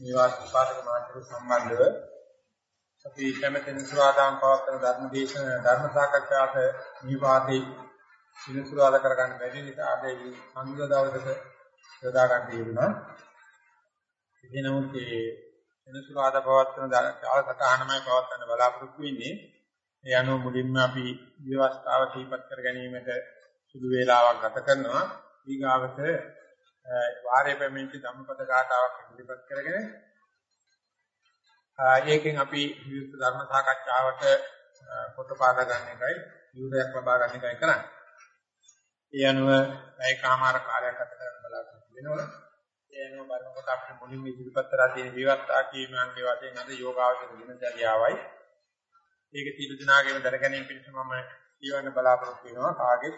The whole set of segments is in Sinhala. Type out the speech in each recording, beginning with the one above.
මේවා විපාක මාර්ගය සම්බන්ධව අපි කැමැතින සුවාදාම් පවත්වන ධර්ම දේශන ධර්ම සාකච්ඡාවට නිවාදී සිනසුවාද කරගන්න බැරි නිසා අද මේ සංග්‍රහ දවසට යොදා ගන්න යෙදුණා. ඉතින් නමුත් මේ සිනසුවාද පවත්වන කාලසටහනමයි පවත්වන්න බලාපොරොත්තු වෙන්නේ. ඒ අනුව මුලින්ම අපි ව්‍යවස්ථාව තීපත් කර ගැනීමට සුළු වේලාවක් ගත කරනවා. ඊගාවට වාරයේ පැමිණිච්ච ධම්මපද ගාථාවක් ඉදිරිපත් කරගෙන ඒකෙන් අපි විවිධ ධර්ම සාකච්ඡාවට කොට පාදා ගන්න එකයි විවරයක් ලබා ගන්න එකයි කරන්නේ. ඒ අනුව ඒකමාර කාර්යයක් අත කරන්න බලාපොරොත්තු වෙනවා. ඒ අනුව බලනකොට අපිට මුලින්ම ඉදිරිපත් කරලා තියෙන විවස්ථා කීමාන්ගේ වශයෙන් අද යෝගාවචර දිනචර්යාවයි. ඒක තීරු දිනාගේම දැනගැනීම පිණිස මම කියවන්න බලාපොරොත්තු වෙනවා. කාගේ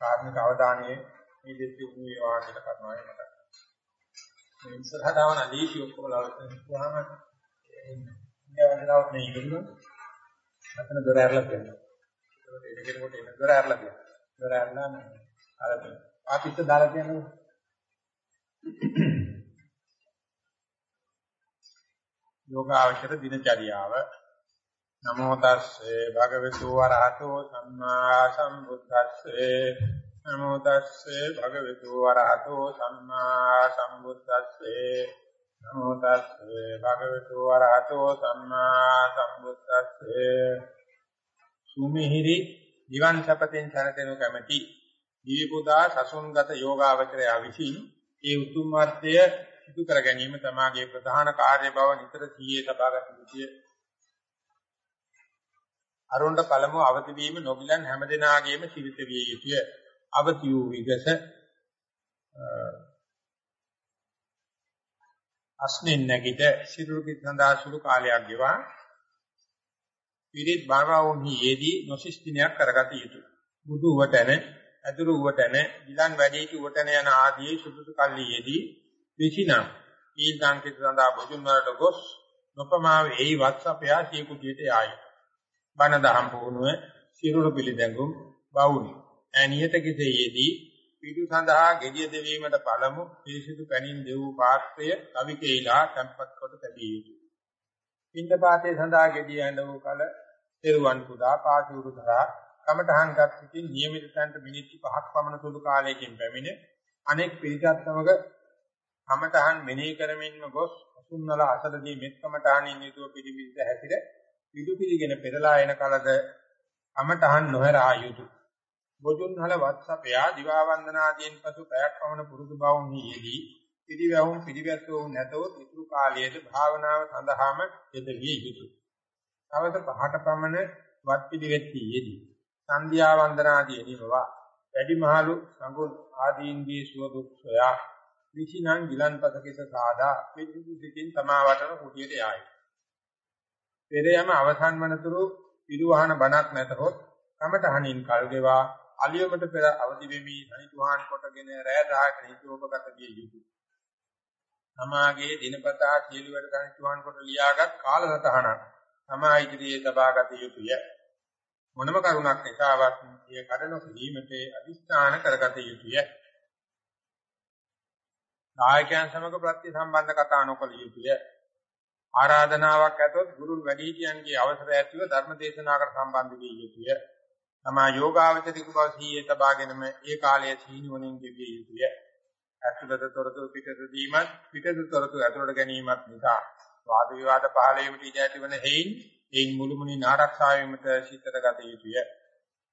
කාර්මික අවධානයේ මේ දෙති උණු වේවා කියලා කරනවා මට. මේ ඉස්සරහට ආවන ලීසි ඔක්කොම ලවස්තුවාම ඉන්දියාවට මේ ඉදුණු අතන දොර ඇරලා තියෙනවා. ඒකට එනකොට එන දොර ඇරලා තියෙනවා. දොර ඇරලා අර ආපිට දාලා තියෙනවා. යෝගාවචර දිනචරියාව නමෝ තස්සේ භගවතු වරහතෝ සම්මා සම්බුද්දස්සේ නමෝ තස්සේ භගවතු වරහතෝ සම්මා සම්බුද්දස්සේ. නමෝ තස්සේ භගවතු වරහතෝ සම්මා සම්බුද්දස්සේ. සුමිහිරි දිවන් සපතෙන් සැනසෙනු කැමැති දිවි පුදා සසුන්ගත යෝගාවචරය විසින් ඒ උතුම් වර්ධය සිදු කර ගැනීම තමාගේ ප්‍රධාන කාර්ය බව නිතර සීයේ තබාගත යුතුය. අරුණ්ඩ පළමුව අවදි වීම නොගිලන් හැමදෙනාගේම සිරිත විය යුතුය. අවදි වූ විගස අස්නෙන් නැගිට සිරුරුකි සඳහා සුළු කාලයක් ගෙවා පිරිත් බවවුන්හි යෙදී නොසිස්තිනයක් කරගත යුතුය. බුදු වටන, අදුරු වටන, ගිලන් වැඩිහිටි වටන යන ආදී සුදුසු කල්ලි යෙදී විචිනම් ඊල්දාංකිත සඳහා බුදුන් වලට ගොස් නොපමාව එයි වත්සපයා සිය කුටියට ආයේ බණ දහම් පුහුණුව සිරුරු පිළිදැඟුම් බවුනි. ඈනියත කිසෙයේදී පිටු සඳහා gediya දෙවීමට පළමු පිරිසිදු පැනින් දෙවූ පාත්‍රය කවි කේලා තැම්පත් කොට තැබිය යුතුය. පින්ඩපාතේ සඳහා gediya ඇඳවූ කල එරුවන් පුදා පාචූරු දරා කමඨහංගත් සිටින් නියමිත තන්ට මිනිත්තු 5ක් පමණ සුළු කාලයකින් පැමිණ අනෙක් පිරිසත් සමග කමඨහන් මෙනෙහි කරමින්ම ගොස් අසුන්නල අසලදී මෙත් කමඨහනින් යුතුව පිළිවිද හැසිර විදු පිළිගෙන පෙරලා එන කලද අමතහන් නොහැර ආයුතු. බොදුන්හල වත්සපයා දිවා වන්දනාදීන් පසු පැයක් පමණ පුරුදු බවුන් හියේදී පිළිවැහුම් පිළිවැසෝ නැතොත් ඉතුරු කාලයේද භාවනාව සඳහාම යෙදවිය යුතුය. තවද පහට පමණ වත් පිළිවෙත් යෙදී සන්ධ්‍යා වන්දනාදී එනිනවා වැඩිමහලු සංගුණ ආදීන්ගේ සුව දුක් සොයා විචිනං ගිලන්පතකිත සාදා පිළිදු සිටින් තමා වටන කුටියට යයි. පෙර යම අවසන් වනතුරු පිරුවහන බණක් නැතහොත් කමඨහනින් කල් ගෙවා අලියමට පෙර අවදි වෙමි අනිතුහාන් කොටගෙන රෑ දහයක නිතෝපගත විය යුතුය. සමාගයේ දිනපතා සියලු වැඩ අනිතුහාන් කොට ලියාගත් කාලසටහනක් තමා ඉදිරියේ තබාගත යුතුය. මොනම කරුණක් නිසාවත් එය කඩන කිරීමට අදිස්ථාන කරගත යුතුය. නායකයන් සමග ප්‍රති සම්බන්ධ කතා නොකළ යුතුය. ආරාධනාවක් ඇතොත් ගුරුන් වැඩිහිටියන්ගේ අවසර ඇතිව ධර්ම දේශනාවකට සම්බන්ධ විය යුතුය. තමා යෝගාවචරික බව සීයේ තබාගෙනම ඒ කාලයේ සීනුවණින් ගෙවිය යුතුය. ඇතුළත තොරතුරු පිටත දීමත් පිටත තොරතුරු ඇතුළට ගැනීමත් නිසා වාද විවාද පහළ වීමට ඉඩ ඇතිවන හේයින් එයින් මුළුමනි නාරක්ෂාවෙමට සිතට ගත යුතුය.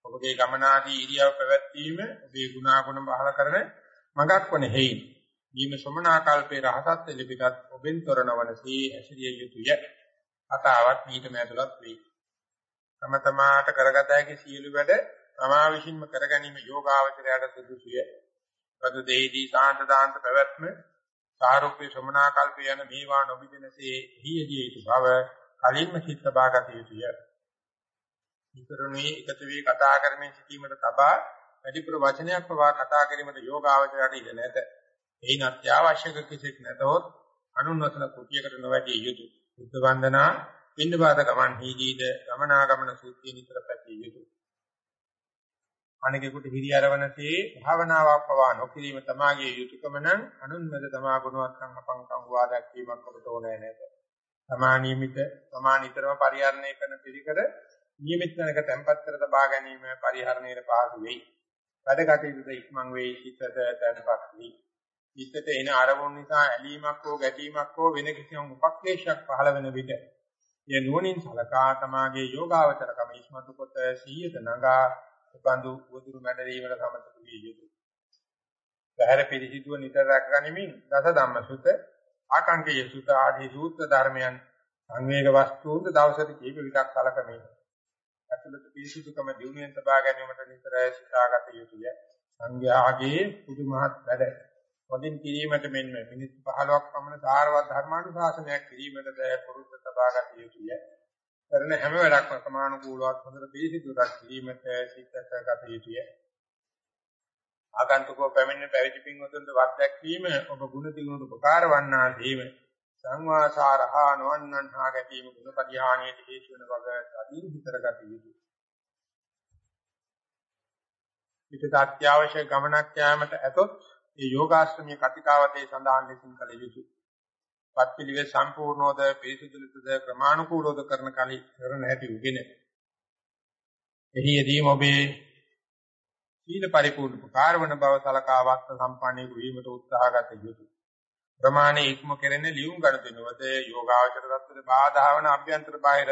ඔබගේ ගමනාදී ඉරියව් පැවැත්වීම ඔබේ ගුණාගුණ බහල කරන මඟක් වන හේයින් දීම සමනාකල්පේ රහසත් එලිපිටත් ඔබෙන් තොරනවනසේ ඇසිරිය යුතුය. කතාවත් මීටම ඇතුළත් වේ. තම තමාට කරගත හැකි සියලු වැඩ තමා විසින්ම කරගැනීම යෝගාවචරයට සුදුසුය. පදු දෙහිදී සාන්ත දාන්ත පැවැත්ම සාරුප්‍ය සමනාකල්පය යන මේවා නොබිදෙනසේ හියදී යුතු බව කලින්ම සිත් සබාගත යුතුය. ඉතරුණී එකතු වී කතා කරමින් සිටීමට තබා වැඩිපුර වචනයක් පවා කතා කිරීමට යෝගාවචරයට ඉඩ නැත. එයින් අත්‍යවශ්‍යක කිසික් නැතහොත් අනුන්වසන කුටියකට නොවැදී යුතුය. බුද්ධ වන්දනා පින්නපාත ගමන් හීදීද ගමනාගමන සූත්‍රය නිතර පැතිය යුතුය. අනෙකුට හිරියරවනසේ භාවනාවක් පවා නොකිරීම තමාගේ යුතුයකම නම් අනුන්මද තමා ගුණවත්කම් අපංකම් වාදක්වීමක් ඔබට ඕනෑ නේද? තමා නියමිත තමා නිතරම පරිහරණය කරන පිළිකර නියමිත තැනක තැම්පත් කර තබා ගැනීම පරිහරණයට පහසු වෙයි. වැඩ කටයුතු ඉක්මන් වෙයි හිතට දැනපත් වෙයි. හිතට එන අරමුණු නිසා ඇලීමක් හෝ ගැටීමක් හෝ වෙන කිසියම් උපක්ලේශයක් පහළ වෙන විට ඒ නුවණින් සලකා තමාගේ යෝගාවචරකම ඉස්මතු කොට සීයත නගා උපන්දු වදුරු මැඩරීමල සමතක විය යුතුය. පැහැර පිළිසිදුව නිතර රැකගනිමින් දස ධම්මසුත ආකාංකයේ සුත ආදී සූත්‍ර ධර්මයන් සංවේග වස්තුන්ද දවසට කීප විටක් සලකමින් අතුලත පිළිසිදුකම දිනුවෙන් තබා ගැනීමට නිතර සිතාගත යුතුය. සංඝයාගේ පුදුමහත් වැඩ වදින් කිරීමට මෙන්ම මිනිත් 15ක් පමණ සාරවත් ධර්මානුශාසනයක් කිරීමටද පුරුද්ද තබාගත යුතුය. කරන හැම වැඩක්ම සමානුකූලවත් හොඳට පිළිසිදුරක් කිරීමට සිතට ගත යුතුය. ආගන්තුකෝ පැමිණෙන පැවිදි පින්වතුන්ට වත් දැක්වීම ඔබ ගුණ දිනුට උපකාර වන්නා දේව සංවාසාරහා නොවන්නන්හා ගැටීම ගුණ පරිහානියට හේතු වන බව අදින් හිතරගත යුතුය. පිටත අත්‍යවශ්‍ය ගමනක් යාමට ඇතොත් ඒ යෝගාශ්‍රමයේ කතිකාවතේ සඳහන් ලෙසින් කළ යුතුය. පත්පිළිවෙල සම්පූර්ණෝද පිරිසුදුලුද ක්‍රමානුකූලව කරන කලි කරන හැටි උගෙන. එහිදී ඔබේ සීල පරිපූර්ණ උපකාර වන බව සලකාවත් සම්පන්නී වීමට උත්සාහගත යුතුය. ප්‍රමාණයේ ඉක්ම කෙරෙන ලියුම් ගණදිනවද යෝගාචර தත්ත්වයට බාධා වන අභ්‍යන්තර බාහිර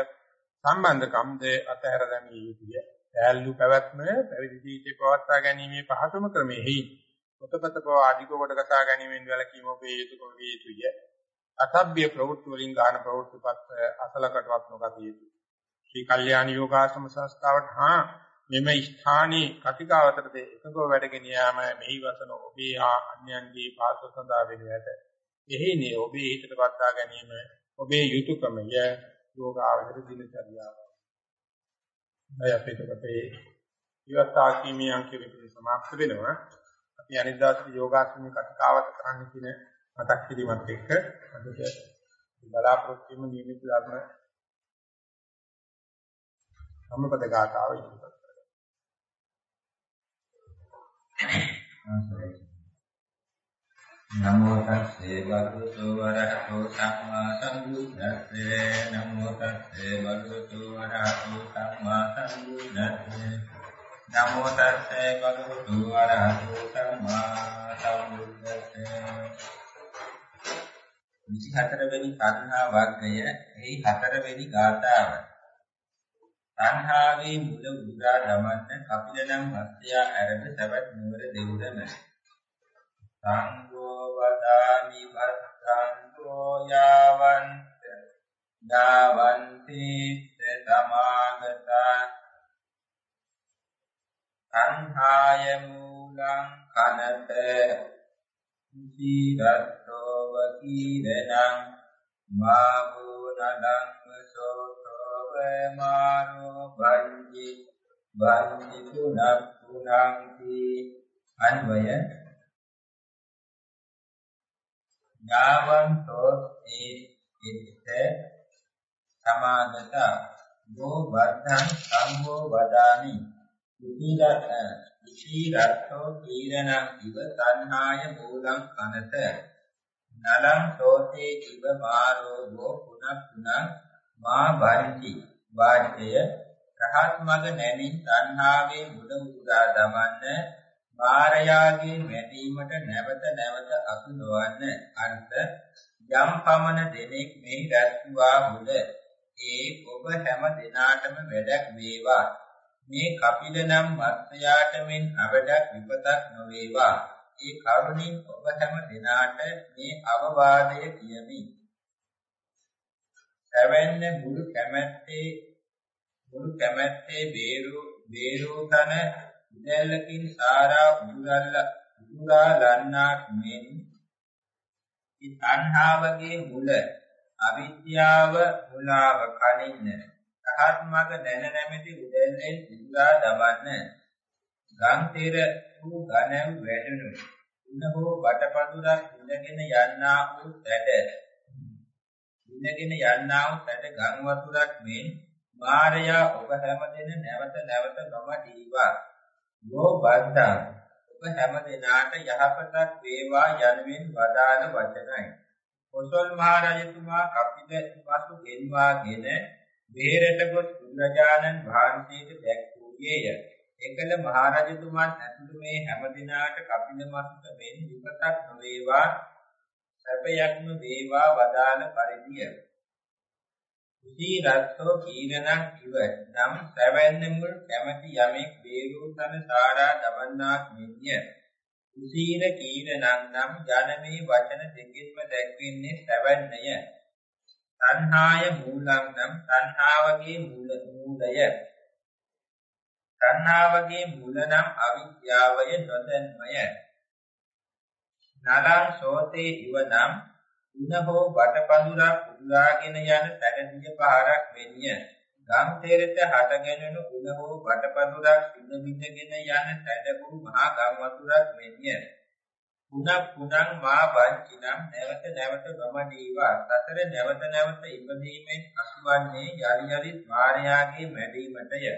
සම්බන්ධකම්ද අතහැර දැමිය යුතුය. ඇල්ලු පැවැත්ම පැවිදි ජීවිතේ පවත්වා ගැනීමේ පහසුම ක්‍රමෙහි පොතපත පව අධික කොට කසා ගැනීමෙන් වැළකීම ඔබේ යුතුයකම වේ යුතුය. අසභ්‍ය ප්‍රවෘත්ති වලින් ගන්න ප්‍රවෘත්තිපත් අසලකටවත් නොගත යුතුය. ශ්‍රී කල්යාණ යෝගාශ්‍රම සංස්ථාවට හා මෙම ස්ථානයේ කතිකාවතරද එකඟව වැඩගෙන යාම මෙහි වසන ඔබේ හා අන්‍යයන්ගේ පාසල සඳහා වෙනු ඇත. එහිනේ ඔබේ හිතට වත්තා ගැනීම ඔබේ යුතුයකමය යෝගාවචර දිනචර්යාව. අය අපිට අපේ ඉවත්තා කීමේ අංක විතර සමාප්ත වෙනවා. අපි අනිද්දාස් යෝගාසනයේ කතිකාවත කරන්න කියන මතක් කිරීමත් එක්ක අදට බලාපොරොත්තු වෙන නියමිත ධර්ම සම්පත ගාතාව ඉදිරිපත් නමෝ තස්සේ භගවතු වරහතෝ සම්මා සම්බුද්දස්සේ. නමෝ තස්සේ භගවතු වරහතෝ සම්මා සම්බුද්දස්සේ. නමෝ තස්සේ භගවතු වරහතෝ සම්මා සම්බුද්දස්සේ 24 වෙනි තණ්හා වර්ගය එහි 4 වෙනි ගාථාව. තණ්හාවේ මුල උදා දමන්න කපිලනම් හත්යා ඇරද සවැත් නුවර දෙවුරම. සංඝෝ වදාමි භත්තං යාවන් දාවන්ති සමාගතා තණ්හාය මූලං කනත. සීරත්තෝ වකීරණං මාවෝ නඩං සෝතෝ වමාරෝ බන්දි බන්දි තුනක් තුනංති අන්වය. යාවන්තෝ ඒ ඉත්ත සමාගත ගෝ වර්ධං සම්භෝ වදාමි ඉතිරත්තෝ කීරණං ඉව තණ්හාය මූලං කනත. නලං සෝතේ ඉව මාරෝගෝ පුනක් පුනක් මා බන්ති වාචය රහත් මග නැමින් තණ්හාවේ මුල උදා දමන්න මාරයාගේ වැටීමට නැවත නැවත අසු නොවන්න. අර්ථ යම් පමණ දෙනෙක් මෙහි රැස්වා මුල ඒ ඔබ හැම දිනාටම වැඩක් වේවා. මේ කපිල නම් මත්යාට මෙන් අවඩක් විපතක් නොවේවා. ඒ කරුණින් ඔබ හැම දිනාට මේ අවවාදය කියමි. සැවැන්න මුළු කැමැත්තේ මුළු කැමැත්තේ බේරු බේරුතන උදැල්ලකින් සාරා උදුරල්ල උදුරා ලන්නාක් මෙන් ඒ තණ්හාවගේ මුල අවිද්‍යාව මුලාව කනින්න රහත් මඟ දැන නැමැති උදැල්ලෙන් ඉදුරා දවන්න ගම් තෙර වූ ඝනව වැඩුණු උන හෝ බටපඳුරක් ඉඳගෙන යන්නා වූ සැඩ ඉඳගෙන යන්නා වූ සැඩ ගම් වතුරක් මෙන් මාරයා ඔබ හැමදෙන නැවත නැවත නොමඩීවා යෝ බද්දා ඔබ හැම දිනාට යහපතක් වේවා යනුවෙන් වදාළ වචනයි. කොසල් මහ රජතුමා කපිල පසු ගෙන්වාගෙන බේරට ගොස් බුදුරජාණන් වහන්සේට දැක්වූයේය. එකල මහ රජතුමන් ඇතුළු මේ හැම දිනාට කපිල මස්ත මෙන් විපතක් නොවේවා සැපයක්ම වේවා වදාළ පරිදිය. උදී රත්තෝ කීරණක් ඉව නම් සැවැන්නෙමුල් කැමැති යමෙක් බේරූ තන සාරා දවන්නාක් මෙන්ය. උසීර කීරණක් නම් ජනමේ වචන දෙකින්ම දැක්වෙන්නේ සැවැන්නය. තණ්හාය මූලං නම් තණ්හාවගේ මූල මූලය. තණ්හාවගේ මූල නම් අවිද්‍යාවය නොදන්මය. නලං සෝතේ ඉව නම් උන හෝ බටපඳුරක් උදුරාගෙන යන තැනදිය පහරක් වෙන්ය. ගම් තෙරට හටගෙනන උන හෝ බටපඳුරක් සිඳ බිඳගෙන යන තැඩපු මහා ගම් වතුරක් වෙන්ය. පුනක් පුනං මා වංචිනම් නැවත නැවත නොමඩීවා සතර නැවත නැවත ඉපදීමෙන් අසුවන්නේ යලි යලිත් මායාගේ මැඩීමටය.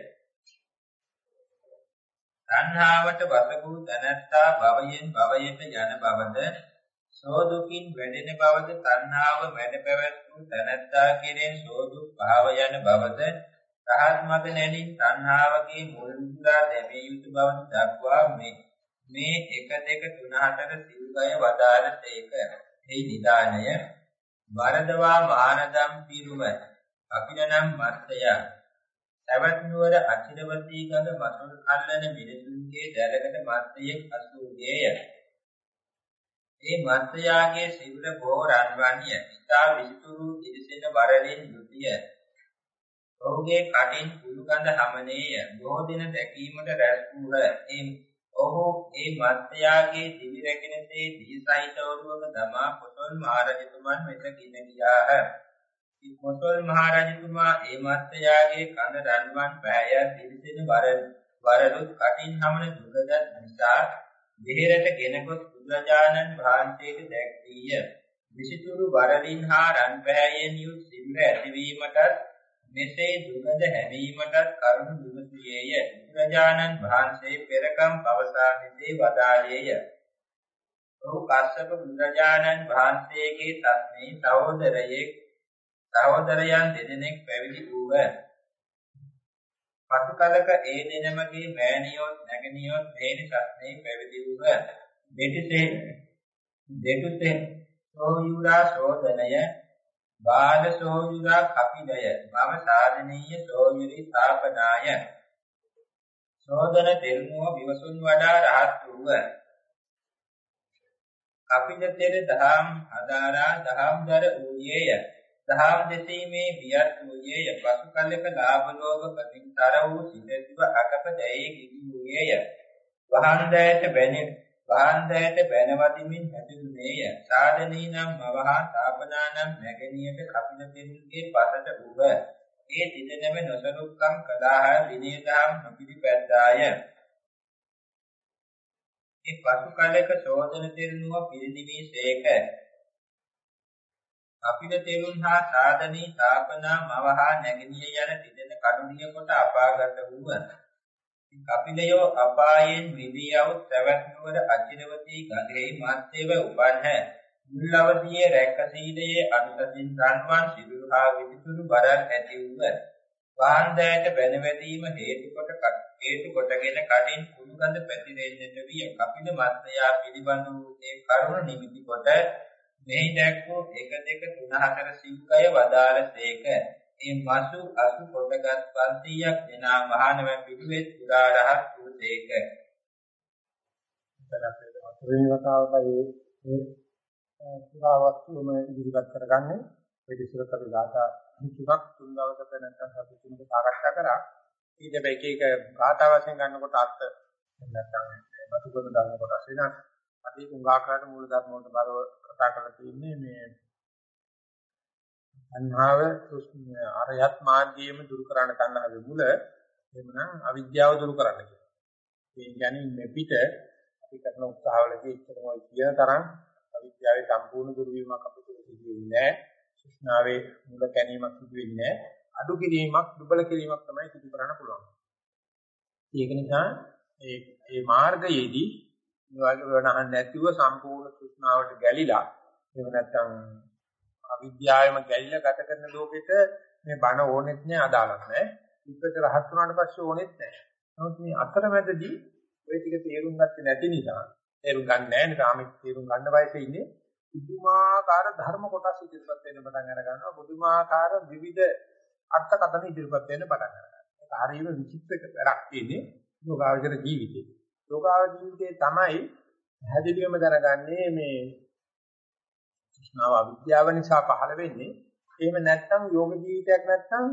තණ්හාවට වසකු තනත්තා භවයෙන් භවයට යන බවද සෝදුකින් වැඩෙන බවද තණ්හාව වැඩ පැවැත්වූ තනත්තා කෙරෙන් සෝදුක් භාව යන බවද රහත් මත නැලින් තණ්හාවගේ මුල් මුලා දැමිය යුතු බව දක්වා මේ මේ 1 2 3 4 සිල්ගය වදාළ තේක එහි නිදානය වරදවා මානදම් පිරුම අපිනනම් මත්තය සවැත් නුවර අචිරවතී ගඟ මසුල් අල්ලන මිනිසුන්ගේ දැලකට මත්තයෙක් අසූගේය. ඒ මත්තයාගේ සිවුර බොහෝ රන්වන්ය. ඉතා විසිතුරු දිලිසෙන වරලින් යුතුය. ඔහුගේ කටින් කුළු ගඳ හමනේය. බොහෝ දින දැකීමට රැස් වූහ. ඒ ඔහු ඒ මත්තයාගේ දිවි රැකිනසේ දී සහිත ඔරුවක දමා පොතොල් මහරජතුමන් වෙත ගෙන ගියාහ. කොසල් මහරජතුමා ඒ මත්තයාගේ කන රන්වන් පෑය දිලිසෙන වර වරලුත් කටින් හමන දුගද නිසා දෙහෙරට ගෙනගොස් බුදුරජාණන් වහන්සේට දැක්විය. විසිතුරු වරලින් හා රන් පෑයෙන් යුත් සිල්ව ඇතිවීමටත් මෙසේ දුගද හැවීමටත් කරුණු විමසියේය. බුදුරජාණන් වහන්සේ පෙරකම් පවසා මෙසේ වදාළේය. ඔහු කස්සප බුදුරජාණන් වහන්සේගේ තස්මේ සහෝදරයෙක් සහෝදරයන් දෙදෙනෙක් පැවිදි වූහ. පසු කලක ඒ දෙනමගේ මෑණියොත් නැගණියොත් මෙහෙණි සත්නේ පැවිදි වූහ. දෙටිසේ දෙටුතේ සෝයුරා සෝදනය බාල සෝයුරා කපිලය මම සාධනීය සෝයුරි තාපනාය සෝදන දෙල්මුව විවසුන් වඩා රහත් වූහ. කපිල තෙර දහම් හදාරා දහම්දර වූයේය. දහම් දෙසීමේ වියත් වූයේය පසු කලක ලාභ ලෝභ ප්‍රතිතර වූ සිතෙත්ව අකප දැයේ කිදි වූයේය වහන්දෑට බැනේ වහන්දෑට බැනවදිමින් හැදුනේය සාධනී නම් මවහා තාපනා නම් නැගණියට කපිල දෙන්ගේ පසට උව ඒ දිනනම නොසලුක්කම් කලාහ විනේදම් නොපිළිපැද්දාය. ඒ පසු කලක සෝදන දෙන්නුව පිරිනිවී සේක. අපිට තෙරුන් හා සාධනී තාපනා මවහා නැගණිය යන තිදෙන කඩුණිය කොට අපාගත වූව. කපිලයෝ අපායෙන් විදියව සවැත් නුවර අචිරවතී ගඟෙහි මාත්‍යව උපන්හ. මුල් අවදියේ රැකසීලයේ අනුතසින් රන්වන් සිදුරු හා විදුරු බරක් ඇති වූව. වාහන්දෑට බැනවැදීම හේතු කොට හේතු කොටගෙන කටින් කුණුගඳ පැතිරෙන්නට විය. කපිල මත්යා පිළිබඳ වූ ඒ කරුණ නිමිති කොට මෙහි දැක්වූ 1 2 3 4 සිංහය වදාළසේක. මේ මසු අසු කොටගත් 500ක් දෙනා මහානව පිටුවෙත් පුරා රහත් වූසේක. තුන්වෙනි වතාවටයි මේ පුරාවස්තුම ඉදිරිපත් කරගන්නේ. පිටිසුරතර ගාථා තුනක් තුන් දවසක නැත්නම් සති තුනක සාකච්ඡා කරා. ඊට එක එක ගාථා වශයෙන් ගන්නකොට අර්ථ නැත්නම් මතු කරන දාන කොටස් වෙනස්. අදී උංගාකාරට මූල ධර්ම වලට බරව කතා කරලා තියෙන්නේ මේ අන්හාව අරයත් මාර්ගයේම දුරු කරන්න තණ්හාවේ මුල එහෙමනම් අවිද්‍යාව දුරු කරන්න කියලා. ඒ කියන්නේ මේ පිට අපි කරන උත්සාහවලදී එච්චරම ඔය කියන තරම් අවිද්‍යාවේ සම්පූර්ණ දුරු වීමක් අපිට සිදු වෙන්නේ නැහැ. ශිෂ්ණාවේ මුල කැණීමක් සිදු වෙන්නේ නැහැ. අඩු කිරීමක් දුබල කිරීමක් තමයි සිදු කරන්න පුළුවන්. ඒක නිසා ඒ ඒ මාර්ගයේදී මේ වගේ වෙනහන් නැතිව සම්පූර්ණ තෘෂ්ණාවට ගැලිලා එහෙම නැත්නම් අවිද්‍යාවෙම ගැලිලා ගත කරන ලෝකෙට මේ බණ ඕනෙත් නෑ අදාළක් නෑ. ඉක්කට රහත් වුණාට පස්සේ ඕනෙත් නෑ. නමුත් මේ අතරමැදදී ওই ටික තේරුම් ගත්තේ නැති නිසා තේරුම් ගන්න නෑ නේ රාමෙක් තේරුම් ගන්න වයසේ ඉන්නේ. පුදුමාකාර ධර්ම කොටස් ඉදිරිපත් වෙන්න පටන් අර ගන්නවා පුදුමාකාර විවිධ අර්ථකථන ඉදිරිපත් වෙන්න පටන් ගන්නවා ඒක හරියම විචිත්‍ර වැඩක් තියෙන්නේ යෝගාවචර ජීවිතේ. යෝගාවචර ජීවිතේ තමයි හැදිලියම දැනගන්නේ මේ තෘෂ්ණාව අවිද්‍යාව නිසා පහළ වෙන්නේ එහෙම නැත්නම් යෝග ජීවිතයක් නැත්නම්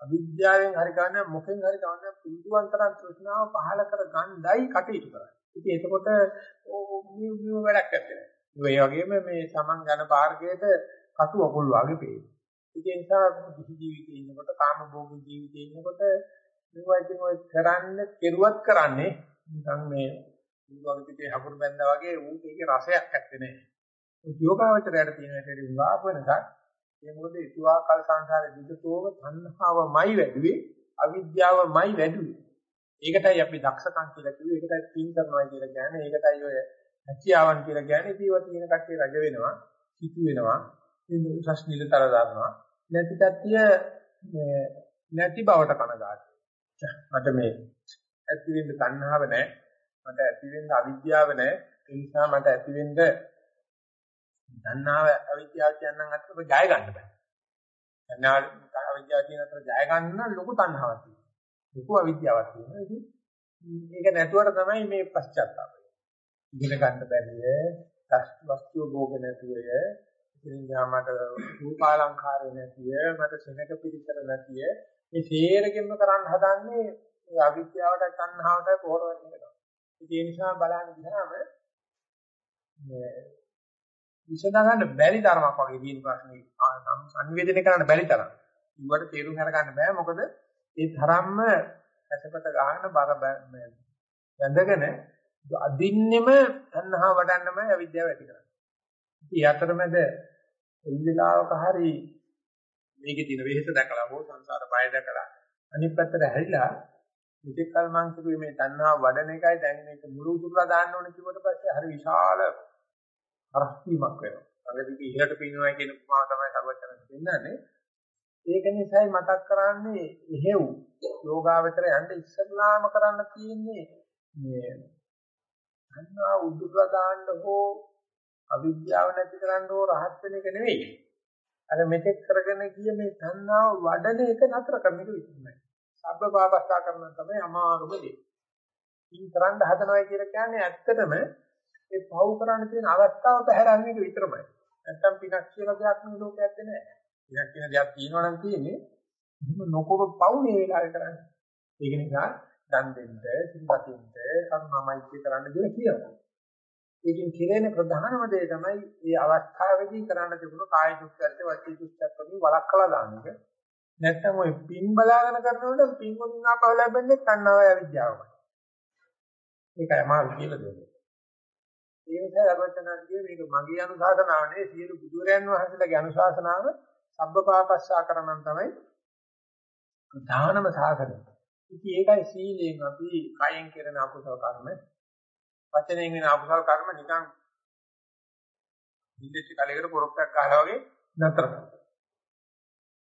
අවිද්‍යාවෙන් හරි ගන්න මොකෙන් හරි ගන්න පිළිතුවන්තරන් තෘෂ්ණාව පහළ කර ගන්නයි කටයුතු කරන්නේ ඉතින් එතකොට මේ මේ වැඩක් නැත්තේ. ඒ වගේම මේ සමන් යන පාර්ගයට කටු අකුල් වගේ පේනවා. ඒ නිසා කිසි ජීවිතේ ඉන්නකොට කාම භෝග ජීවිතේ ඉන්නකොට මේවා ඉතින් ඔය කරන්න කෙරුවත් කරන්නේ නිකන් මේ උගල පිටේ හකුරු බැඳා වගේ ඌට ඒකේ රසයක් නැත්තේ නේ. යෝගාවචරයට තියෙන හැටි උගාප වෙනසක්. ඒ මොකද ඉතුවා කල් සංසාරේ දිගටම තණ්හාවමයි වැඩිවේ අවිද්‍යාවමයි වැඩිවේ. ඒකටයි අපි දක්ෂකම් කියලා කිව්වේ. ඒකටයි පින් කරනවා කියලා කියන්නේ. ඒකටයි ඔය හැකියාවන් කියලා කියන්නේ. ඒවා තියෙන කට්ටිය රජ වෙනවා, කිතු වෙනවා, උසස් නිලතර දානවා. නැති කට්ටිය මේ නැති බවට කනගාටුයි. මට මේ ඇති වෙන්න තණ්හාව නැහැ. මට ඇති වෙන්න අවිද්‍යාව නැහැ. ඒ නිසා මට ඇති වෙන්න තණ්හාව අවිද්‍යාව කියනනම් අතට ජය ගන්න බෑ. තණ්හාව අවිද්‍යාව කියන අතර ජය ගන්න ලොකු තණ්හාවක් තියෙනවා. ලොකු අවිද්‍යාවක් තියෙනවා. ඉතින් ඒක නැතුවට තමයි මේ පශ්චාත්තාපය. ඉගෙන ගන්න බැරිය, වස්තු භෝග නැතුවය, ඉතින් යාමට රූපාලංකාරය නැතිය, මට සෙනක පිළිතර නැතිය, මේ සේරගෙම කරන්න හදන්නේ මේ අවිද්‍යාවට, තණ්හාවට පොහොර වෙන එක. ඒ නිසා බලන්න ගියාම මේ විසඳ ගන්න බැරි තරමක් වගේ තියෙන ප්‍රශ්නේ සංවේදනය කරන්න බැරි තරම්. ඊවට තේරුම් අරගන්න බෑ මොකද ඒ තරම්ම ඇසපත ගන්න බර බැඳගෙන අදින්නෙම තණ්හා වඩන්නමයි අවිද්‍යාව ඇති කරන්නේ. ඉතින් අතරමැද කොයි වෙලාවක හරි මේකේ තියෙන වෙහෙස දැකලා හෝ සංසාර බය දැකලා අනිත් පැත්තට හැරිලා මෙතෙක් කල මං කිව්වේ මේ තණ්හා වඩන එකයි දැන් මේක මුළු උතුරලා දාන්න ඕනේ කිව්වට පස්සේ හරි විශාල අරස්තියක් වෙනවා. අඟදිගේ ඉහළට පිනනවා කියන උපමාව තමයි සර්වචනන් දෙන්නන්නේ. ඒක නිසායි මතක් කරන්නේ එහෙව් යෝගාවචර යන්න ඉස්සල්ලාම කරන්න තියෙන්නේ මේ අන්නා උද්දුකලා දාන්න හෝ අවිද්‍යාව නැති කරන්න හෝ රහත් වෙන එක නෙවෙයි. අර මෙතෙක් කරගෙන ගිය මේ තණ්හාව වඩන එක නතර කරන එක විතරයි. සබ්බ පාපස්සා කරන තමයි අමාරුම දේ. ඉන් කරන්න හදනවා කියලා කියන්නේ ඇත්තටම ඒ පව් කරන්න තියෙන අවස්ථාව පැහැරන්නේ එක විතරමයි. නැත්තම් පිනක් කියලා දෙයක් නෙවෙයි ලෝකයක් නැහැ. ඉලක්ක කියන දෙයක් තියෙනවා නම් තියෙන්නේ එහෙම නොකර පවුනේ වෙලාවේ කරන්නේ. ඒක නිසා දන් දෙන්න, සිල්පතින්ද, කර්මමයිත්‍ය කරන්න කියලා කියනවා. ඒකෙන් කෙරෙන ප්‍රධානම දේ තමයි මේ අවස්ථාවේදී කරන්න තිබුණු කාය දුක්ඛයට වචී දුක්ඛයට වලක්කලා දාන එක. නැත්තම් ওই පින් බලාගෙන කරනකොට පින් වලින් ආපහු ලැබෙන්නේ තණ්හාවයි අවිද්‍යාවයි. ඒකයි මාළු කියලා දෙන්නේ. ඒ නිසා රබචනාදී මේක මගේ අනුශාසනාව නෙවෙයි සියලු බුදුරයන් වහන්සේලාගේ අනුශාසනාව සබ්බපාපස්සා කරනන් තමයි ප්‍රධානම සාසනය. ඉතින් ඒකයි සීලයෙන් අපි කයෙන් කරන අකුසල කර්ම, වචනයෙන් වෙන අකුසල කර්ම නිකන් ඉන්දෙච්ච කලයකට පොරොක්කක් ගහලා වගේ නතර කරනවා.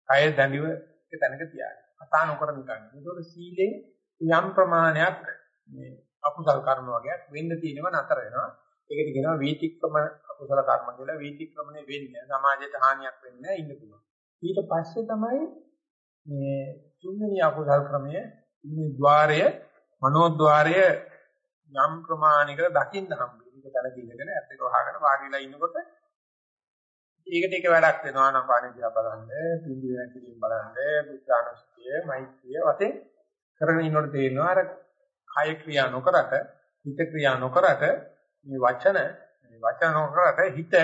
කය දැඬිව එක තැනක තියාගන්න. කතා නොකර නිකන්. ඒකෝර සීලෙන් යම් ප්‍රමාණයක් මේ අකුසල කර්ම වගේක් වෙන්න තියෙනවා නතර වෙනවා. ඒකට කියනවා වීතික්‍රම අකුසල කර්ම කියලා. වීතික්‍රමනේ වෙන්නේ සමාජයට හානියක් වෙන්නේ නැහැ ඉන්න පුළුවන්. ඊට පස්සේ තමයි මේ තුන්වෙනි අකුසල් ක්‍රමය මේ ద్వාරය මනෝද්්වාරය යම් ප්‍රමාණයකට දකින්න හම්බෙන්නේ. ඒක තන කිල්ලගෙන ඇත්ත එක වහගෙන වාඩිලා ඉන්නකොට ඒකට එක වැඩක් වෙනවා නම් පාණි දිහා බලන්න, පින්දි වෙනකලින් බලන්න, බුද්ධානුස්සතිය, මෛත්‍රිය වශයෙන් කරගෙන ඉන්නකොට තේරෙනවා අර කය ක්‍රියා නොකරට, හිත ක්‍රියා නොකරට මේ වචන මේ වචන නොකරට හිත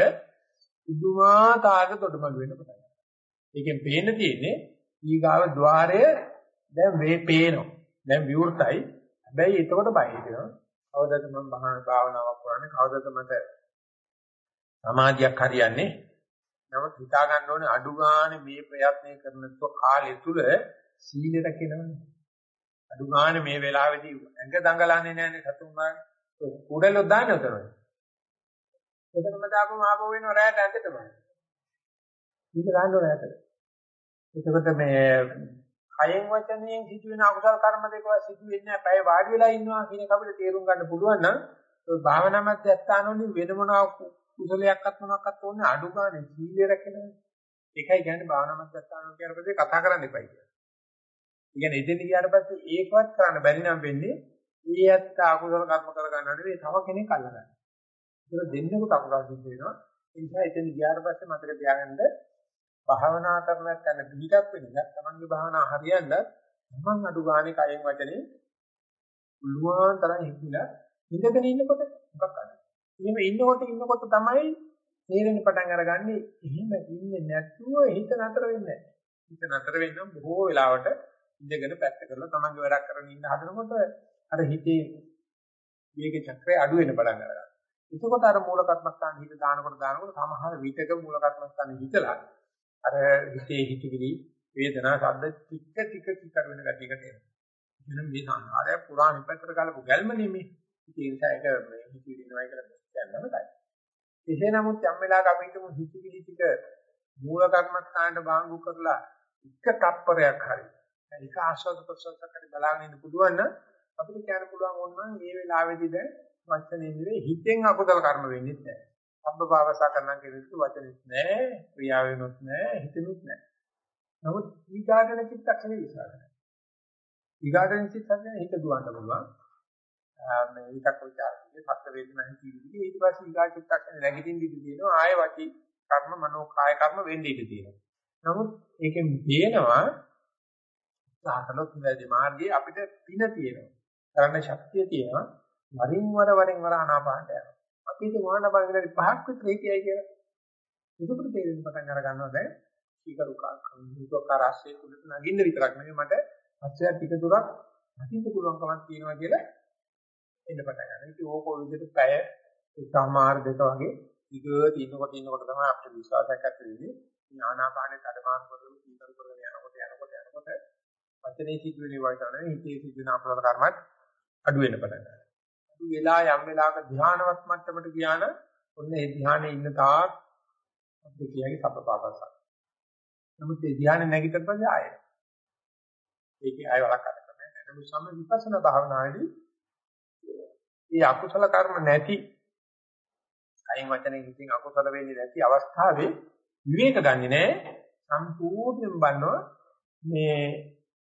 උදුමාකාරක තොඩමල් වෙන්න පටන් ඒකෙන් පේන්න තියෙන්නේ ඊගාව ద్వාරය දැන් මේ පේනවා. දැන් විවෘතයි. හැබැයි එතකොට බය හිතෙනවා. කවදාද මම භාවනාවක් කරන්නේ? කවදාද මට සමාධියක් හරියන්නේ? නමුත් හිතා ගන්න ඕනේ අඩු ගානේ මේ ප්‍රයත්නය කරන කාලය තුල සීලෙ රැකෙනවනේ. අඩු ගන්න මේ වෙලාවේදී ඇඟ දඟලන්නේ නැන්නේ සතුන් බාන. කුඩලොත් දාන්නේ උතනයි. එතනම දාපුවම ආපහු වෙනවා රැයට ඇඳටම. මේක දාන්න ඕනේ ඇතට. එතකොට මේ කයෙන් වචනයෙන් සිදුවෙන අකුසල කර්ම දෙක සිදු වෙන්නේ නැහැ. පැය වාඩි වෙලා ඉන්නවා කියන එක අපිට තේරුම් ගන්න පුළුවන් නම් ඔය භාවනා මධ්‍යස්ථානවලින් වෙන මොනවා කුසලයක්වත් මොනවාක්වත් ඕනේ අඩු ගන්න සීලය රැකෙනවා. ඒකයි කියන්නේ භාවනා මධ්‍යස්ථාන කියන පදේ කතා කරන්න එපයි කියලා. ඉතින් එතෙන් ගියාට පස්සේ ඒකවත් කරන්න බැරි නම් වෙන්නේ ඊ ඇත්ත අකුසල කර්ම කර ගන්නව නෙවෙයි තව කෙනෙක් අල්ලගන්න. ඒක දෙන්නකොට අකුසල සිද්ධ වෙනවා. ඒ නිසා එතෙන් ගියාට පස්සේ මතක තියාගන්න භාවනා කරනත් යන පිටක් වෙන්නේ තමන්ගේ භාවනා හරියන්න තමන් අඩු ගානේ කයෙන් වචනේ පුළුවන් තරම් හිතිලා ඉඳගෙන ඉන්නකොට මොකක් අද. එහෙම ඉන්නකොට ඉන්නකොට තමයි තේරෙන පටන් අරගන්නේ එහෙම ඉන්නේ නැතුව හිත නතර වෙන්නේ නැහැ. හිත නතර වෙන්න බොහෝ වෙලාවට ඉඳගෙන පැත්ත කරලා තමන්ගේ වැඩක් කරගෙන ඉන්න හදනකොට අර හිතේ වේග චක්‍රය අඩු වෙන පටන් ගන්නවා. එතකොට අර මූල කර්මස්ථාන හිත දානකොට දානකොට සමහර විතක මූල කර්මස්ථාන හිතලා අර හිතේ හිතවිලි වේදනා ශබ්ද ටික ටික ටික වෙන ගතියකට එනවා. එනම් මේ සංසාරය පුරාණ පැත්තට ගලපු ගැල්ම නෙමෙයි. ඒ නිසා ඒක මේ හිතවිලි නෝයි කියලා කියන්නම තමයි. එසේ නමුත් යම් වෙලාවක අපි හිතමු හිතවිලි ටික මූල කර්මස්ථානට බාංගු කරලා එක තප්පරයක් හරි ඒක ආස්වාද ප්‍රසන්නකට බලාගෙන ඉන්න පුළුවන් නම් අපිට කියන්න පුළුවන් ඕනනම් මේ වෙලාවේදී දැන් වචනේ නෙවෙයි හිතෙන් අකුසල කර්ම වෙන්නේ නැහැ. සම්බභාවසා කරනවා කියනකොට වචනෙත් නැහැ, ක්‍රියාවෙනුත් නැහැ, හිතෙනුත් නැහැ. නමුත් ඊගාටන චිත්තක්ෂණේ විශ්වාසයි. ඊගාටන චිත්තක්ෂණේ හිත දුවන්න පුළුවන්. මේ විතක් විචාරයේ සත්‍ය වේදනා හිතවිලි ඊට පස්සේ ඊගා චිත්තක්ෂණේ නැගිටින්න ඉඳී තියෙනවා ආය වචී කර්ම මනෝ කාය කර්ම වෙන්න ඉඳී තියෙනවා. නමුත් ඒකෙන් බේනවා සාතලොත් නිවැරදි මාර්ගයේ අපිට පින තියෙනවා. කරන්න ශක්තිය තියෙනවා. වරින් වර වරින් වර ආනාපානට යනවා. අපි හිත ආනාපාන විනාඩි 5ක් විතර හිටියයි කියලා. ඒකට තේරෙන්න පටන් අර ගන්නවා දැන් සීකරුකා කරුකාරාශයේ කුලට නගින්න විතරක් නෙවෙයි මට පස්සෙ ටික දුරක් හිතින්න පුළුවන්කමක් තියෙනවා කියලා එන්න පටන් ගන්නවා. ඉතින් ඕක ඔය විදිහට පැය එකමාර දෙක වගේ ඊගොත් ඉන්නකොට ඉන්නකොට තමයි අපිට විශ්වාසයක් ඇති වෙන්නේ. ආනාපානේ තඩමාරු කරගෙන සීකරු කරගෙන යනකොට යනකොට යනකොට වචනේ සිදුවෙන ඒවා තමයි හිතේ සිදුවෙන අපරාධ කර්මත් අඩු වෙන්න පටන් ගන්නවා. අඩු වෙලා යම් වෙලාවක ධ්‍යානවත් මට්ටමට ගියා නම් ඔන්න ඒ ධ්‍යානයේ ඉන්න තාක් අපිට කියයි සබ්බපාපසක්. නමුත් ඒ ධ්‍යානෙ නැගිටිට පස්සේ ආයෙ. ඒකේ ආයෙ වලක් අර කරන්නේ නැහැ. නමුත් සම්ම විපස්සනා භාවනාවේදී මේ අකුසල කර්ම නැති කයින් වචනෙන් හිතින් අකුසල වෙන්නේ නැති අවස්ථාවේ විවේක ගන්නෙ නෑ සම්පූර්ණයෙන් බලනවා මේ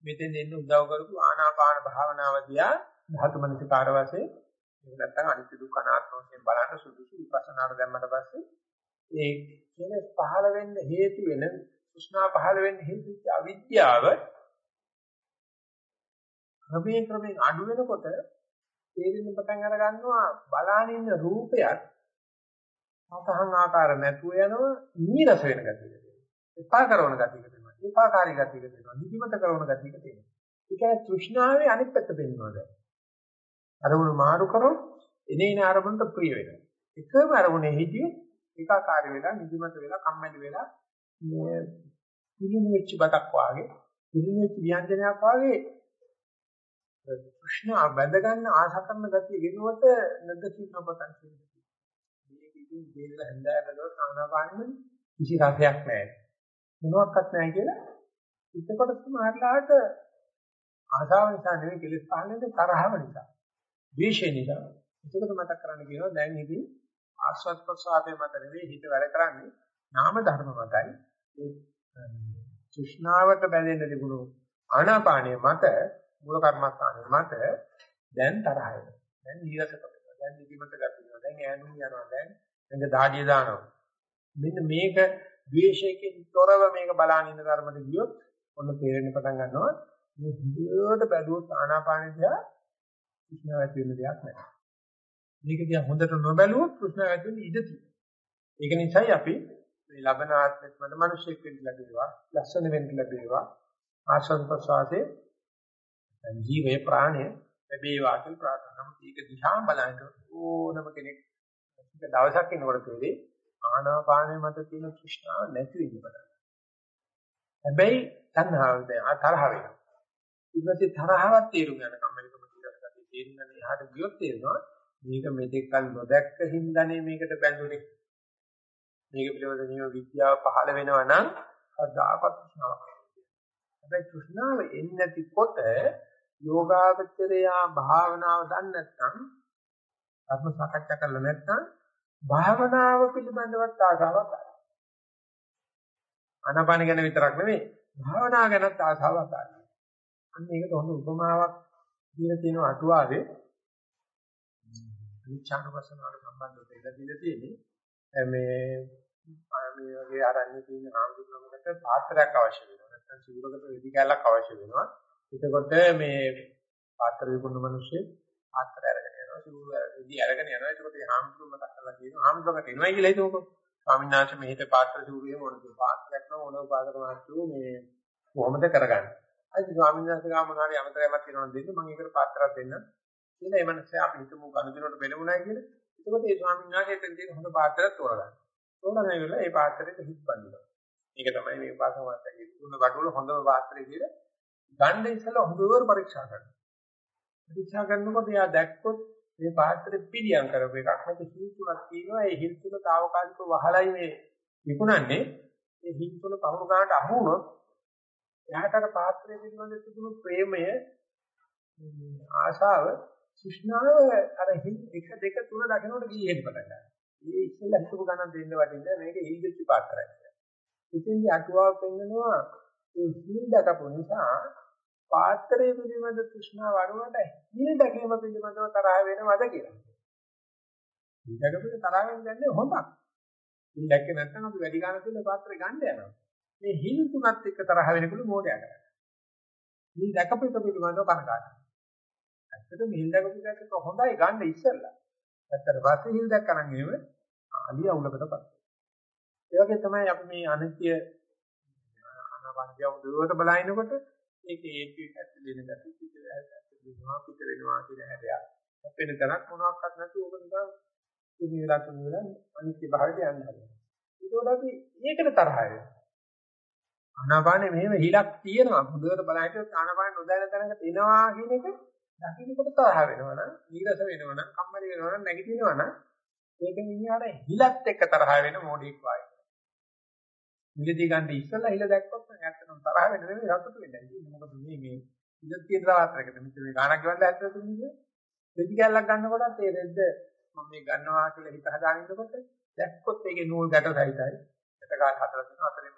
මෙතෙන් එන්න උදව් කරපු ආනාපාන භාවනාව දිහා ධාතු මනසිකාර වශයෙන් එහෙම නැත්නම් අනිත්‍ය දුක්ඛ අනාත්ම වශයෙන් බලන්න සුදුසු විපස්සනාට දැම්මට පස්සේ ඒ කෙලස් පහළ වෙන්න හේතු වෙන කුෂ්ණා පහළ වෙන්න හේතු වෙච්ච අවිද්‍යාව ක්‍රමයෙන් ක්‍රමයෙන් අඩු වෙනකොට තේරෙන්න පටන් අර ගන්නවා බලාන ඉන්න රූපයක් සතහන් ආකාර නැතුව යනවා නීරස වෙන ගතියකට එපා කරන ගතියකට එනවා. ඒකාකාරී ගතියකට එනවා. නිදිමත කරන ගතියකට එනවා. ඒ කියන්නේ තෘෂ්ණාවේ අනිත් පැත්ත පෙන්වනවා දැන්. අරමුණු මාරු කරොත් එනේන අරමුණට ප්‍රිය වෙනවා එකම අරමුණේ හිටියොත් ඒකාකාරී වෙලා නිදිමත වෙලා කම්මැලි වෙලා මේ පිළිමු වෙච්ච බතක් වාගේ පිළිමු වෙච්ච ව්‍යංජනයක් වාගේ තෘෂ්ණා බැඳ ගන්න ආශ කරන ගතිය වෙනුවට නැදකින් අපතන් කියන්නේ මේක ඉතින් දෙල්ල හැන්දෑවලෝ සානාපානෙම කිසි රසයක් නැහැ. මොනවත් නැහැ කියලා එතකොට සමහරලාට ආශාව නිසා නෙවෙයි කෙලෙස් පහළෙන්ද තරහව නිසා. ද්වේෂය නිසා. ඒකත් මතක් කරන්න කියනවා දැන් ඉතින් ආස්වාද ප්‍රසආදේ මත නෙවෙයි හිත වැඩ කරන්නේ නාම ධර්ම මතයි. ඒ තෘෂ්ණාවට බැඳෙන්න තිබුණු ආනාපානයේ මත මූල කර්මස්ථානයේ මත දැන් තරහ වෙනවා. දැන් නීරසකම දැන් නිදිමත ගතියනවා. දැන් ඈනුම් යනවා. දැන් එංග දාඩිය දානවා. මෙන්න මේක ද්වේෂයෙන් තොරව මේක බලාගෙන ඉන්න ධර්මද ගියොත් ඔන්න තේරෙන්න පටන් ගන්නවා. මේ හොඳට බැලුවොත් ආනාපාන දිහා කෘෂ්ණ ඇති වෙන දෙයක් නැහැ. මේක දිහා හොඳට නොබැලුවොත් කෘෂ්ණ ඇති වෙන ඉඩ තියෙනවා. ඒක නිසායි අපි මේ ලබන ආත්මෙත් මත මිනිස්සෙක් වෙන්න ලැබේවා, ලස්සන වෙන්න ලැබේවා, ආශං ප්‍රසවාසයේ ජීවේ ප්‍රාණය ලැබේවා කියලා ප්‍රාර්ථනා කරනවා. ඒක දිහා බලන්න ඕනම කෙනෙක් දවසක් ඉන්නකොට තේරෙයි ආනාපානයේ මත තියෙන තෘෂ්ණාව නැති වෙන්න පටන් හැබැයි තණ්හාව තරහ වෙනවා. ඊට පස්සේ තරහවක් තේරුම් ගන්න කම්මැලිකම කියලා තේරුම් ගන්න එහාට ගියොත් තේරෙනවා මේක මෙතෙක් කල නොදැක්ක හින්දානේ මේකට බැඳුනේ. මේක පිළිබඳ නියම විද්‍යාව පහළ වෙනවා නම් අදාපත් තෘෂ්ණාවක්. හැබැයි තෘෂ්ණාව එන්නේ නැතිකොට යෝගාවචරයා භාවනාව දන්නේ නැත්නම් ධර්ම සාකච්ඡා කරලා නැත්නම් භාවනාව පිළිබඳවත් ආසාවක් ගන්න. අනපන ගැන විතරක් නෙමෙයි භාවනාව ගැනත් ආසාවක් ගන්න. අන්න ඒකට හොඳ උපමාවක් දීලා තියෙනවා අටුවාවේ අනිච්ඡානුපස්සනාවට සම්බන්ධව දෙලා දීලා තියෙන්නේ. මේ මේ වගේ ආරණ්‍ය තියෙන ආන්දුනකට පාත්‍රයක් අවශ්‍ය වෙනවා. නැත්නම් සිවුරකට වෙදි කැලක් අවශ්‍ය වෙනවා. එතකොට මේ පාත්‍ර විකුණන මිනිස්සේ පාත්‍ර අරගෙන යනවා සිවුර වෙදි අරගෙන යනවා. එතකොට මේ ආන්දුන මතක් කරලා කියනවා ආන්දුනකට එනවා කියලා හිතමුකෝ. ස්වාමීන් වහන්සේ මෙහෙට පාත්‍ර සිවුරේ මොනද පාත්‍රයක් නෝ ඕනෝ පාත්‍ර මාත්‍රු මේ කොහොමද කරගන්නේ? අයි ස්වාමීන් වහන්සේ ගාමනාරේ අමතරයක් තියෙනවා දෙන්න මම ඒකට පාත්‍රයක් දෙන්න කියලා ඒ මනසේ අපි හිතමු ගනුදෙනුවට බෙලුණා කියලා. එතකොට ඒ ස්වාමීන් වහන්සේ එතන තියෙන හොඳ පාත්‍රයක් තෝරගන්න. තෝරගෙන ඉවරලා ඒ පාත්‍රෙට හිත් බඳිනවා. මේක තමයි මේ පාසමත්තගේ තුන බඩවල හොඳම පාත්‍රය කියලා. ගන්න ඉස්සෙල්ලා හොඳට පරීක්ෂා කරනවා. පරීක්ෂා කරනකොට එයා දැක්කොත් මේ පාත්‍රෙ පිළියම් කරපු එකක් නැති හිල් තුනක් තියෙනවා. ඒ හිල් තුන తాවකාලිකව වහලයි මේ විකුණන්නේ. ඒ හිල් තුන පහු ගන්නට අහු වුණොත් එයාට අර පාත්‍රය පිළිබඳ තිබුණු ප්‍රේමය ආශාව සුෂ්ණාව අර හිල් 1 2 3 දකින්නට ගියේ හෙන්න පටන් ගන්නවා. මේ ඉස්සෙල්ලා හිතපු ගණන් දෙන්න වටින්න මේක ඉල්දිච්ච පාත්‍රයක් කියලා. ඉතින්දී අටුවාව පෙන්නනවා ඒ හිල් දකපු නිසා පාත්‍රයේ පිළිබඳ තෘෂ්ණාව අනුවට හිල් දැකීම පිළිබඳව තරහ වෙනවද කියලා. හිල් දැකපු තරහ වෙන්නේ හොඳක්. හිල් දැක්කේ නැත්නම් අපි වැඩි ගන්න තියෙන පාත්‍රය ගන්න යනවා. මේ හිල් තුනත් එක්ක තරහ වෙනකොට මොඩයා කරනවා. හිල් දැකපු එක පිළිබඳව කනගාටුයි. ඇත්තට මිහිල් දැකපු එකක හොඳයි ගන්න ඉස්සෙල්ලා. ඇත්තට පස්සේ හිල් දැක්කනම් එහෙම අලිය අවුලකටපත්. ඒ වගේ තමයි අපි මේ අනිත්‍ය අනවන්දිය උදේට බලනකොට ඒකේ ඒකේ ඇතුලේ වෙන ගැටි පිට වෙනවා පිට වෙනවා කියන හැඩයක්. අපෙන තරක් මොනවාක්වත් නැතුව ඕක නිකන් තුනි වෙලා තුනි වෙලා අනිත්‍ය භාවයට යන්න හදනවා. ඒකෝට අපි ඒකට තරහ වෙනවා. ආනාපානෙ මෙහෙම හිලක් තියෙනවා. හොඳට බලහිටියොත් ආනාපාන නොදැන තැනකට එනවා කියන එක දකින්නකොට තරහ වෙනවනම්, නීරස වෙනවනම්, කම්මැලි වෙනවනම්, නැගිටිනවනම් ඒක මිනිහාට හිලත් එක්ක තරහ වෙන මොඩෙක් වගේ. මිලදී ගන්න ඉස්සෙල්ලා හිල දැක්කොත් නැත්තම් තරහ වෙන නෙමෙයි රතුට වෙන්නේ. මොකද මේ මේ ඉඳ තියෙන රාත්‍රයකට මෙතන මේ ගානක් ගවන්න ඇත්තද තුන්නේ? දෙති කැල්ලක් ගන්නකොටත් ඒ රෙද්ද මම මේ ගන්නවා කියලා හිත හදාගෙන ඉන්නකොට දැක්කොත් ඒකේ නූල් ගැට සහිතයි. එතකාල හතර තුන අතරින්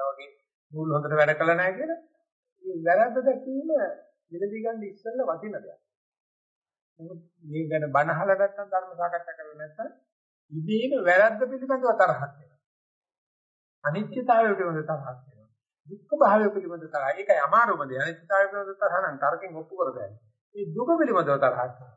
මෙතන කරලා වගේ නූල් හොඳට වැඩ කළා නැහැ කියලා. මේ වැරද්ද දැකීම මිලදී ගන්න ඉස්සෙල්ලා වටින දෙයක්. නමුත් මේ ගැන බණ අහලා නැත්නම් ධර්ම සාකච්ඡා කරලා නැත්නම් ඉබේම වැරද්ද පිළිබඳව තරහක් එනවා. අනිත්‍යතාවය පිළිබඳව තරහක් එනවා. දුක්ඛ භාවය පිළිබඳව තරහ. ඒකයි අමාරුම දේ. අනිත්‍යතාවය පිළිබඳව තරහ නම් තරකින් ඔප්පු කරගන්න. මේ දුක පිළිබඳව තරහක් එනවා.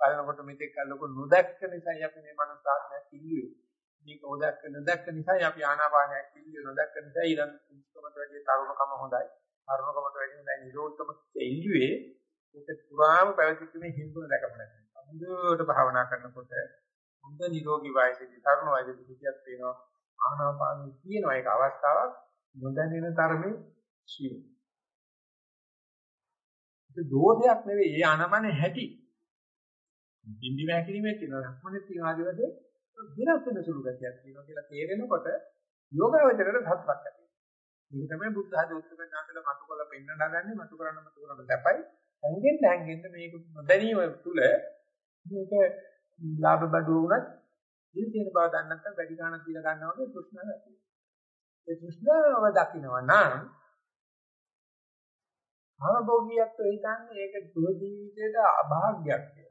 බලනකොට මෙතෙක් අල්ලක නොදැක්ක නිසායි අපි මේ මනස ආත්මයක් ඉල්ලුවේ. මේක නොදැක්ක නොදැක්ක නිසායි අපි ආනාපානයක් ඉල්ලුවේ. නොදැක්ක නිසා ඊළඟ කුංචකමට වැඩි තරුණකම හොඳයි. තරුණකමට වැඩි හොඳයි නිරෝධකම ඉල්ලුවේ. ඒක පුරාම පැවතිච්ච මේ හිඳුන දැකපු නැත්නම්. හොඳට භාවනා කරනකොට හොඳ නිරෝගී වයසේදී තරුණ වයසේදී කිසියක් පේනවා. ආනාපානෙ තියෙනවා ඒක අවස්ථාවක් නොදැනෙන තරමේ සියුම්. ඒක දෝෂයක් නෙවෙයි. ඒ ආනාපානෙ හැටි. බින්දි වැකිරීමේ තියෙන ලක්ෂණෙත් තියෙන ආදි වශයෙන් වෙනස් වෙන සුළු ගතියක් තියෙනවා කියලා තේරෙනකොට යෝගාවචරයට සත්‍යක් ඇති වෙනවා. මේක තමයි බුද්ධ ආදී උත්තරඥානවල මතු කළ පෙන්වන්න හදන්නේ මතු කරන්න මතු කරන්න දැපයි. හැංගෙන්න හැංගෙන්න මේක නොදැනීම තුළ මේක ලාභ බඩුව වුණත් ඉල් තියෙන බව දන්නේ නැත්නම් වැඩි ගාණක් දීලා ගන්නවා වගේ තෘෂ්ණාව ඇති වෙනවා. ඒ තෘෂ්ණාව දකින්නවා නම් භවභෝගියත් හිතන්නේ ඒක දුර ජීවිතේට අභාග්‍යයක් කියලා.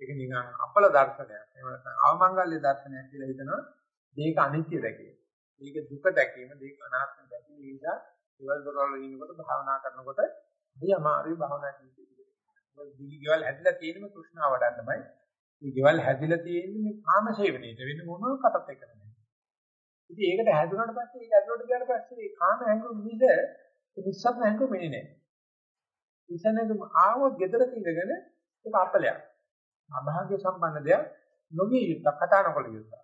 ඒක නිකන් අපල දර්ශනයක්. එහෙම නැත්නම් අවමංගල්‍ය දර්ශනයක් කියලා හිතනවා. මේක අනිත්‍ය දැකීම. මේක දුක දැකීම, මේක අනාත්ම දැකීම. ඒ නිසා දේවල් දොරවල් ඉන්නකොට භාවනා කරනකොට මේ අමාරුයි භාවනා ජීවිතේ. මොකද දිවි ගෙවල් හැදිලා තියෙනම තෘෂ්ණාව වඩන්නමයි. මේ ගෙවල් හැදිලා තියෙන්නේ මේ කාම සේවනයේට වෙන මොනවාක් අතත් එක්ක නෙමෙයි. ඉතින් ඒකට හැදුනට පස්සේ ඒක ඇතුළට ගියාට පස්සේ මේ කාම හැඟුම් මිද නිස්සත් හැඟුම් එන්නේ නැහැ. ඉසනකම ආවොත් gedara ඉඳගෙන ඒක අපලයක්. අභාග්‍ය සම්පන්න දෙයක් නොවිය යුක්ත කතා නොකළ යුතුයි.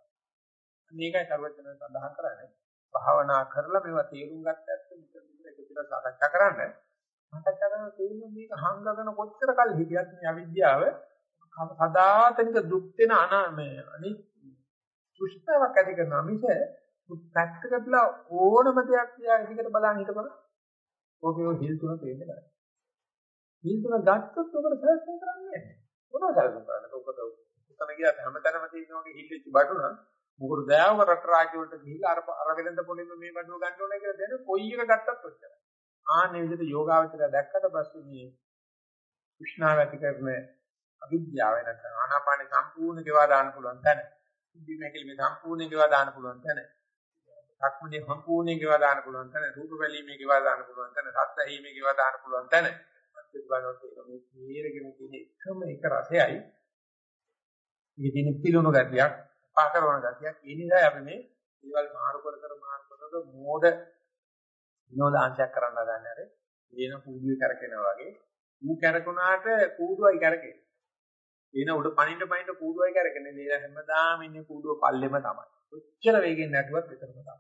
මේකයි සර්වඥයන් සඳහන් කරන්නේ. භාවනා කරලා මේවා තේරුම් ගත්ත ඇත්ත මෙතන එකතුලා පිළිබඳව සාකච්ඡා කරන්න සාකච්ඡා කරන තේරුම් මේක හංගගෙන කොච්චර කල් හිටියත් මේ අවිද්‍යාව සදාතනික දුක් වෙන අනාමය අනිත් සුෂ්ඨාවක් ඇති කරනවා මිස පැත්තකටලා ඕනම දෙයක් තියා ඉදිකට බලන් හිටපොන ඔබේ හිල් තුන පේන්න ගන්න. හිල් තුන ගත්තොත් ඔකට සැලසුම් කරන්නේ නැහැ. මොනවද සැලසුම් කරන්නේ? ඔකට උතන ගියාට හැමතැනම තියෙන වගේ හිල් වෙච්ච බඩු නම් මොකද දයාව රට රාජ්‍ය වලට ගිහිල්ලා අර අර වෙලඳ පොලිම මේ බඩුව ගන්න ඕනේ කියලා දෙන කොයි එක ගත්තත් ඔච්චරයි. ආන්නේ විදිහට යෝගාවචරය දැක්කට පස්සේ මේ උෂ්ණාව ඇති කරන අවිද්‍යාව නැත්නම් ආනාපාන සම්පූර්ණ ගෙවා දාන්න පුළුවන් තැන. ඉදිමේකෙල් මේ සම්පූර්ණ ගෙවා දාන්න පුළුවන් තැන. සක්මනේ සම්පූර්ණ ගෙවා දාන්න පුළුවන් තැන. රූප බැලීමේ ගෙවා දාන්න පුළුවන් තැන. සද්ද ඇහිීමේ ගෙවා දාන්න පුළුවන් තැන. අත්‍යවශ්‍යවත් ඒක මේ තීරගෙන තියෙන එකම එක රසයයි. මේ දින පිළුණු ගතියක්, පාකරවන ගතියක්. ඒ නිසා අපි මේ දේවල් මාරු කර කර මාරු කර මෝඩ විනෝදාංශයක් කරන්න හදන්නේ අර එන කූඩුවේ කරකිනවා වගේ. ඌ කරකුණාට කූඩුවයි කරකෙන්නේ. එන උඩ පනින්න පනින්න කූඩුවයි කරකෙන්නේ. නේද හැමදාම ඉන්නේ කූඩුව පල්ලෙම තමයි. ඔච්චර වේගෙන් නැටුවත් විතරම තමයි.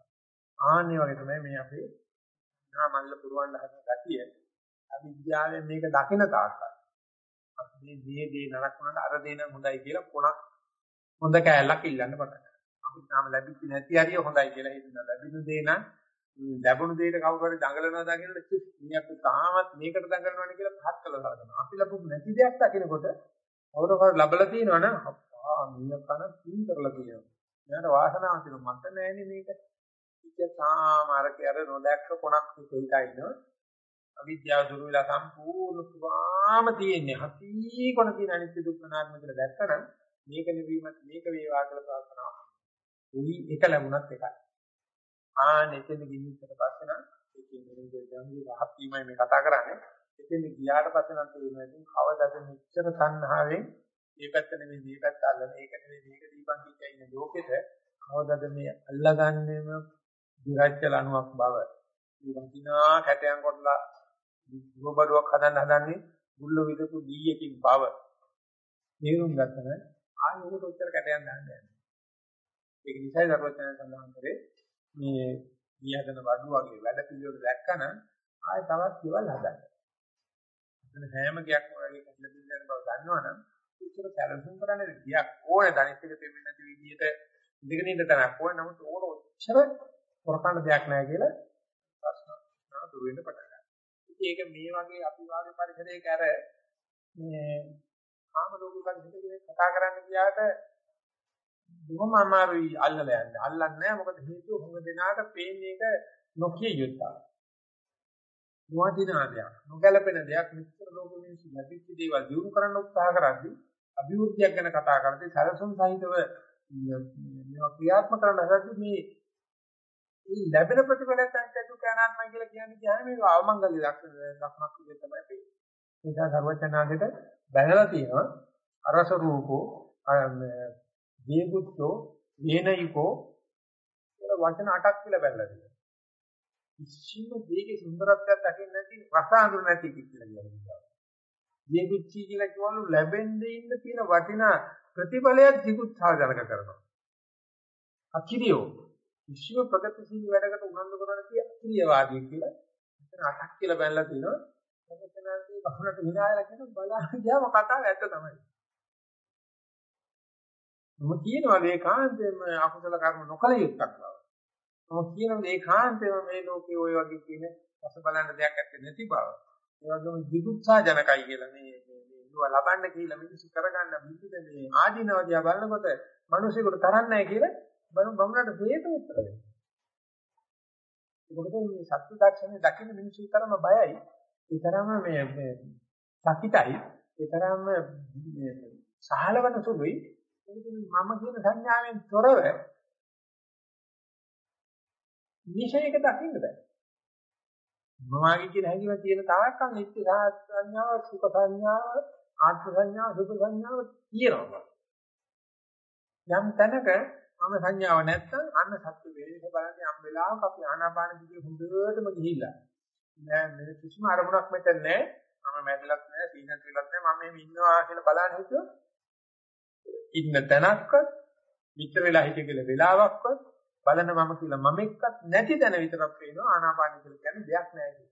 ආන්නේ වගේ තමයි මේ අපේ නාමල්ල පුරවන්න හදන ගතිය. අවිද්‍යාවෙන් මේක දකින තාක්කල්. අපි මේ මේ දේ නරක වුණාට අර දේ නම් හොඳයි කියලා කොනක් හොඳ කෑල්ලක් ඉල්ලන්න පටන් ගන්නවා. අපිට තාම ලැබිච්ච නැති හරිය හොඳයි කියලා හිතන ලැබින දේ නම් ලැබුණු දෙයට කවුරු හරි දඟලනවා දකින්නට මිනිහක් තාමත් මේකට දඟලනවානේ කියලා පහත් කළා කරනවා. අපි ලැබුණු නැති දෙයක් දකිනකොට කවුරු හරි ලැබලා තියෙනවනම් අප්පා මිනිහ කන පින් කරලා තියෙනවා. එයාට වාසනාවක් තියෙනවා මට නෑනේ මේක. ඉතින් සාමාරකේ අර නොදැක්ක කොනක් හිතේ ඉන්නවා. අවිද්‍යාව දුරු වෙලා සම්පූර්ණ සුවාම තියෙන්නේ. හති කොන තියෙන අනිත්‍ය දුක්ඛ නාත්ම කියලා දැක්කනම් මේක නිවීමත් මේක වේවා කියලා ප්‍රාර්ථනා. උයි එක ලැබුණත් එකයි. ආන එතෙන් ගිහින් ඉස්සර පස්සේ නම් ඒකේ මෙලෙස ගම්ගේ රහත් වීමයි මේ කතා කරන්නේ. එතෙන් ගියාට පස්සේ නම් තේරෙනවා ඉතින් කවදාද මෙච්චර තණ්හාවෙන් මේ පැත්ත නෙමෙයි මේ පැත්ත අල්ලන ඒක නෙමෙයි මේක දීපන් කිච්චා ඉන්න ලෝකෙට කවදාද මේ අල්ලගන්නේම දිරච්ච ලණුවක් බව. මේ වටිනා කැටයන් කොටලා ගොබඩුවක් හදන්න හදන්නේ මුල්ල විදපු දීයකින් බව. තේරුම් ගන්න ආයෙ උකට උත්තර කැටයන් දාන්න යනවා. ඒක නිසායි දරුවචන සඳහන් කරේ මේ ගියහදන වඩු වගේ වැඩ පිළිවෙල දැක්කම ආයෙ තවත් දේවල් හදන්න. එතන හැම ගියක්ම වගේ කඩලා බින්දන බව දන්නවනම් ඒකර සැලසුම් කරන්නේ ගියක් ඕනේ ධනිත් එක දෙන්නේ නැති විදිහට ඉඳගෙන ඉන්න තැනක් ඕනේ නමුත් ඕන ඔච්චර කරකන්න දෙයක් නැහැ කියලා ප්‍රශ්න දුර වෙන්න පටන් ගන්නවා. ඉතින් ඒක මේ වගේ අපි වාගේ පරිසරයක අර මේ කාම රෝගී පරිසරයක කතා කරන්න ගියාට බොහොම අමාරුයි අල්ලලා යන්නේ. අල්ලන්නේ නැහැ මොකද හේතුව හොඟ දෙනාට පේන්නේ ඒක නොකිය යුත්තක්. නොවදිනා දෙයක්, නොගැලපෙන දෙයක් මිත්‍ර ලෝක මිනිස්සු ලැබිච්ච දේවල් දිනු කරන්න උත්සාහ කරද්දී අභිවෘද්ධියක් ගැන කතා කරද්දී සරසම් සහිතව මේවා ක්‍රියාත්මක කරන්න හදද්දී මේ මේ ලැබෙන ප්‍රතිඵලයන් සංකේතු ඥානාත්මය කියලා කියන්නේ කියන්නේ මේ අවමංගල්‍ය ලක්ෂණක් විදිහට තමයි පේන්නේ. ඒ නිසා සර්වචනාගෙට බැලලා තියෙනවා අරස රූපෝ දීගුත්තෝ වේනයිකෝ කියලා වචන 8ක් කියලා බැලලා තියෙනවා. කිසිම දෙයක සුන්දරත්වයක් දකින්න නැති රස අඳුර නැති කියලා කියනවා. දීගුච්චි කියලා කියවලු ලැබෙන්නේ ඉන්න තියෙන වටිනා ප්‍රතිඵලයක් දිගුත්සාහජනක කරනවා. අකිරියෝ කිසිම ප්‍රගතිශීලී වැඩකට උනන්දු කරන කිය අකිරියවාදී කියලා එතන 8ක් කියලා බැලලා තිනවා. එතනදී බහුණට විනායලා කියන බලන්න ගියාම කතාව ඇත්ත තමයි. මම කියනවා මේ කාන්තේම අකුසල කර්ම නොකල යුක්තක් බව. මම කියනවා මේ කාන්තේම මේ ලෝකේ ওই වගේ කියන රස බලන්න දෙයක් ඇත්තේ නැති බව. ඒ වගේම විදුත්සා ජනකයි කියලා මේ මේ ලබන්න කියලා මිනිස්සු කරගන්න විවිධ මේ ආධිනවදියා බලනකොට මිනිසෙකුට තරන්නේ නැහැ කියලා බණු බමුණට හේතු උත්තර දෙනවා. ඒකට මේ සත්‍ය දර්ශනේ දකින්න මිනිස්සු තරම බයයි. ඒ තරම මේ මේ සකිතයි. ඒ තරම සහලවන සුළුයි. මම කියන සංඥාවෙන් තොරව නිශ්චයක දකින්න බෑ. මමගේ කියන හැඟීම තියෙන තාක්කල් නිත්‍ය සංඥාව, සුඛ සංඥාව, ආත්ම සංඥාව, සුඛ සංඥාව තියෙනවා. යම් තැනක මම සංඥාව නැත්තම් අන්න සත්‍ය වේදේශ බලන්නේ යම් වෙලාවක අපි ආනාපාන දිගේ හොඳටම ගිහිල්ලා. නෑ මේ කිසිම අරමුණක් මෙතන නෑ. මම මැදලක් නෑ, සීනක් විලක් නෑ. මම මේ ඉන්නවා කියලා බලන්න හිතුවා. ඉන්න තැනක්වත් මිත්‍ර වෙලා හිටිය කියලා වෙලාවක්වත් බලන මම කියලා මම එක්කත් නැති තැන විතරක් පේනවා ආනාපාන කියලා කියන්නේ දෙයක් නැහැ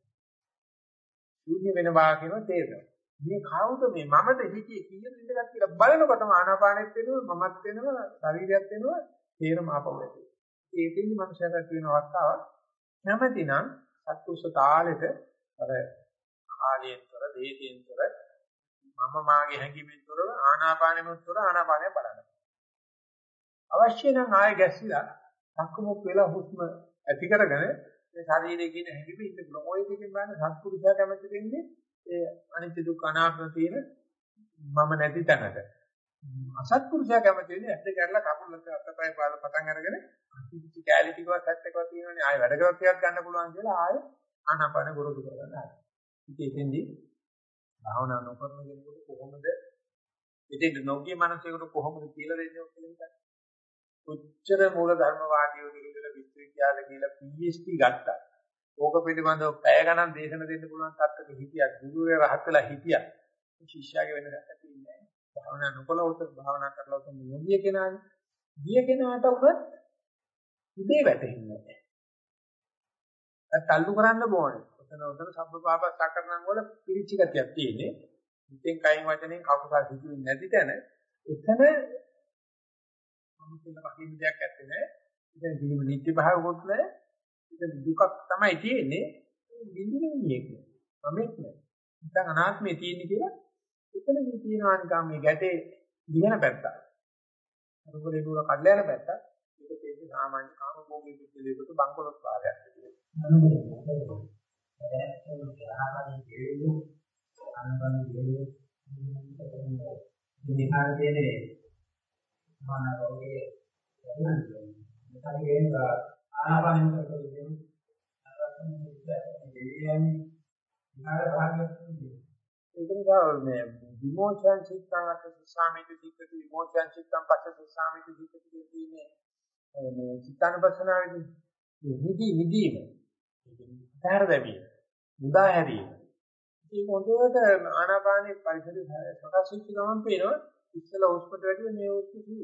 ශූන්‍ය වෙනවා කියනවා තේරෙනවා. මේ කවුද මේ මමද හිතියේ කීයද ඉඳලා කියලා බලනකොටම ආනාපානෙත් වෙනවා මමත් වෙනවා ශරීරයත් වෙනවා තේරම ආපහු ඇති. ඒකෙන්දි මනුෂයාට තියෙන අවස්ථාවක් නැමැතිනම් සත්පුරුෂ තාලෙට අර කාලයෙන්තර දේශයෙන්තර මම මාගේ හැඟීමෙන් තොරව ආනාපානෙමුත් තොර ආනාපානය බලන්න. අවශ්‍ය නම් ආයෙ ගැස්සිලා සක්මුක් වෙලා හුස්ම ඇති කරගෙන මේ ශරීරයේ කියන හැඟීම ඉන්න පුළුවන්. ඔය දෙකෙන් බලන්න සත්පුරුෂයා කැමති වෙන්නේ ඒ අනිත්‍ය දුක්ඛ අනාත්ම තියෙන මම නැති තැනට. අසත්පුරුෂයා කැමති වෙන්නේ ඇත්ත කරලා කකුලක අතපය පාල පටන් අරගෙන කිසි කැලී ටිකවත් සැට් එකක් තියෙනවනේ ආයෙ වැඩ කරත් ටිකක් ගන්න පුළුවන් කියලා ආයෙ ආනාපාන ගොරෝසු කරගන්න ආයෙ. ඉතින් එතෙන්දී භාවනා නොකරන කෙනෙකුට කොහොමද ඉතින් නොගිය මනසෙකුට කොහොමද කියලා දෙන්නේ කියලා හිතන්න. කොච්චර මූල ධර්මවාදීව කියලා විශ්වවිද්‍යාල කියලා PhD ගත්තා. ඕක පිළිබඳව පැය ගණන් දේශන දෙන්න පුළුවන් තත්ත්වෙක හිටියක් ගුරුවරයා රහත් වෙලා හිටියක්. ශිෂ්‍යයාගේ වෙන දෙයක් තියෙන්නේ නැහැ. භාවනා නොකළ උතර භාවනා කරලා උතර නොගිය කෙනානේ. ගිය කෙනාට උනත් ඉබේ වැටෙන්නේ නැහැ. ඒක තල්ලු කරන්න ඕනේ. ඔතන ඔතන සබ්බපාපස් සාකරණම් වල පිළිච්ච ගතියක් තියෙන්නේ. ඉතින් කයින් වචනෙන් කවුරුහරි හිතුවේ නැති තැන එතන මම කියන කකින් දෙයක් ඇත්තේ නැහැ. ඉතින් ජීව නිත්‍ය භාවකොත් නැහැ. ඉතින් දුකක් තමයි තියෙන්නේ. බින්දිනේ නියෙක් නෑ. මමෙක් නෑ. නිකන් අනාත්මේ තියෙන්නේ කියලා එතනදී තියෙනවා නිකන් මේ ගැටේ දිහන පැත්ත. අරුකලේ නුර කඩලා යන පැත්ත. ඒක තේන්නේ සාමාන්‍ය කාම භෝගී පිළිවෙලකට බංකොලොත් භාගයක් කියලා. මේ කාර්යයේ මානවයේ මෙතන ගේන ආනාපානෙ කරගෙන ඒක නිසා මේ විමෝචන චිත්තං අත සාමිත චිත්තති විමෝචන චිත්තං පස්ස සාමිත චිත්තති කියන්නේ මේ චිත්තානුපස්සනාවේදී මේ නිදි නිදීම තහර දැමීම. මුදා හැරීම. ඒක හොඳට ආනාපානයේ පරිසරය සකස් වෙච්ච ගමන් පේනවා ඉස්සලා හොස්පිටල් වැඩිව මේ හොස්පිටල්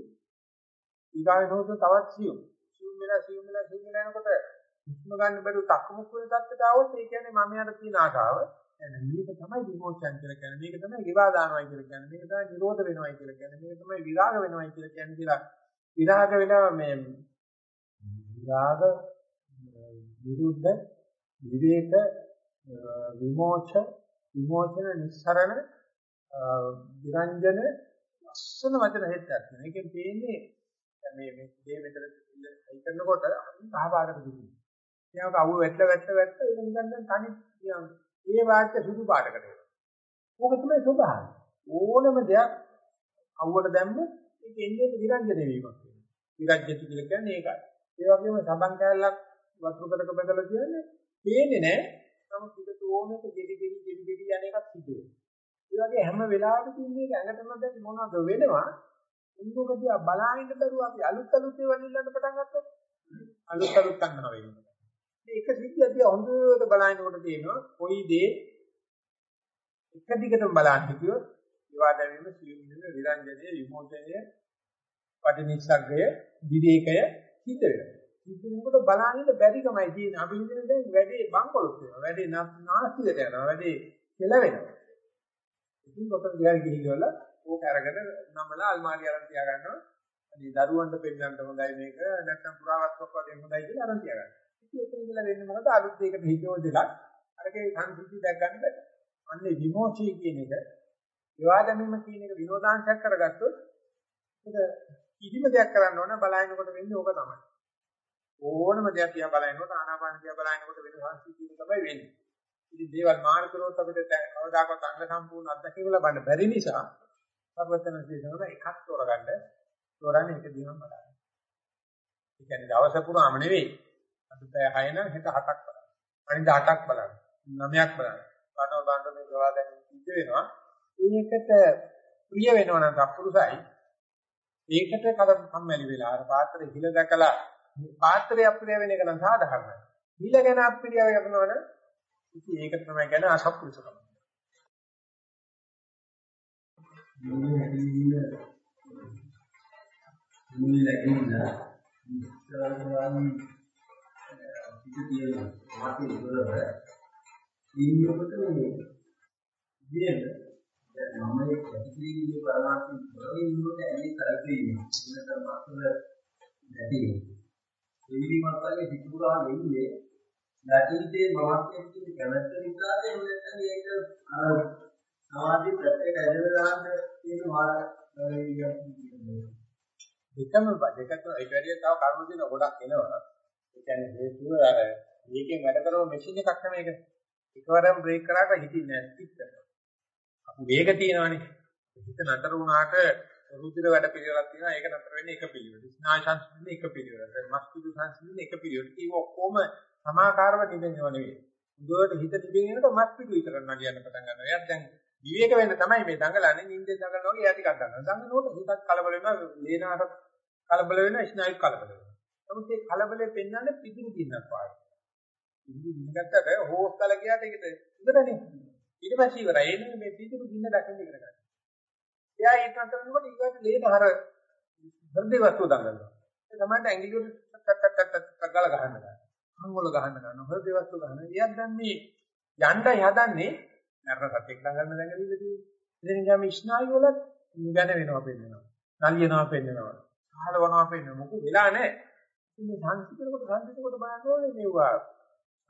ඊගාවේ හොස්පිටල් තවත් සියුම් සියුම් වෙලා සියුම් වෙලා සියුම් වෙලා යනකොට හුස්ම ගන්න බැරුව තක්මුක් වෙන තත්ත්වයට આવොත් ඒ කියන්නේ මම යට තියෙන ආශාව එහෙනම් මේක තමයි විමෝචන කියලා කියන්නේ. මේක තමයි ගෙවා දානවා කියලා කියන්නේ. මේක තමයි නිරෝධ වෙනවා කියලා කියන්නේ. මේක තමයි විරාග වෙනවා කියලා කියන්නේ කියලා. විරාග වෙනවා මේ විරාග විරුද්ධ විවේක විමෝච විමෝචන නිස්සරණ විරංජන ලස්සන වචන හෙට්ටක් තියෙනවා. ඒකෙන් පේන්නේ මේ මේ දේ මෙතන ඉල්ලයි කරනකොට අහපාරකට දුන්නේ. එයාට අවු වැටලා වැටලා වැටලා ඒක නිකන් තනි ඒ වාක්‍ය සුදු පාටකට එනවා. ඕක තමයි ස්වභාවය. ඕනම දෙයක් අවුවට දැම්මොත් ඒක එන්නේ විරංජන වීමක් වෙනවා. විරජ්‍යති කියලා කියන්නේ ඒකයි. ඒ වගේම සබන් කැලලක් වතුරකට බදලා කියන්නේ පේන්නේ නැහැ. නමුත් පිට ඕනෙක ගෙඩි ගෙඩි ගෙඩි ගෙඩි යන එකක් සිද්ධ වෙනවා. ඒ වගේ හැම වෙලාවෙකදී මේක ඇඟටම දැන් මොනවද වෙනවා? උන්දුකදී බලාගෙන දරුව අපි අලුත් අලුත් ඒවා නිල්ලන්න පටන් ගත්තොත් අලුත් අලුත් ගන්නවා වෙනවා. මේක සිද්ධියදී හොඳට බලනකොට තියෙනවා කොයි දේ එක දිගටම බලන්න හිටියොත් විවා දැමීම සියුම් වෙන විරංජනයේ විමෝචනයේ පටිනිස්සග්ගය විවේකය සිද්ධ වෙනවා. සිද්ධ වෙනකොට බලන්න බැරිකමයි තියෙන්නේ. අපි හිතන දැන් වැඩේ බංකොලොත් වෙනවා. වැඩේ නාස්තියට යනවා. වැඩේ කෙල වෙනවා. ඉතින් කොට ගියා ගිහිල්ලා ඕක අරගෙන නමලා අල්මාරිය අරන් තියා ගන්නවා. අනේ දරුවන්ට පෙන්නන්න හොඳයි මේක. නැත්නම් පුරාවස්තුවක් වගේ හොඳයි කියලා අරන් තියා ගන්නවා. ඉතින් එතන ඉඳලා වෙන්නේ මොකද අලුත් දෙයකට හිතෝදලා අරකේ සංසිද්ධි දැක් ගන්න බෑ. අන්නේ විමෝචී කියන එක විවාදමීම කියන එක විනෝදාංශයක් කරගත්තොත් ඒක කිසිම දෙයක් කරන්න ඕන බලහිනකොට වෙන්නේ ඕක තමයි. ඕනම දෙයක් දිහා බලහිනකොට ආනාපාන දිහා බලහිනකොට වෙන සංසිද්ධිය තමයි වෙන්නේ. ඉතින් දේවල් මාන කරොත් අපිට කවදාකවත් අංග සම්පූර්ණ අත්දැකීම ලබන්න බැරි නිසා සර්වතන දේශනවල එකක් තෝරගන්න තෝරන්නේ එක දිනම බලන්න. ඒ කියන්නේ දවස පුරාම නෙවෙයි අද පැය 6 නම් හෙට 7ක් බලන්න. අනිත් 8ක් බලන්න. 9ක් බලන්න. කනව බාන්න මේ ගවා ගැනීම සිද්ධ වෙනවා. ඒකට ප්‍රිය වෙනවා නම් සත්පුරුසයි. ඒකට කලම් සම්මැලි වෙලා අර පාත්‍රය හිල දැකලා පාත්‍රය අප්‍රිය වෙන එක නම් සාධාරණයි. හිල ගැන අප්‍රිය වෙනවනම් ඉතින් ඒක තමයි කියන්නේ අසත්පුරුෂකම. මේ හැදීම මේ ලැබෙන්න ඉස්සරහම පිට තියෙන මාතේ ඉවරව ඉන්නකොට මේ ඉතින් මම මේ කැපිටිලි පරමාර්ථය වලින් ඉන්නකොට ඇලි කරකෙන්නේ. එන්නතර මත්තල නැති. දෙවිලිමත් වගේ හිතුරා වෙන්නේ නැතිදී මමත් එක්ක කැමැත්ත නිසාද එහෙම නැත්නම් ඒක අර සමාධි පැත්තට ඇදලා දාන්න තියෙන මාර්ගය දෙකම දෙකට ඒ වැඩිය තව කරුණු දෙන ගොඩක් එනවා. ඒ කියන්නේ හේතුව අර මේකෙන් වැඩ කරන මැෂින් එකක් නෙමේක. එකවරම බ්‍රේක් කරාට හිතින්නේ නැහැ පිට කරනවා. අපු වේග තියෙනවානේ. හිත නතර වුණාට රුධිර වැඩ පිළිවෙලක් තියෙනවා. ඒක නතර වෙන්නේ එක පිළිවෙල. ස්නායු සංසිඳන එක පිළිවෙල. මස්තිෂ්ක සංසිඳන එක පිළිවෙල. ඒක ඔක්කොම සමාකාරව නිදෙනව නෙවෙයි. හොඳට හිත නිදෙන එනකොට මස් පිටු විතර නඩියන්න පටන් ගන්නවා. එයාත් දැන් විවේක වෙන්න තමයි මේ දඟලන්නේ. නිින්දෙන් දඟලනවා වගේ එයා ටිකක් ගන්නවා. දඟලනකොට හිතත් කලබල වෙනවා. ලේනාට කලබල වෙනවා. ස්නායු කලබල වෙනවා. නමුත් මේ කලබලේ පෙන්වන්නේ පිටු දින්නක් වගේ. පිටු දිනගත්තට හෝස් කල ගියාට ඒකට ඉවරනේ. ඊට පස්සේ ඉවරයි. එන්නේ මේ පිටු දින්න දකින්න ඉගෙන ගන්න. එයා ඒක අතරනකොට ඊගොල්ලෝ ලේන හර හෘද වස්තු දඟලනවා. ඒ තමයි ඇඟිලි ටක් ටක් ටක් ටක් ගාලා ගහන්න ගන්න. අංගවල ගහන්න ගන්නවා. හෘද වස්තු ගහන. එයාත් දැන් මේ යණ්ඩයි හදන්නේ නරක සත්‍යක් ළඟන්න දැඟලිද තියෙන්නේ. ඉතින් ගම ස්නායු වලත් ගැන වෙනවා පෙන්නනවා. නලියනවා පෙන්නනවා. සහලවනවා පෙන්නනවා. මොකද වෙලා නැහැ. ඉතින් මේ සංසිතනකොට සංසිතනකොට බලන්න ඕනේ මේවා.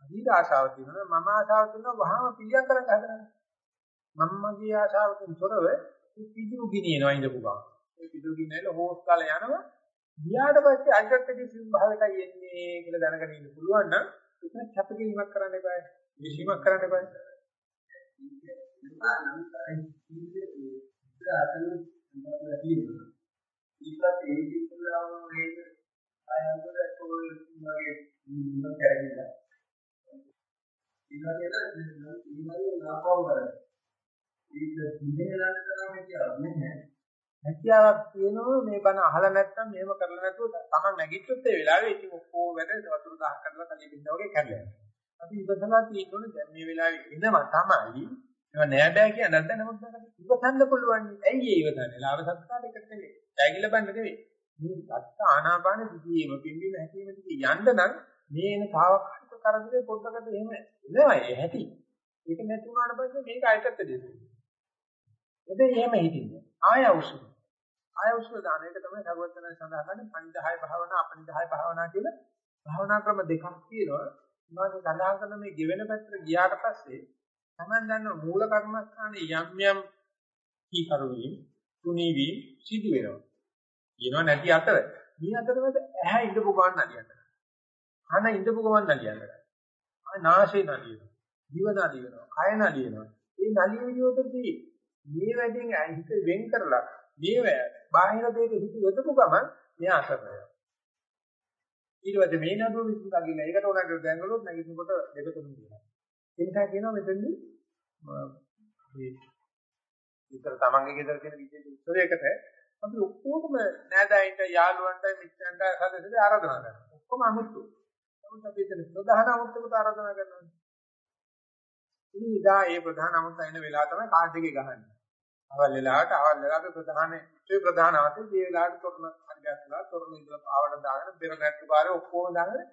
අදීද ආශාව තියෙනවා. මම ආශාව තියෙනවා වහාම පිළියම් කරන්න හදනවා. මම්මගේ ආශාවකින් තොරව පිටු ගිනිනවා ඉඳපු ගමන්. ඒ පිටු ගිනනල හොස් කාලේ යනවා. ගියාට පස්සේ අජත්තදී සිම් භාවයටයි එන්නේ කියලා දැනගෙන ඉන්න පුළුවන් නම් ඒක කැපකිරීමක් කරන්න එපා. විශ්ීමක් කරන්න එපා. ඊපස් ඒ කිව්වම මේක අයන්තර කොයි වගේ මොන කරගිලා ඊළඟට ඊළඟ නාපව කරා ඒක ඉඳලා කරන්නේ කියන්නේ හැකියාවක් තියෙනවා මේ බණ අහලා නැත්නම් මෙහෙම කරලා නැතුව තමන් නැගිට්ටොත් ඒ වෙලාවේ ඉතින් ඔක්කොම වැඩ වතුර දහක් කරලා කලින් බින්දා වගේ කරලා යනවා. අපි ඉවසලා තියෙනෝනේ දැන් මේ වෙලාවේ එනවා තමයි. ඒවා නෑ බෑ කියන නැද්ද නමුත් ඉවසන්න පුළුවන්. ඇයි ඒ ඉවසන්නේ? ලාභ සත්කාර එකට නෙවෙයි. ඇගිල බන්න නෙවෙයි. මේ සත්ත ආනාපාන දිගීම පිම්බීම හැකීම දිගේ යන්න නම් මේ එන තාවකාලික කරදරේ පොඩ්ඩකට එහෙම එනවා ඒ හැටි. ඒක නැති වුණාට පස්සේ මේක අයකට දෙන්න. එතෙන් එහෙම හිටින්නේ. ආය අවශ්‍යයි. ආයෝෂ්ව දාන එක තමයි සර්වඥයන් සඳහන් කරන්නේ පණිදාය භාවනා අපණිදාය භාවනා කියලා භාවනා ක්‍රම දෙකක් තියෙනවා. මම සඳහන් කරන මේ ගෙවෙන පැත්තට ගියාට පස්සේ තමයි දන්න මූල කර්මස්ථානයේ යම් යම් කීකරුවීම් තුනී වීම සිදු වෙනවා. කියනවා නැති අතර මේ අතරමැද ඇහැ ඉඳපු ගමන් නලියන්න. කන ඉඳපු ගමන් නලියන්න. ආ නාසය නලියනවා. දිව නලියනවා. කය නලියනවා. මේ නලිය විදිහටදී මේ වැඩෙන් හිත වෙන් කරලා මේ බාහිර දෙයක හිත යොදපු ගමන් මෙයා අසරණයි. ඊට පස්සේ මේ නඩුව විසඳලා ගිහින් ඒකට උනට දැංගලොත් නැගිටිනකොට දෙක තුන වෙනවා. ඒ නිසා කියනවා මෙතනදී මේ විතර තමන්ගේ ගෙදර තියෙන විශේෂ උත්සවයකට අපි ඔක්කොම නෑදෑයින්ට යාළුවන්ට මිත්‍රයන්ට සදස්යන්ට ආරාධනා කරනවා. ඔක්කොම අමුතු. නමුත් අපි එතන ප්‍රධාන අමුතුකට ආරාධනා කරනවා. ඉතින් ඉදා ඒ ප්‍රධාන අමුතු එන වෙලාව තමයි කාඩ් එකේ ගහන්නේ. අවල් වෙලාවට අවල් වෙලාවට ප්‍රධාන ඒ ප්‍රධාන ආතේ මේ වෙලාවට තොරණ හරියටලා තොරණ ඉඳලා ආවට දාගෙන පෙර නැට්ටු පාරේ ඔක්කොම දාගෙන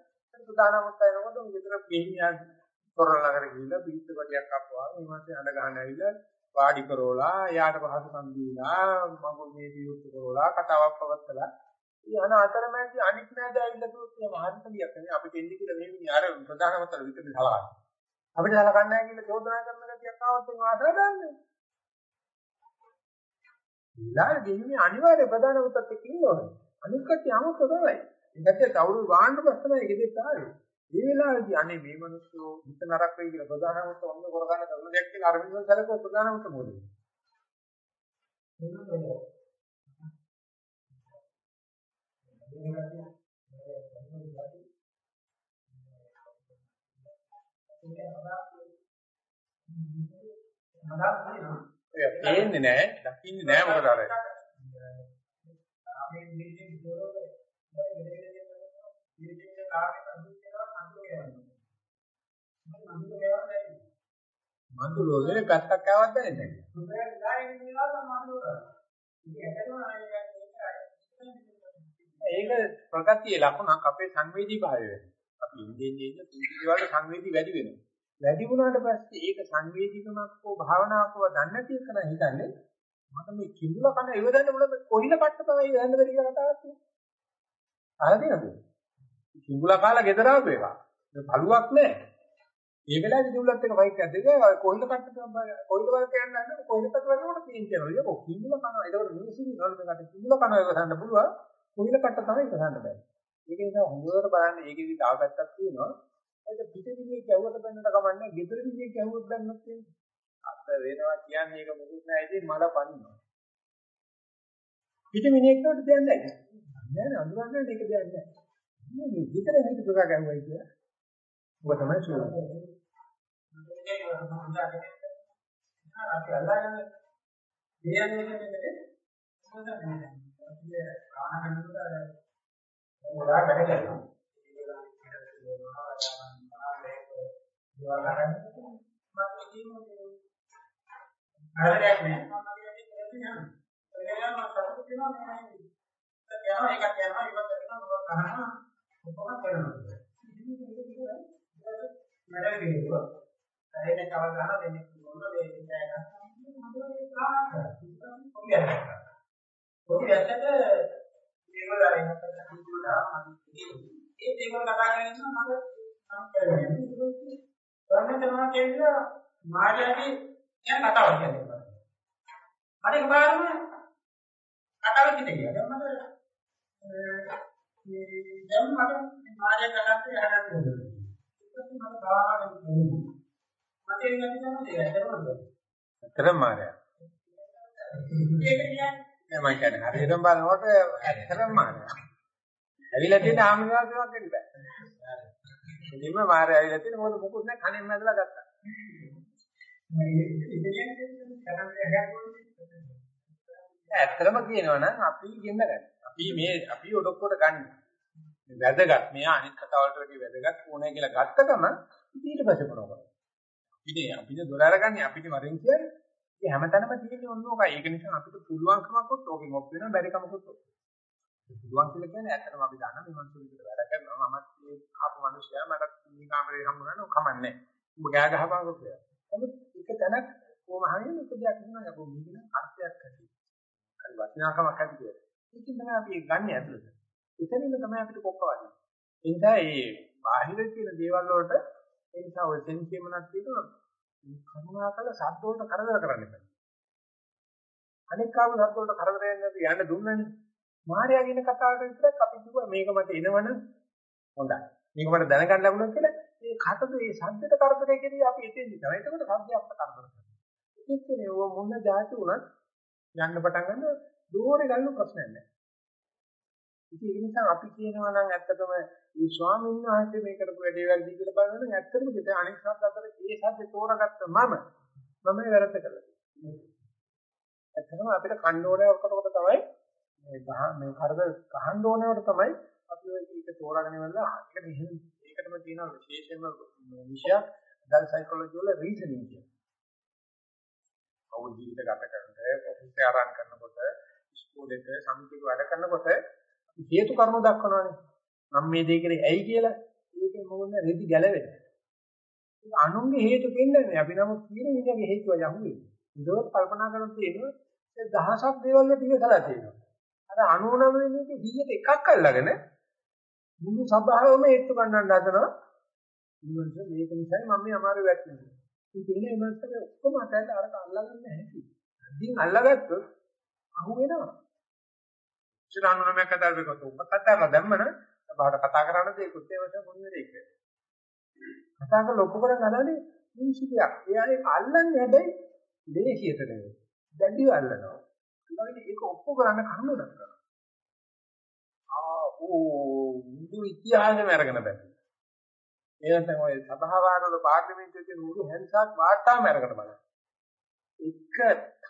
ප්‍රධාන අමුත්ත එනකොට විතර ගෙහියා තොරණ ළඟට ගිහිල්ලා බීච් කොටියක් අප්පුවා මේ මාසේ අඬ ගහන ඇවිල්ලා වාඩි කරෝලා යාට පහසුකම් දීලා මම මේ විවුර්ත කරෝලා කතාවක් පවත්තලා යන අතරමැදි අනිත් නෑද ඇවිල්ලා කිව්වොත් මේ මහත්කලියක් නේ අපිට එන්නේ කියලා මේ මිනිහ අර ප්‍රධානමතර විතර සලකන්නේ අපිට සලකන්නේ නැහැ කියලා චෝදනා කරන ගතියක් ආවොත් එනවා අතර දාන්නේ ඊළඟ ගෙහිමේ අනිවාර්ය ප්‍රධාන උත්තත් එක්ක ඉන්න ඕනේ. අනිත් කට්ටිය 아무ත් තමයි. ඒකට අවුරුදු ගානට පස්සේ තමයි ගෙදෙත් ආවේ. මේ වෙලාවේදී අනේ මේ මිනිස්සු හිත නරක වෙයි කියලා ප්‍රධාන උත්ත ඔන්න කරගන්න කරන දෙයක් කියලා අර මිනිස්සු සැලකුව ප්‍රධාන උත්ත මොකද? ඒක පේන්නේ නැහැ, දකින්නේ නැහැ මොකද අර. මන්දුලෝලේ පැත්තක් ආවත් දැනෙන්නේ ඒක ප්‍රගතියේ ලකුණක් අපේ සංවේදී භාවය වෙනවා. අපි ඉන්නේ ඉන්නේ පුංචි දේවල් සංවේදී වැඩි වෙනවා. වැඩි වුණාට පස්සේ ඒක සංවේදීකමක් හෝ භාවනාවක් හෝ දන්නේ නැති එක නම් හිතන්නේ මට මේ කිඹුල කන ඉවදන්න මුල කොහිල කට්ට තමයි ඉවදන්න බැරි කියලා කතාවක් තියෙනවා. අහලා තියෙනවද? කිඹුල කාලා ගෙදර ආපු එක. ඒක බලුවක් නැහැ. ඒ වෙලාවේ කිඹුලත් එක ෆයිට් එකක් දෙක කොහිල කට්ට කොහිල වල කියන්න නැද්ද කොහිල කට්ට වලට තීන් කරනවා. ඒක කිඹුල කනවා. ඒකට මිනිස්සු ඉන්නවනේ මේකට කිඹුල කනවා ඉවසන්න පුළුවන්. කොහිල කට්ට තමයි ඉවසන්න බෑ. ඒක නිසා හොඳට බලන්න ඒකෙදි තව පැත්තක් තියෙනවා. ඒක පිටිවිදියේ ගැව්වට බැන්නට කමන්නේ ගෙදර විදියේ ගැව්වොත් බැන්නත් තියෙනවා. අත වෙනවා කියන්නේ ඒක මොකුත් නැහැ ඉතින් මල පනිනවා. පිටිමිනියෙක්ට දෙයක් නැහැ. නෑ නෑ අඳුරන්නේ ඒක දෙයක් නැහැ. මේ ගෙදර හිට දුක ගැව්වයි කියලා. ඔබ තමයි ශෝධනය. අපි අල්ලගෙන දෙයන්නේ කියන්නේ මොකද මේ කාණ ගන්නකොට ගොඩාක් වැඩ කරනවා. හරියට නෑ. මම කියන්නේ යනවා. ඒකම සතුටු වෙනවා නෑ. යනවා එකක් යනවා ඉවත් කරනවා මොකක් කරනවා ඔක්කොම කරනවා. මඩ වේදුවා. හරියට කවල් ගන්නවා දෙන්නේ මොනවද මේ ඉඳලා ගන්නවා. කොහොමද? කොහොමද ඇත්තට ඒගොල්ලෝ අර එන්නත් කිව්වොත් ඒ ඒගොල්ලෝ කතා කරගෙන ඉන්නවා මම නම් කරන්නේ. කරන්නේ කරනවා කියන්නේ මායාවේ යන කතාවක් කියන්නේ. මට එකපාරම කතාවක් හිතේ ගියා. දැන් මට මේ දැන් මට මායාව කතාවේ හදන්න ඕනේ. ඒකත් මට භාවනාවෙන් දෙන්නේ. මට ඒක නැතිවම දෙයක්. ඇත්තටම මාර්යා. ඒක කියන්නේ මම කියන්නේ හරියටම බලනකොට ඇත්තටම මාර්යා. ඇවිල්ලා තියෙන ආමිනාවක් වෙන්න බෑ. ඉතින්ම මාර්යා ඇවිල්ලා තියෙන මොකද මොකුත් නැහැ කණෙන් මැදලා ගත්තා. ඇත්තටම කියනවා නම් අපි ගෙන්න ගන්න. අපි මේ අපි ඔඩොක්කොට ගන්න. වැදගත් මෙයා අනිත් කතාවලට වැඩිය වැදගත් ඕනේ කියලා ගත්ත ගමන් ඊට පස්සේ මොනවා ඉතින් අපිට දොර අරගන්නේ අපිට වරෙන් කියන්නේ. ඒ හැමතැනම තියෙන්නේ ඔන්න ඔකයි. ඒක නිසා අපිට පුළුවන්කමකුත් ඕකෙන් ඔප් වෙනවා බැරි කමකුත් ඔප්. පුළුවන් කියලා කියන්නේ ඇත්තටම අපි දන්න මේ මනුස්සය විතර වැඩ කරනවා. මමත් මේ ආපු මිනිස්සයා මට මේ කාමරේ හම්බුනන කමන්නේ. උඹ ගෑ ගහපන්කො කියලා. නමුත් එක තැනක් කොහොම හරි එක දෙයක් කියනවා යකෝ මේකන අර්ථයක් ඇති. හරි වටිනාකමක් ඇති කියලා. ඒකෙන් තමයි අපි ගන්න ඇතුළට. එතනින්ම තමයි අපිට කොක්ක වදින්නේ. ඒ නිසා මේ බාහිර කියන දේවල් වලට ඒ නිසා ඔය සෙන්සියමනක් තියෙනවා. කරුණාකර සද්ද වලට කරදර කරන්න එපා. අනික් කාම සද්ද වලට කරදර යන්න දුන්නනේ. මාර්යා කියන කතාවට විතරක් අපි කිව්වා මේක මට එනවනම් හොඳයි. මේක මට දැනගන්න ලැබුණා කියලා මේ කටද මේ සද්දට කරදරේ කියලා අපි එතෙන්දි තමයි. එතකොට සද්දය අපට කරදර කරනවා. ඒකනේ ඔය මොන જાති උනත් යන්න පටන් ගන්න දෝරේ ගන්න ප්‍රශ්නයක් නැහැ. ඉතින් ඒක නිසා අපි කියනවා නම් ඇත්තටම මේ ස්වාමීන් වහන්සේ මේ කරපු වැඩේ වැරදි කියලා බලනවා නම් ඇත්තටම දෙත අනෙක් සද්ද අතර ඒ සද්ද තෝරාගත්ත මම මම වැරද්ද කළා. ඇත්තටම අපිට කන්න ඕනේ කොට තමයි මේ මේ කරද ගහන්න ඕනවට තමයි අපි ඒක තෝරාගෙන ඉවරලා ඒකට ඒකටම තියෙන විශේෂයෙන්ම විෂයක් දල් සයිකොලොජි වල රීසනින් කියන. අවුල් ජීවිත ගත කරනකොට ඔෆිස් එක ආරම්භ කරනකොට ඉස්කෝලේක සමිතියක වැඩ කරනකොට හේතු කර්ම දක්වනවානේ. මම මේ දේ කරේ ඇයි කියලා ඒකෙන් මොකද රෙදි ගැලවෙන්නේ. අනුන්ගේ හේතු දෙන්නේ අපි නමුත් කියන විදිහේ හේතුව යහුවේ. ඒකවත් කල්පනා කරලා තියෙනවා දහසක් දේවල් වලට ඉවසලා තියෙනවා. අර 99 මේකේ 100ට එකක් අල්ලගෙන මුළු සභාවම ඒත්තු ගන්නන්න හදනවා. ඉන්නොත් මේක නිසායි මම මේ අමාරු වැටෙන්නේ. ඉතින් ඒ මනසට ඔක්කොම අතට අරක අල්ලගන්න හැටි. ඉතින් අල්ලගත්තොත් අහු වෙනවා. ශ්‍රාවණමයක් කතා කරනකොට ඔබ කතා කරලා දැම්මන සභාවට කතා කරන්න දෙයක්වත් ඒ වගේ මොන වෙලේ ඒක. කතා කරලා ඔක්කොම ගන්නනේ නිසිතියක්. එයා ඒක අල්ලන්නේ හැබැයි දේශියට නෙවෙයි. දැඩිව අල්ලනවා. ඊළඟට ඒක ඔප්පු කරන්න කරුණු දක්වනවා. ආ ඕ මුළු ඉතිහාසෙම අරගෙන බැලුවා. ඒ නැත්නම් ඔය සභාවාරවල පාර්ලිමේන්තුවේ තියෙන මුළු හැන්සාත් වාට්ටාම අරගෙන බලන්න. එක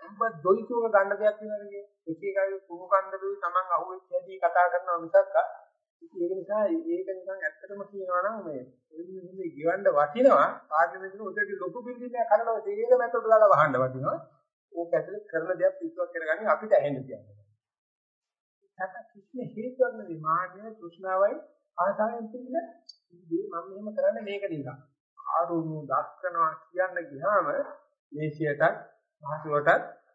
සම්බ දොයිතුක ගන්න දෙයක් නෙවෙයි. එක එකයි කුණු කන්දලුයි Taman අහුවෙච්ච හැටි කතා කරනවා මිසක් ඒක නිසා ඒක නිකන් ඇත්තටම කියනවා නම් මේ ඔයන්නේ ගෙවන්න වටිනවා පාර්ලිමේන්තුවේ උදේ ලොකු බිල්ඩින් එකක් හදලා ඔය තේරෙක මැට්ටෝ දාලා වහන්න වටිනවා. ඕක ඇතුලේ කරන දේක් පිටුවක් කරගන්නේ අපිට ඇහෙන්න තියන්නේ. ඒක කිසිම හේතුවක් නෙවෙයි මාන්නය තෘෂ්ණාවයි ආසාවෙන් තියෙන දේ මම මෙහෙම කරන්නේ මේක නිසා. ආරුණු දක්කනවා කියන්න ගියාම මේසියටත් පහසුවටත්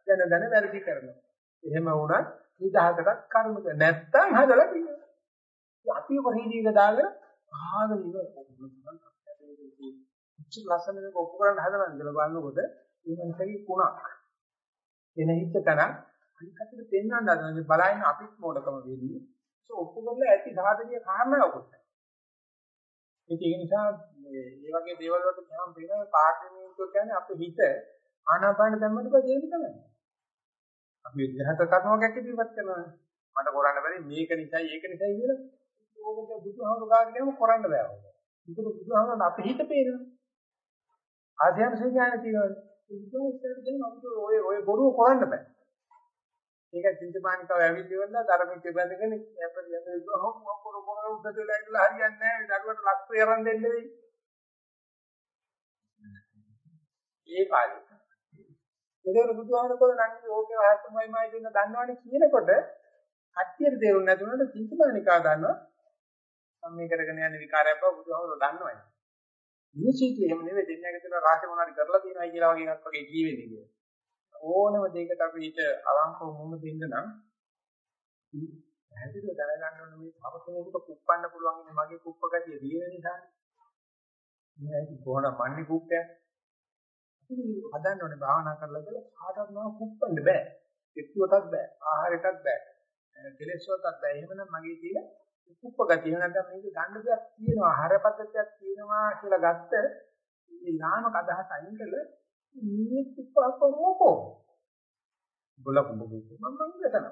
දැන දැන වැරදි කරනවා. එහෙම වුණත් නිදහසටත් කර්ම නැත්තම් හදලා තියෙනවා. අපි කොහේදීක දාගෙන ආගෙන ඉන්න උච්ච ලස්සන එක ඔප්පු කරන්න හදනවා කියලා බලනකොට මේ මනසගේ කුණක් එන හිත තන අනිත් අතට පෙන්වන්න හදනවා බලයින් අපිත් මොඩකම වෙන්නේ ඒක ඔප්පු කරලා ඇති සාධනීය කාරණාවකුත් ඒක නිසා මේ වගේ දේවල් වලට ගියාම වෙන පාර්ලිමේන්තුව කියන්නේ අපේ හිත ආනාපාන ධම්මනික දෙයක් තමයි. අපි විග්‍රහත කරනවා ගැටීපත් කරනවා. මට කරන්න බැරි මේක නිසායි ඒක නිසායි කියලා. ඕකට බුදුහාමුදුරු ගාන ගියාම කරන්න බෑ. ඒක බුදුහාමුදුරන් අපේ හිත පේනවා. ආධ්‍යාත්ම සංඥාන තියෙනවා. බුදුහාමුදුරු කියන අපිට ඔය ඔය බොරුව කරන්න බෑ. ඒක චින්තමානිකව ඇවිල්ලා ධර්මික බඳගෙන අපිට යන දුහම මොකර මොකර උඩට läගලා හරියන්නේ නැහැ. දරුවට ලක්ෂය අරන් දෙන්න වෙයි. ඒ කාලේ. ඒකවල බුදුහාමුදුරුවෝ නම් ඕකේ වාස්තවයි මයි කියන දන්නවනේ කියනකොට කට්ටියට තේරුම් නැතුනට චින්තමානිකා දන්නවා. සම්මේ කරගෙන යන විකාරයක් බව බුදුහාමුදුරුවෝ දන්නවයි. මේ සීටි එහෙම නෙවෙයි දෙන්නේ කියලා රාශි මොනවාරි කරලා තියෙනවා කියලා වගේ එකක් වගේ කියවෙන්නේ කියලා. ඕනම දෙයකට අපි ඊට අවංකව මුහුණ දෙන්න නම් පැහැදිලිව දැනගන්න ඕනේ මේ තව කෙනෙකුට කුප්පන්න පුළුවන් ඉන්නේ මගේ කුප්ප ගතිය දින නිසා. මේයි කොහොම මන්නේ කුප්පයක්. හදන්න ඕනේ භාවනා කරලා කියලා කාටවත් නම කුප්පන්න බෑ. එක්කුවටත් බෑ. ආහාරයටත් බෑ. කෙලෙස්වටත් බෑ. එහෙමනම් මගේ තියෙන කුප්ප ගතිය නැත්නම් මේක ගන්න දෙයක් තියෙනවා. ආහාර පද්ධතියක් තියෙනවා කියලා ගත්ත මේ නාමක අදහස අයින් කළා මේ කුප්පා කරෝකෝ. බල කුඹු මම මම ගතන.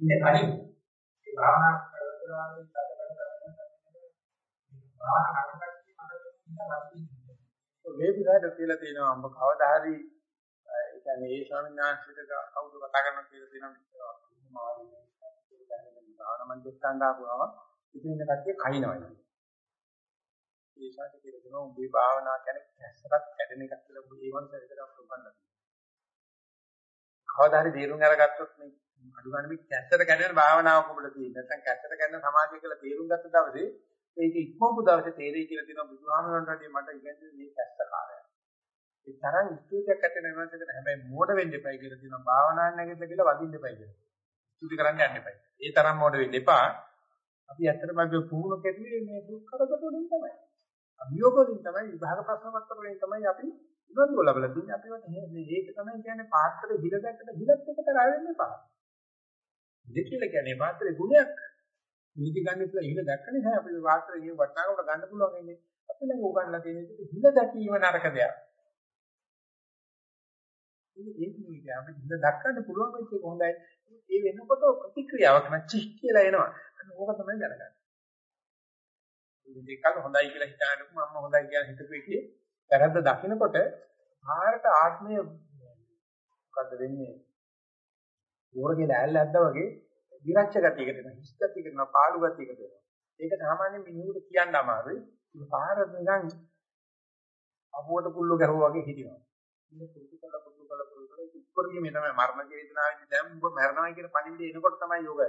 ඉන්නේ කලින් ඒ භාවනා කරනවා කියන භාවනා වේදිකාට කියලා තියෙනවා අම්බ කවදා හරි ඒ කියන්නේ ඒ ස්වාමීන් වහන්සේට කවුරු කතා කරනවා කියලා තියෙනවා භාවනා මන්දිස්ථාන දාපුවම ඉතින් ඉන්න කට්ටිය කහිනවා ඒ ශාස්ත්‍ර කියලා දෙනවා උඹේ භාවනා කියන්නේ කැස්සරත් කැඩෙන එකක් කියලා උඹේ ඒ වන්සර් එකට උපන්න කවදා හරි තේරුම් අරගත්තොත් මේ අඩු ගන්න මේ කැස්සට කැඩෙන භාවනාවක් ඔබට තියෙන නැත්නම් කැස්සට කැඩෙන සමාධිය කියලා තේරුම් ගත්ත දවසේ ඒක ඉක්මවපු දවසේ තේරෙයි කියලා තියෙනවා බුදුහාමරන්ට මට ඉගෙනන්නේ මේ කැස්ස කාර්යය. ඒ තරම් ස්තුතියක් ඇති වෙනවද හැබැයි මෝඩ වෙන්න එපයි කියලා තියෙනවා භාවනාවක් නැගිටලා කියලා වදින්න එපයි කියලා. ස්තුති කරන්න යන්න එපයි. ඒ තරම් මෝඩ වෙන්න එපා. අපි ඇත්තටම අපි පුහුණු කෙරුවේ මේ දුක් කරදර වලින් තමයි. අභියෝග වලින් තමයි විභාග ප්‍රශ්න පත්‍ර වලින් තමයි අපි ඉවන්ව ලබලා තින්නේ. අපි මේ ඒක තමයි කියන්නේ පාත්‍රය හිල දැක්කට හිලත් එක කරා වෙන්න එපා. දෙකිල කියන්නේ පාත්‍රයේ ගුණයක්. නිදි ගන්න ඉතලා ඉහළ දැක්ක නිසා අපි වාස්තවයේ වටනාකට ගන්න පුළුවන් ඉන්නේ. අපි ළඟ උගන්ලා තියෙන විදිහට හිල දැකීම නරක දෙයක්. ඒක නෙවෙයි අපි හිල දක්වන්න පුළුවන් වෙච්ච එක හොඳයි. ඒ වෙනකොට ප්‍රතික්‍රියාවක් නැචි කියලා එනවා. ඕක තමයි දැනගන්න. මේකත් හොඳයි කියලා හිතානකො මම හොඳයි කියලා හිතපු එකේ වැරද්ද දකින්නකොට ආහාරට ආත්මය මොකද්ද වෙන්නේ? ඌරගේ ලෑල්ල ඇද්දා වගේ විරච්ච ගතියකට එනවා. හිස් ගතියකට එනවා. පාළු ගතියකට එනවා. ඒක සාමාන්‍යයෙන් මිනිහෙකුට කියන්න අමාරුයි. ඒ පාර නිකන් අහුවට කුල්ල ගැහුවා වගේ හිටිනවා. මේ පුරුදු කළ පුරුදු කළ පුරුදු කළ උත්පරිය මේ තමයි මරණ වේදනාවේ දැන් ඔබ මරණයි කියන පණිවිඩය එනකොට තමයි යෝග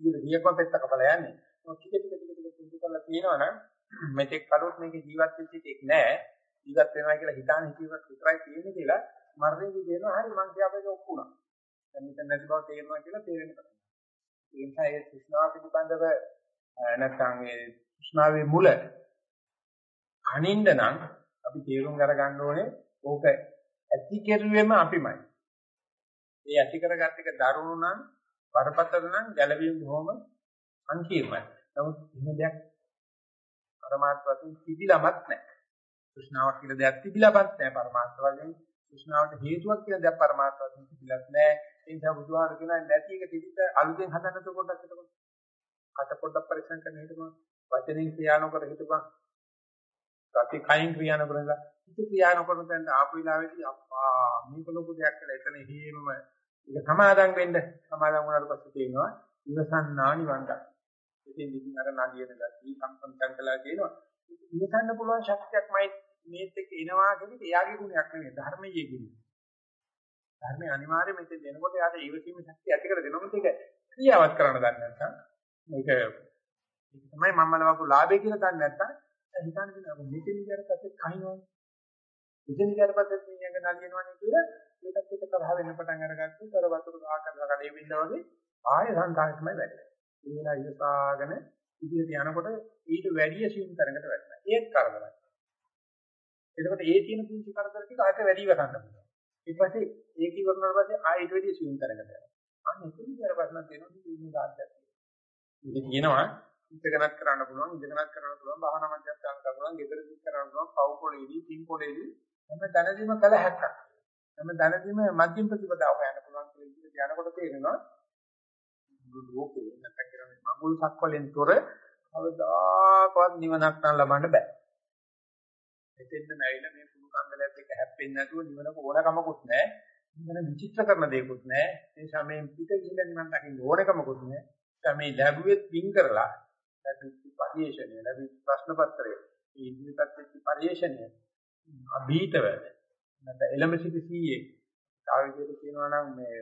ඊට ගියකම පෙත්ත කපලා යන්නේ. ටික ටික ටික ටික පුරුදු කරලා තියෙනවනම් මෙතෙක් කළොත් මේක ජීවත් වෙච්ච එකක් නෑ. ජීවත් වෙනවා කියලා හිතාන හිතීමක් විතරයි තියෙන්නේ කියලා මරණයදී දෙනවා හරි මං කියාපේක ඔක්කුණා. දැන් මෙතන නැති බව තේරෙනවා කියලා තේරෙන්න පටන් ඒ නිසා ඒ තෘෂ්ණාව පිළිබඳව නැත්නම් ඒ තෘෂ්ණාවේ මුල කනින්න නම් අපි තේරුම් අරගන්න ඕනේ ඕක ඇති කෙරුවෙම අපිමයි. ඒ ඇති කරගත් එක දරුණු නම් බරපතල නම් ගැළවීම බොහොම සංකීර්ණයි. නමුත් එහෙම දෙයක් පරමාර්ථ වශයෙන් තිබිලමත් නැහැ. තෘෂ්ණාවක් කියලා දෙයක් තිබිලමත් නැහැ පරමාර්ථ වශයෙන්. තෘෂ්ණාවට හේතුවක් කියලා දෙයක් පරමාර්ථ වශයෙන් තිබිලත් නැහැ. ඒ නිසා බුදුහාම කියනවා නැති එක තිබිට අලුතෙන් හදන්නත් පොඩ්ඩක් හිතපන්. කට පොඩ්ඩක් පරිස්සම් කරන්න හිතපන්. වචනෙන් ක්‍රියා නොකර හිතපන්. සති කයින් ක්‍රියා නොකර ඉඳලා හිත ක්‍රියා නොකරන දැන් ආපු වෙලාවේදී අප්පා මේක ලොකු දෙයක් කියලා එතන හේමම ඒක සමාදම් වෙන්න සමාදම් වුණාට පස්සේ තේනවා ඉවසන්නා නිවන් දකින්න. ඉතින් ඉතින් අර නඩියන ගැටි සම්පම් තංකලා කියනවා. ඉවසන්න පුළුවන් ශක්තියක්මයි මේත් එක්ක එනවා කියන්නේ එයාගේ ගුණයක් නෙවෙයි ධර්මයේ ගුණය. ධර්මයේ අනිවාර්යයෙන් මෙතෙන් දෙනකොට යාට ඊවසීමේ ශක්තිය ඇති කර දෙනවා. මේක ක්‍රියාවත් කරන්න දන්නේ නැත්නම් මේක ඒක තමයි මම ලබපු ලාභය කියලා දන්නේ නැත්නම් හිතන්න දෙනවා මෙතෙන් ඉඳලා පස්සේ කහිනවනේ. මෙතෙන් ඉඳලා පස්සේ මිනිහක නලියනවනේ කියලා ඒකත් එක්ක තරහ වෙන්න පටන් අරගත්තොත් අර වතුර ගහ කරලා කඩේ බින්දා වගේ ආය සංකාරය තමයි වැඩේ. ඉන්නලා ඉවසාගෙන ඉදිරියට යනකොට ඊට වැඩි සියුම් තරකට වැටෙනවා. ඒත් කරදරයි. එතකොට ඒ තියෙන පුංචි කරදර ටික ආයත වැඩි ගන්න පුළුවන්. ඊට පස්සේ ඒක ඉවරනාට පස්සේ ආයෙත් වැඩි සියුම් තරකට යනවා. අන්න එතන ඉතර ප්‍රශ්න තියෙනවා කිසිම සාධ්‍යයක්. ඉතින් කියනවා ඉඳගෙනත් කරන්න පුළුවන් ඉඳගෙනත් කරන්න පුළුවන් භාවනා මධ්‍යස්ථාන කරන්න පුළුවන් ගෙදර දික් කරන්න පුළුවන් පව් පොළේදී තින් පොළේදී හැම දැනදීම කළ හැක්කක්. හැම දැනදීම මධ්‍යම ප්‍රතිපදාව යන්න පුළුවන් කියලා යනකොට තේරෙනවා ලෝකේ නැත්නම් කියන්නේ මඟුල් සක්වලෙන් තොර කවදාකවත් නිවනක් නම් ලබන්න බෑ. එතෙන්න මැවිලා මේ කුණු කන්දලයක් එක හැප්පෙන්නේ නැතුව නිවනක ඕනකමකුත් නැහැ. නිවන විචිත්‍ර කරන දෙයක්වත් නැහැ. ඒ සමයෙන් පිට ගිහින් නිවන් දකින්න ඕනකමකුත් නැහැ. තමයි ලැබුවෙත් පින් කරලා ලැබිච්ච පරිේශණය ලැබිච්ච ප්‍රශ්න පත්‍රය මේ ඉදිරිපත් වෙච්ච පරිේශණය අභීතව නැත්නම් එළඹ සිටි සීයේ තව විදිහට කියනවා නම් මේ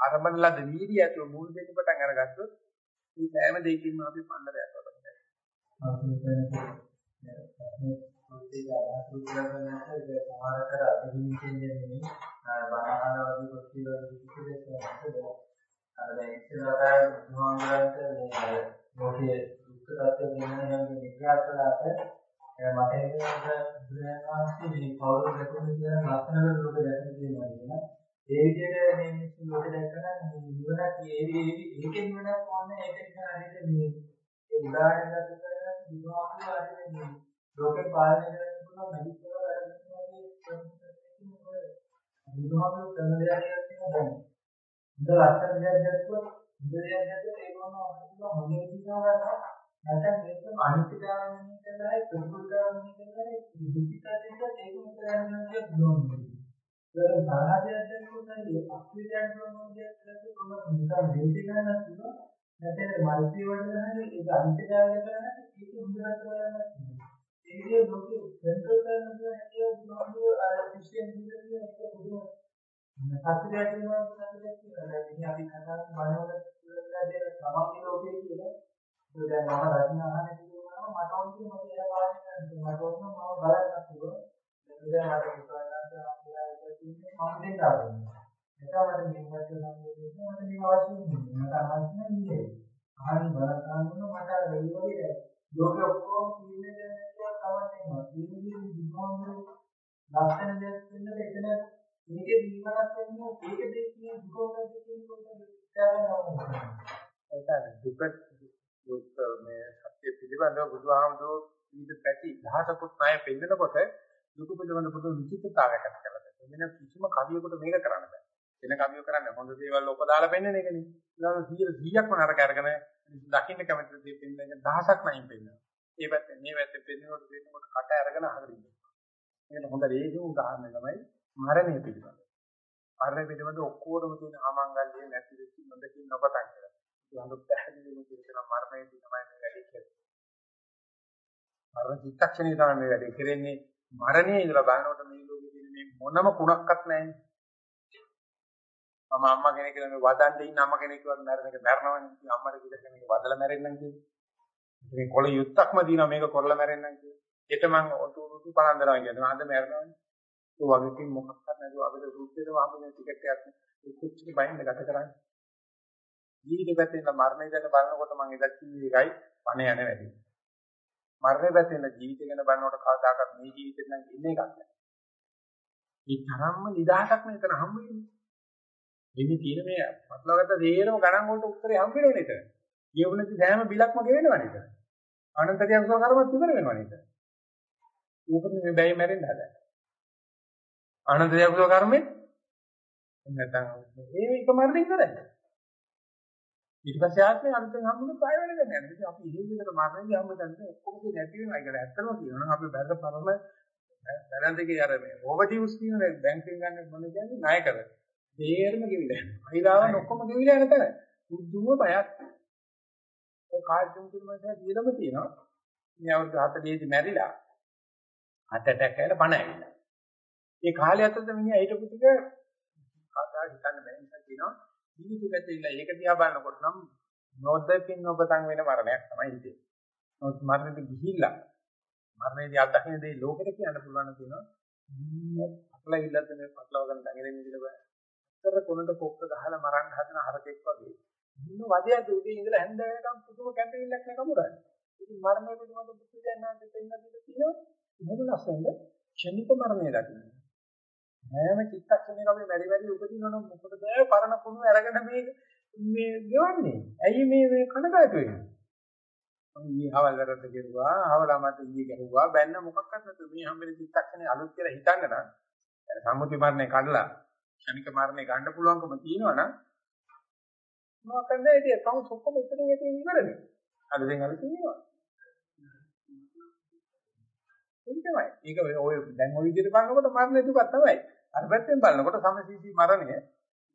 අරබන ලද වීර්යය ඇතුව මුල් දෙන්න පටන් අරගත්තොත් මේ සෑම දෙයකින්ම අපි පන්නරයක් වඩනවා. ඒක අදහස් කරගන්නත් ඒක සමහරකට අධිමිතෙන් නෙමෙයි බණහන වගේ කොච්චර විදිහට අර දැන් ඉස්සරහට බුදුහාමුදුරන්ට මේ ලෝකයේ දුක්ඛ tattwa ගැන යම් විග්‍රහ කළාට මට ඒක බුදුරජාණන් වහන්සේ මේ කවුරු දැකුණු කියන ලක්ෂණ වල ලෝක දැකලා තියෙනවා ඕනේ ඒක නිසා හරියට මේ ඒ උදාහරණයක් කරගෙන බුදුහාමුදුරුවෝ හරියට මේ ලෝකේ පාලනය කරන්න පුළුවන් මැජික් වල වැඩ බුදුහාමුදුරුවෝ කරන දෙයක් කියලා දැන්. හොඳ ලස්සන දෙයක් දැක්කොත් හොඳ දෙයක් දැක්කොත් ඒක වම අපිට හොඳ විදිහට ගන්නවා. නැත්නම් මේක අනිත්‍යතාවයෙන් කරලා ප්‍රතිපදාවෙන් කරලා දුක්ඛිතාවෙන් ඒක මුතරන්නේ කියලා පුළුවන්. ඒක සාහාරයක් දැක්කොත් අපිට යන මොනවද කියලා කොහොමද නිකන් දෙවිද ගන්නත් පුළුවන්. නැත්නම් මල්ටි වල නැහැ ඒක අනිත්‍යතාවය කරලා ඒක හොඳට කරගන්නත් ඒකේ ලෝකෙ සෙන්ටර් කරන හැටිය බුදුහාමුදුරුවෝ අර ක්‍රිස්තියන් විදිහට එක පුදුම සත්‍යයක් වෙනවා සත්‍යයක් කියලා. දැන් ඉතින් අපි කතා බලනකොට කියලා දෙන සමගි ලෝකයේ කියලා. ඒක දැන් මම රචන අහන්න කියනවා මට ඕන කිය මම ඒක පාලනය කරන්න මට ඕන මම බලන්න පුළුවන්. දැන් මට විශ්වාසයක් ආවා මම දෙන්න ආවා. එතකොට මේකට සම්බන්ධ වෙන්න මට මේ අවශ්‍ය වෙන්නේ. මට අවශ්‍ය නැහැ. අහන්න බලන්න මට ඒ වගේ ලෝකෙ ඔක්කොම කීනේ දැන් තමයි තියෙනවා. මේ විදිහට ලක්ෂණ දෙයක් වෙනද එතන මේකේ දීමනක් වෙන්නේ ඒක දෙකේ දුකවලද කියන කොට දැනගන්නවා. ඒක දුක දුක් මේ සත්‍ය පිළිබඳව බුදුහාමුදුරුවෝ විවිධ පැති දහසකුත් ණය පෙන්නකොට දුක පිළිබඳ බුදු විචිත්තතාවයක් ඇති කරලා තියෙනවා. වෙන කිසිම කවියෙකුට මේක කරන්න බෑ. වෙන කවියෝ කරන්නේ හොඳ දේවල් ඔක දාලා පෙන්නන එකනේ. ඊළඟ 100 100ක්ම නරක අරගෙන දකින්න කැමති දේ පෙන්නන එක දහසක් ණයින් පෙන්නනවා. මේ පැත්තේ මේ පැත්තේ පෙන්නනකොට පෙන්නකොට කට අරගෙන අහගෙන ඉන්නවා. මේකට හොඳ රේසු උදාහරණය තමයි මරණය පිළිබඳ. මරණය පිළිබඳ ඔක්කොරම තියෙන ආමංගල්‍ය නැති වෙච්ච නොදකින් නොපතන් කියලා. ඒ හඳු පැහැදිලිවම කියන මරණයදී තමයි මේ වැඩේ කරන්නේ. මරණ චිත්තක්ෂණේ තමයි මේ වැඩේ කරන්නේ. මරණය ඉඳලා බලනකොට මේ ලෝකේ තියෙන මේ මොනම කුණක්වත් නැහැ. මම අම්මා කෙනෙක් කියලා මේ වදන්න ඉන්න අම්මා කෙනෙක් වගේ මැරෙන එක මැරනවනේ. ඉතින් අම්මට කිව්වට මේක වදලා මැරෙන්නම් කියන්නේ. මේ කොළ යුත්තක්ම දිනවා මේක කරලා මැරෙන්නම් කියන්නේ. ඒට මං උතු පලන්දරා කියනවා. අද මැරනවනේ. ඒ වගේ කින් මොකක්ද නැතුව අපිට රුප්පේට වහමින ටිකට් එකක් නේ. කුච්චි බයින්ද ගත කරන්නේ. ජීවිතේ පැත්තෙන් මරණය ගැන බලනකොට මම එදත් කිව්වේ ඒකයි පණ යන වැඩි. මරණය පැත්තෙන් ජීවිතය ගැන බලනකොට කවදාකවත් මේ ජීවිතේ නම් ඉන්නේ එකක් නැහැ. මේ තරම්ම නිදහසක් නේද හම්බ වෙන්නේ. මෙන්න තියෙන මේ පටලවාගත්ත දේරම ගණන් වලට උත්තරේ හම්බ වෙන්නේ නේද? ජීවනයේ සෑම බිලක්ම ගෙවෙනවා නේද? අනන්තරිය අකුසල කර්මත් ඉවර වෙනවා නේද? ඕකද මේ බැයි මැරෙන්න හදන්නේ. අනන්තරිය අකුසල කර්මෙත් නැත්නම් ඒ එක මරණය ඉවරයි. ඊට පස්සේ ආත්මේ අන්තෙන් හම්බුනේ පය වෙන දෙයක් නෑ. ඉතින් අපි ඉහින් විතර මරණයදී හම්බෙන්නේ ඔක්කොම නැති වෙනවා කියලා ඇත්තම කියනවා නම් අපි බැලුව පරම දැනන්දගේ අර මේ ඕවර්ඩියුස් කියන බැංකුවෙන් ගන්න මොන කියන්නේ ණය කරන්නේ. තේරම ගෙවිලා යනවා. අයිලාවන් ඔක්කොම ගෙවිලා යන තැන. බුදුම බයක්. ඒ කාර්යතුන් කිරීමේ දිලම තියෙනවා. මේ අවුරුදු 40 දී මැරිලා ඇටැක් ඇවිල්ලා පණ ඇවිල්ලා. ඒ කාලය ඇතුළත මිනිහා හිටපු ටික කතා හිතන්න බැහැ නිසා කියනවා ජීවිත පැතිලා ඒක දිහා බලනකොට නම් නොදකින් ඔබතන් වෙන මරණයක් තමයි හිතේ. නමුත් මරණයට ගිහිල්ලා මරණයේදී අත්දකින්න දේ ලෝකෙට කියන්න පුළුවන් කියනවා. අක්ලවිල්ලත් මේ පටලව ගන්න දඟලෙන්න ඉඳලා. අතර කොනට කොක්ක ගහලා මරන්න හදන හරකෙක් වගේ. මුන්න වදයක් උදේ ඉඳලා හැන්ද වෙනකම් පුදුම කැපිල්ලක් නේ කමුරන්නේ. ඉතින් මරණය පිළිබඳ බුද්ධ ඥානන්ත දෙන්න දෙන්න තියෙනවා. මොන ලස්සනද? ක්ෂණික මරණය දකින්න. හැම චිත්තක්ෂණයක අපි වැඩි වැඩි උපදිනවනම් මොකටද පරණ කුණු අරගෙන මේ මේ ගෙවන්නේ? ඇයි මේ මේ කනගාටු වෙන්නේ? ඊයේ හවල් වැරද්ද කෙරුවා, හවලා මට ඊයේ ගැහුවා, බැන්න මොකක්වත් නැතු මේ හැම්බෙලි චිත්තක්ෂණේ අලුත් කියලා හිතන්න නම් සම්මුති මරණය කඩලා ක්ෂණික මරණය ගන්න පුළුවන්කම තියෙනවනම් මොකක්ද ඉතින් කවුරු ඔක්කොම ඉතින් ඉතින් ඉවරනේ. අද දැන් අලුත් තියෙනවා. ඒක තමයි. ඒක ඔය දැන් ඔය විදිහට බලනකොට මරණ දුකක් තමයි. අර පැත්තෙන් බලනකොට සමසීසී මරණය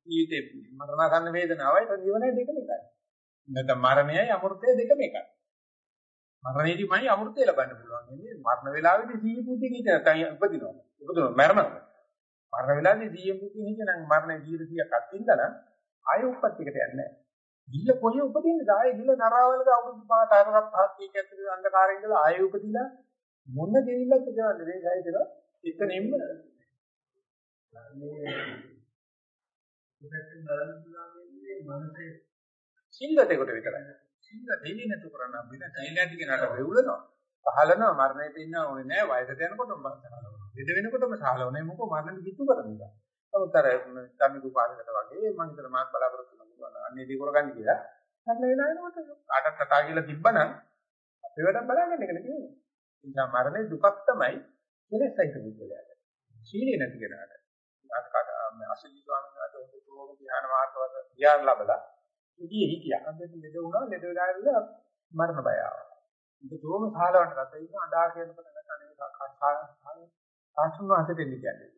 ජීවිතේ මරණ ගන්න වේදනාවයි ජීවනයේ දෙකම එකයි. නැත්නම් මරණයයි අමෘතය දෙකම එකයි. මරණයේදීමයි අමෘතය ලබන්න පුළුවන්. ඉන්නේ මරණ වේලාවේදී සීය පුතිය කිය නැත්නම් උපදිනවා. උපදිනවා මරණය. මරණ වේලාවේදී සීය පුතිය හිත නම් මරණ ජීවිත 100ක් අත්විඳලා ආය උපත්තිකට යන්නේ නැහැ. ගිල්ල කොහේ උපදින්නද? ආයේ ගිල්ල නරාවලද අවුරුදු 5 තරක් පහක් කීක ඇතුළේ අන්ධකාරයෙන් ඉඳලා ආයේ උපදිලා මොන දෙවිල්ලක්ද කියන්නේ මේ සයිදල එතනින්ම මේ ඉතින් බලන්න පුළුවන් මනසේ සිල්ලතේකට විතරයි. සිල්ල දෙන්නේ නැතු කරන්න අපිට ටයිලට් කෙනාට වෙවුලනවා. පහලනවා මරණයට ඉන්න ඕනේ නෑ වයසට යනකොටම සහලවනවා. ලෙඩ වෙනකොටම සහලවන්නේ මොකෝ මරණය කිතු කරන්නේ. නමුත් අර සම්මික උපාදකට වගේ මම හිතන මාත් බලාපොරොත්තු වෙනවා. අන්නේ දේ කරගන්න කියලා. මරණ වෙලා එනකොට කාටත් කතා කියලා තිබ්බනම් අපේ වැඩක් බලාගන්න එකනේ තියෙන්නේ. නිසා මරණය දුකක් තමයි කෙලෙසයිත බුද්ධලයට. සීලේ නැති කෙනාට. අසලි ස්වාමීන් වහන්සේ ඔතෝම ධ්‍යාන මාර්ගවල ධ්‍යාන ලැබලා ඉතින් හිටියා. අන්තිමට ලෙඩ වුණා. ලෙඩ වෙලා ඉඳලා මරණ බය ආවා. ඒකෝම සාලවන්න ගත්තා. ඒක අඬා කියනකොට නැත්නම් ආසුන් වහන්සේ දෙන්න කියන්නේ.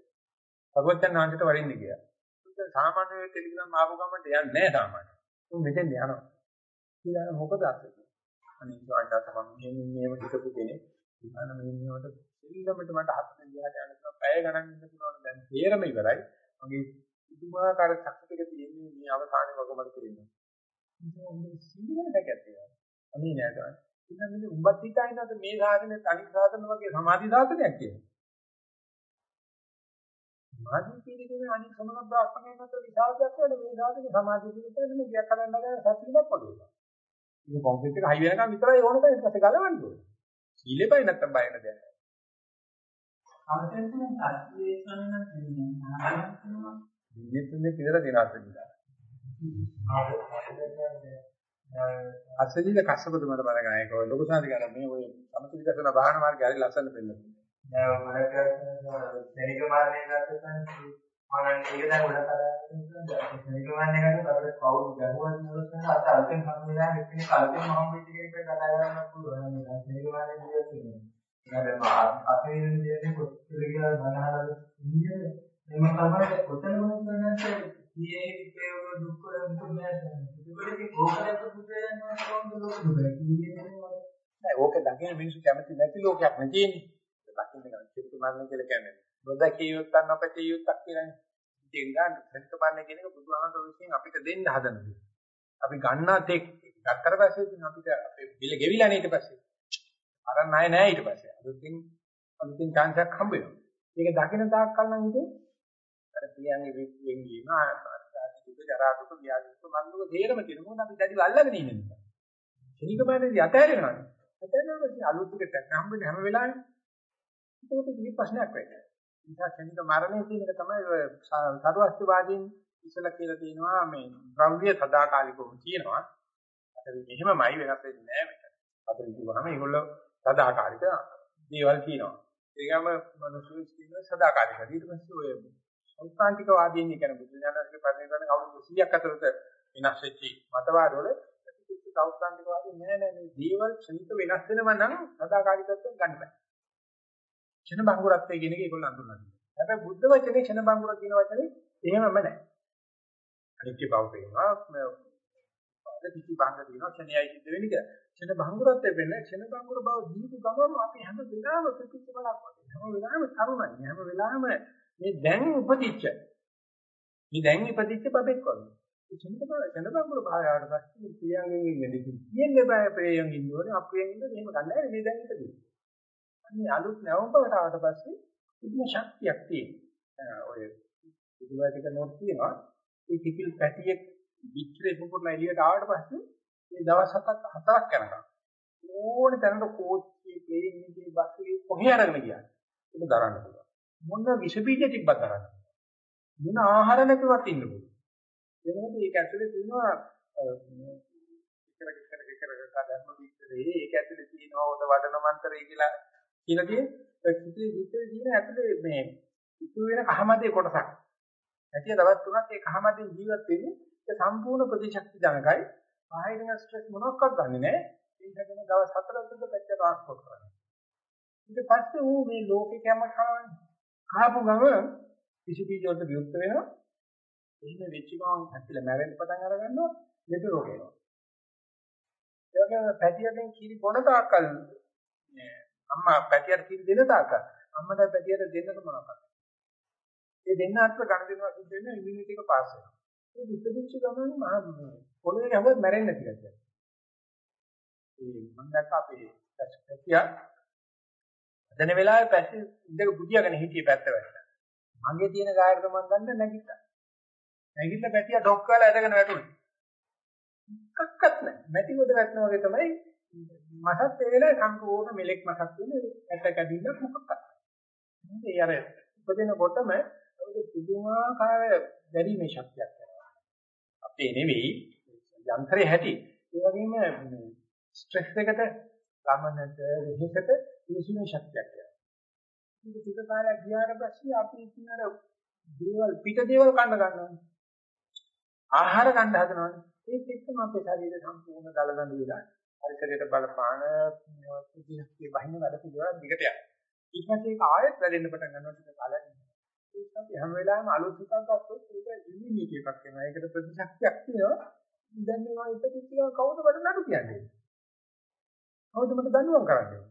භගවත්යන් වහන්සේට වරින්න ගියා. ඒක සාමාන්‍ය ටෙලිග්‍රෑම් ආපු ගමන්ට යන්නේ නැහැ සාමාන්‍ය. උන් මෙතෙන් යනවා. ඊළඟ මොකද අසෙ? අනිත් වාටට මම මෙහෙම මෙහෙම හිතපු කෙනෙක්. ඉතින් මේ මේවට සිල්ලමට මට හතෙන් ගියාට යන්න පුළුවන්. පැය ගණන් ඉන්න පුළුවන්. දැන් තේරම ඉවරයි. මගේ පුදුමාකාර ශක්තියක තියෙන්නේ මේ අවසානයේ වගමඩ කෙරෙන්නේ. ඉතින් උඹ සිල්ලම දැකලා අනේ නෑ ඉතින් මේ උඹත් හිතයිනද මේ සාධනේ අනිත් සාධන වගේ සමාධි සාධනයක් කියලා. සමාධි පිළිගෙන අනිත් සමන බ්‍රාහ්මණය නැත විසාදයක් වෙන මේ සාධනේ සමාධි පිළිගෙන මේ ගියක් කරන්න ගන්න සතියක් වගේ. ඉතින් කොන්ක්‍රීට් එක හයි වෙනකම් විතරයි ඕන ඊට පස්සේ ගලවන්න ඕනේ. සීලේ බය නැත්තම් බය නැද දැන්. අවසන් තුන සත්‍යයේ සම්මත වෙනවා. නිත්‍යනේ පිළිලා දෙන අසදිලා. අසදිලා කස්සපද මට බලගන්න ඒක ඔය ලොකු සාධි ගන්න මේ ඔය සමථ විදර්ශනා භාවනා මාර්ගය හරි ලස්සන දෙන්න. දැන් මට ශනික මාර්ගය ගත්තොත් මම ඒක දැන් උඩ කරන්නේ ශනික මාර්ගය ගත්තොත් අපිට කවුරු ගැහුවත් නෙවෙයි අත අල්පෙන් සම්මේලන මෙතන කල්පෙන් මම වෙච්ච කෙනෙක් කතා කරන්න පුළුවන් මේ ශනික මාර්ගය කියන්නේ. ඊට අපේ විදිහේ කොච්චර කියලා මනහරල ඉන්නේ මම තමයි කොතන මොනවද මේ ඒකේ දුක් වල මුකුත් නැහැ. ඒකේ ඕකලක පුතේයන් වහන්සේ ලෝක දුක. නෑ ඕක දකින මිනිස්සු කැමති නැති ලෝකයක් නෙදීනේ. දකින්න ගන්න චිත්ත මරණය කියලා කියන්නේ. නොදකිය යුත්තක් නොපැතිය යුත්තක් කියලානේ. ඉතින් ගන්න චිත්ත මරණය කියන එක බුදුහාමර විශ්යෙන් අපිට දෙන්න හදන දේ. අපි ගන්නා තෙක් ගත්තට පස්සේ ඉතින් අපිට අපේ බිල ගෙවිලා නේ ඊට පස්සේ. අරන් ණය නෑ ඊට පස්සේ. අලුතින් අලුතින් chance එකක් හම්බ වෙනවා. ඒක දකින තාක් කල් නම් ඉතින් අර කියන්නේ වෙන්වීම ආදී දුක ජරා දුක ව්‍යාධි දුක මන් දුක තේරම කියන මොකද අපි දැඩිව අල්ලගෙන ඉන්නේ නිසා. ශනිකමයේදී අතහැරෙනවා. අතහැරෙනවා ඉතින් අලුත් දෙයක් හම්බෙන්නේ හැම වෙලාවෙම. ඒකට කිසි ප්‍රශ්නයක් වෙන්නේ නැහැ. නිසා ශනික මරණය කියන එක තමයි සරුවස්තිවාදීන් ඉස්සලා කියලා තියෙනවා මේ ද්‍රව්‍ය සදාකාලිකව තියෙනවා. අද මෙහෙමමයි වෙනස් වෙන්නේ නැහැ මෙතන. අද කිව්වහම ඒගොල්ලෝ සදාකාලික දේවල් කියනවා. ඒකම මිනිස්සු කියන සදාකාලික. ඊට පස්සේ ඔය සෞත්‍රාන්තික වාදීන් කියන බුදුජානකගේ පරිණතන අවුරුදු 100ක් අතරත වෙනස් වෙච්ච මතවාදවල සෞත්‍රාන්තික වාදීන් නෑ නෑ මේ දේවල් ක්ෂණික වෙනස් වෙනවා නම් සදාකාලිකත්වයෙන් ගන්න බෑ. ක්ෂණ බංගුරත්වය කියන එක ඒගොල්ලෝ අඳුනනවා. හැබැයි බුද්ධ වචනේ ක්ෂණ බංගුර කියන වචනේ එහෙමම නෑ. අනිත්‍ය බව පේනවා අද කිසි බංග තියෙනවා ක්ෂණයයි සිද්ධ වෙන්නේ කියලා. ක්ෂණ බංගුරත් වෙන්නේ ක්ෂණ බංගුර බව දීපු ගමන් අපි හැම වෙලාවෙම ප්‍රතිච බලක් වගේ. හැම වෙලාවෙම තරුණයි. හැම වෙලාවෙම මේ දැන් උපදිච්ච මේ දැන් ඉපදිච්ච බබෙක් වගේ. ඒ ක්ෂණ බව ක්ෂණ බංගුර භාවයට පස්සේ ප්‍රියංගෙන් ඉන්නේ කියන්නේ බෑ ප්‍රියංගෙන් ඉන්නෝනේ අප්‍රියෙන් ඉන්නද එහෙම ගන්න නැහැ මේ දැන් ඉපදිච්ච. අන්නේ අලුත් නැවුම් බවට ආවට පස්සේ ඉතින් ශක්තියක් තියෙනවා. ඔය ඉදිරියට නෝට් තියෙනවා. ඒ කිපිල් පැටියෙක් විත්‍රේ පුපුරලා එළියට ආවට පස්සේ මේ දවස් හතක් හතරක් යනකම් ඕනේ තැනට කෝච්චියේ ප්ලේන් එකේ බස් එකේ කොහේ අරගෙන ගියා. ඒක දරන්න පුළුවන්. මොන විස බීජ තිබ්බත් දරන්න. මොන ආහාර නැතුවත් ඉන්න පුළුවන්. ඒ මොකද ඒක ඇතුලේ තියෙනවා ඉකර ඉකර ඉකර කඩන්න විතරේ ඒක ඇතුලේ තියෙනවා උඩ වඩන මන්ත්‍රය කියලා කියලා කියේ කිතුවේ විතරේ තියෙන ඇතුලේ මේ ඉතුරු වෙන කහමදේ කොටසක්. ඇතිය දවස් තුනක් ඒ කහමදේ ජීවත් වෙන්නේ ඒ සම්පූර්ණ ප්‍රතිශක්ති ජනකයි. බාහිරින් ස්ට්‍රෙස් මොනක්වත් ගන්නෙ නැහැ. ඒකගෙන දවස් හතරක් විතර පැත්ත ට්‍රාන්ස්පෝර්ට් කරනවා. ඊට පස්සේ ඌ මේ ලෝකේ කැම කනවනේ. කාපු ගම කිසි බීජ වලට විරුද්ධ වෙනවා. එහෙම වෙච්ච ගමන් ඇත්තට මැරෙන්න පටන් අර ගන්නවා. ලෙඩ රෝග එනවා. ඒ වගේම පැටියෙන් කිරි බොන තාක්කල් අම්මා පැටියට කිරි දෙන තාක්කල් අම්මට පැටියට දෙන්නට මොනවද? ඒ දෙන්න අතර ගණ දෙනවා සිද්ධ වෙන ඉමුනිටි එක පාස් වෙනවා. ඒ විපදිච්ච ගමන් මහා පොළවේ යවුවත් මැරෙන්නේ නැති ගැතිය. ඒ මම දැක්ක අපේ පැටියා දැන වෙලාවේ පැසි ඉඳක බුදියාගෙන හිටියේ පැත්ත වැටලා. මගේ තියෙන ගායකට මම දන්නේ නැගිට්ටා. නැගිටලා පැටියා ඩොක් කාලා ඇදගෙන වැටුනේ. එකක්වත් නැහැ. මැටි වල වැටෙනා වගේ තමයි මසත් ඒ වෙලාවේ සම්පූර්ණ මෙලෙක් මසක් වෙන්නේ ඇට කැඩිලා මොකක්ද. ඒ අර උපදිනකොටම ඒක පුදුමාකාර දැරීමේ ශක්තියක් වෙනවා. අපේ නෙවෙයි යන්ත්‍රයේ හැටි. ඒ වගේම ස්ට්‍රෙස් එකට ගමනට වෙහෙසට විශ්ීමේ ශක්තියක් වෙනවා. ඒක ටික කාලයක් ගියාට පස්සේ අපි ඉතින් අර දේවල් පිට දේවල් කන්න ගන්නවා. ආහාර ගන්න හදනවානේ. ඒත් එක්කම අපේ ශරීරය සම්පූර්ණ දලදඬු වෙලා පරිසරයට බලපාන ප්‍රතිශක්තිය බහින වැඩ පිළිවෙල දිගට යනවා. ඊට පස්සේ ඒක ආයෙත් වැඩෙන්න පටන් ගන්නවා ටික කාලයක්. ඒක අපි හැම වෙලාවෙම අලුත් එකක් ගත්තොත් ඒක ඉමුනිටි එකක් වෙනවා. ඒකට ප්‍රතිශක්තියක් තියෙනවා. දැන් මේවා ඉපදිච්ච ගමන් කවුද වැඩ නඩු කියන්නේ? කවුද මට දඬුවම් කරන්නේ?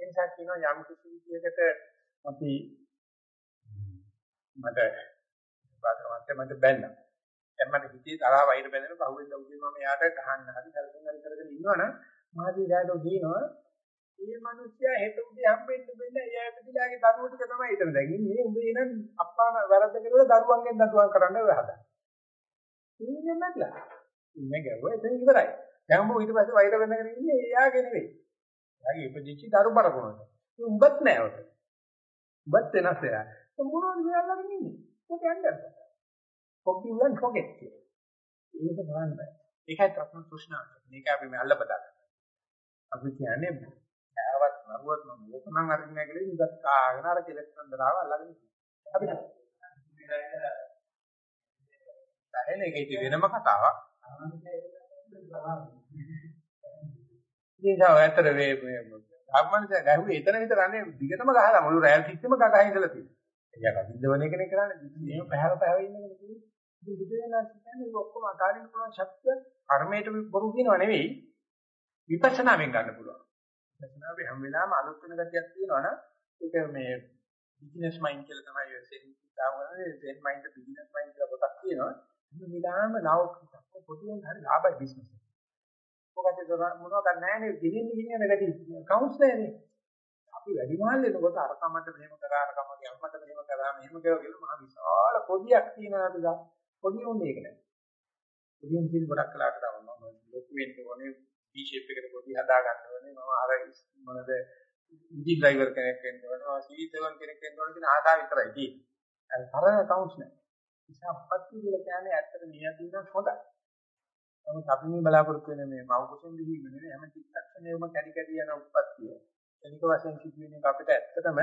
ඒ නිසා කියනවා යම් කිසි විදියකට අපි මට බාධාවත් මට බැන්නා. දැන් මට හිතේ තරහ වෛර බැඳෙන පහුවෙන්ද උදේ මම යාට ගහන්න හරි කරගෙන හරි කරගෙන ඉන්නවනම් මාදී ඩාඩෝ කියනවා මේ මිනිස්සයා හෙට උදේ හම්බෙන්න බෙන්න එයා පිටිලාගේ දරුවෝ ටික තමයි හිතන දැන් ඉන්නේ උඹ එන අප්පා වැරද්ද කරලා දරුවන්ගෙන් දඬුවම් කරන්න ඔය හදා. ඉන්නේ නැట్లా. ඉන්නේ ගැවුවා එතන ඉවරයි. දැන් උඹ ඊට පස්සේ වෛර වෙනගෙන ඉන්නේ එයාගේ නෙවෙයි. එයාගේ ඉපදිච්ච දරු බරපොනට. උඹත් නෑ ඔක. උඹත් වෙනස් වෙලා. මොනවද මෙයාලගෙන ඉන්නේ? ඔක යන්න. forgive and forget කියලා. ඒක බලන්න බෑ. ඒකයි ප්‍රශ්න තෘෂ්ණාව. මේක අපි මේ අල්ල බදා ගන්න. අපි කියන්නේ ඈවත් නරුවත් මම ලොකනම් අරින්න නැහැ කියලා ඉඳත් කාගෙන අර කෙලෙස් සම්දරාව අල්ලගෙන අපි දැන් ඒක ඉතින් වෙනම කතාවක්. ඉතින් ඒක ඇත්තට මේ ධර්මනිස ගැහුවේ එතන විතර අනේ දිගටම ගහලා මුළු රැල් සිස්ටම ගගහ ඉඳලා තියෙනවා. එයා කවිද්දවන එකනේ කරන්නේ. එහෙම පැහැර පැහැව ඉන්න කෙනෙක් නෙවෙයි. ඉතින් බුදුරජාණන් කියන්නේ ඒක ඔක්කොම අතාරින්න පුළුවන් ශක්තිය කර්මයට බොරු කියනවා නෙවෙයි. විපස්සනාවෙන් ගන්න පුළුවන්. විපස්සනාවේ හැම වෙලාවෙම අලුත් වෙන ගතියක් තියෙනවනම් ඒක මේ බිස්නස් මයින්ඩ් කියලා තමයි ඔය සෙන් තාවනේ සෙන් මයින්ඩ් බිස්නස් මයින්ඩ් කියලා පොතක් තියෙනවා. හැම වෙලාවෙම නව පොදුවෙන් හරි ලාභයි බිස්නස්. මොකද මොනවද නැන්නේ දිලින් දිලින් යන ගතිය කවුන්ස් නැන්නේ. අපි වැඩි මහල් වෙනකොට අර කමට මෙහෙම කරා අර කමට යම්මට මෙහෙම කරා මෙහෙම කරා කියලා මහ විශාල පොදියක් තියෙනවා අපි ගා. පොඩි උන්නේ ඒක නෑ. පොඩි උන්නේ ගොඩක් කලකට මම ලොකු වෙන්න ඕනේ B shape එකට පොඩි හදා ගන්න ඕනේ මම අර මොනද ඉන්ජින් ඩ්‍රයිවර් කෙනෙක් වෙන්න ඕනේ මම සීතවන් කෙනෙක් වෙන්න ඕනේ කියන ආසාව විතරයි තියෙන්නේ. අර තරහ කවුන්ස් නෑ. නිසා අපත්‍ය කියලා කියන්නේ ඇත්තට නියතිනම් හොඳයි. නමුත් අපි මේ බලාපොරොත්තු වෙන මේ මව් කුසෙන් දිවීම නෙවෙයි හැම චිත්තක්ෂණයම කැඩි කැඩි යන උත්පත්තිය. එනික වශයෙන් සිදුවෙන එක අපිට ඇත්තටම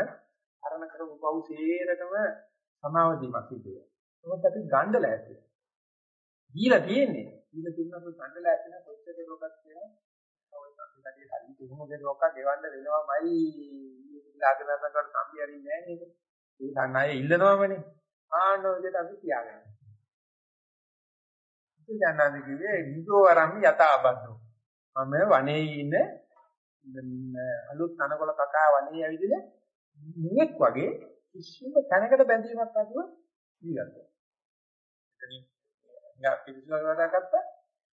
අරණ කරපු පව් සේරටම සමාව දීමක් සිදු වෙනවා. මොකද අපි ගණ්ඩ ලෑස්ති. දීලා තියෙන්නේ. දීලා තිබුණා අපි ගණ්ඩ ලෑස්ති නම් කොච්චර රෝගක් තියෙනවා. ඔය සම්පූර්ණදී හරි දුමුගේ රෝගක් ගෙවන්න වෙනවමයි. ලාගනකට සම්පි හරින්නේ නැහැ නේද? ඒ ගන්න අය ඉල්ලනවමනේ. ආන්න ඔය විදිහට අපි තියාගන්න. බුදුජානනාද කිව්වේ විදෝ වරම්මි යතාබද්දෝ. මම වනේ ඉන්න අලුත් තනකොළ කකා වනේ ඇවිදලා මුවෙක් වගේ කිසිම තැනකට බැඳීමක් නැතුව ජීවත් වෙනවා. එතනින් යා පිළිසුල වැඩ ගත්තා.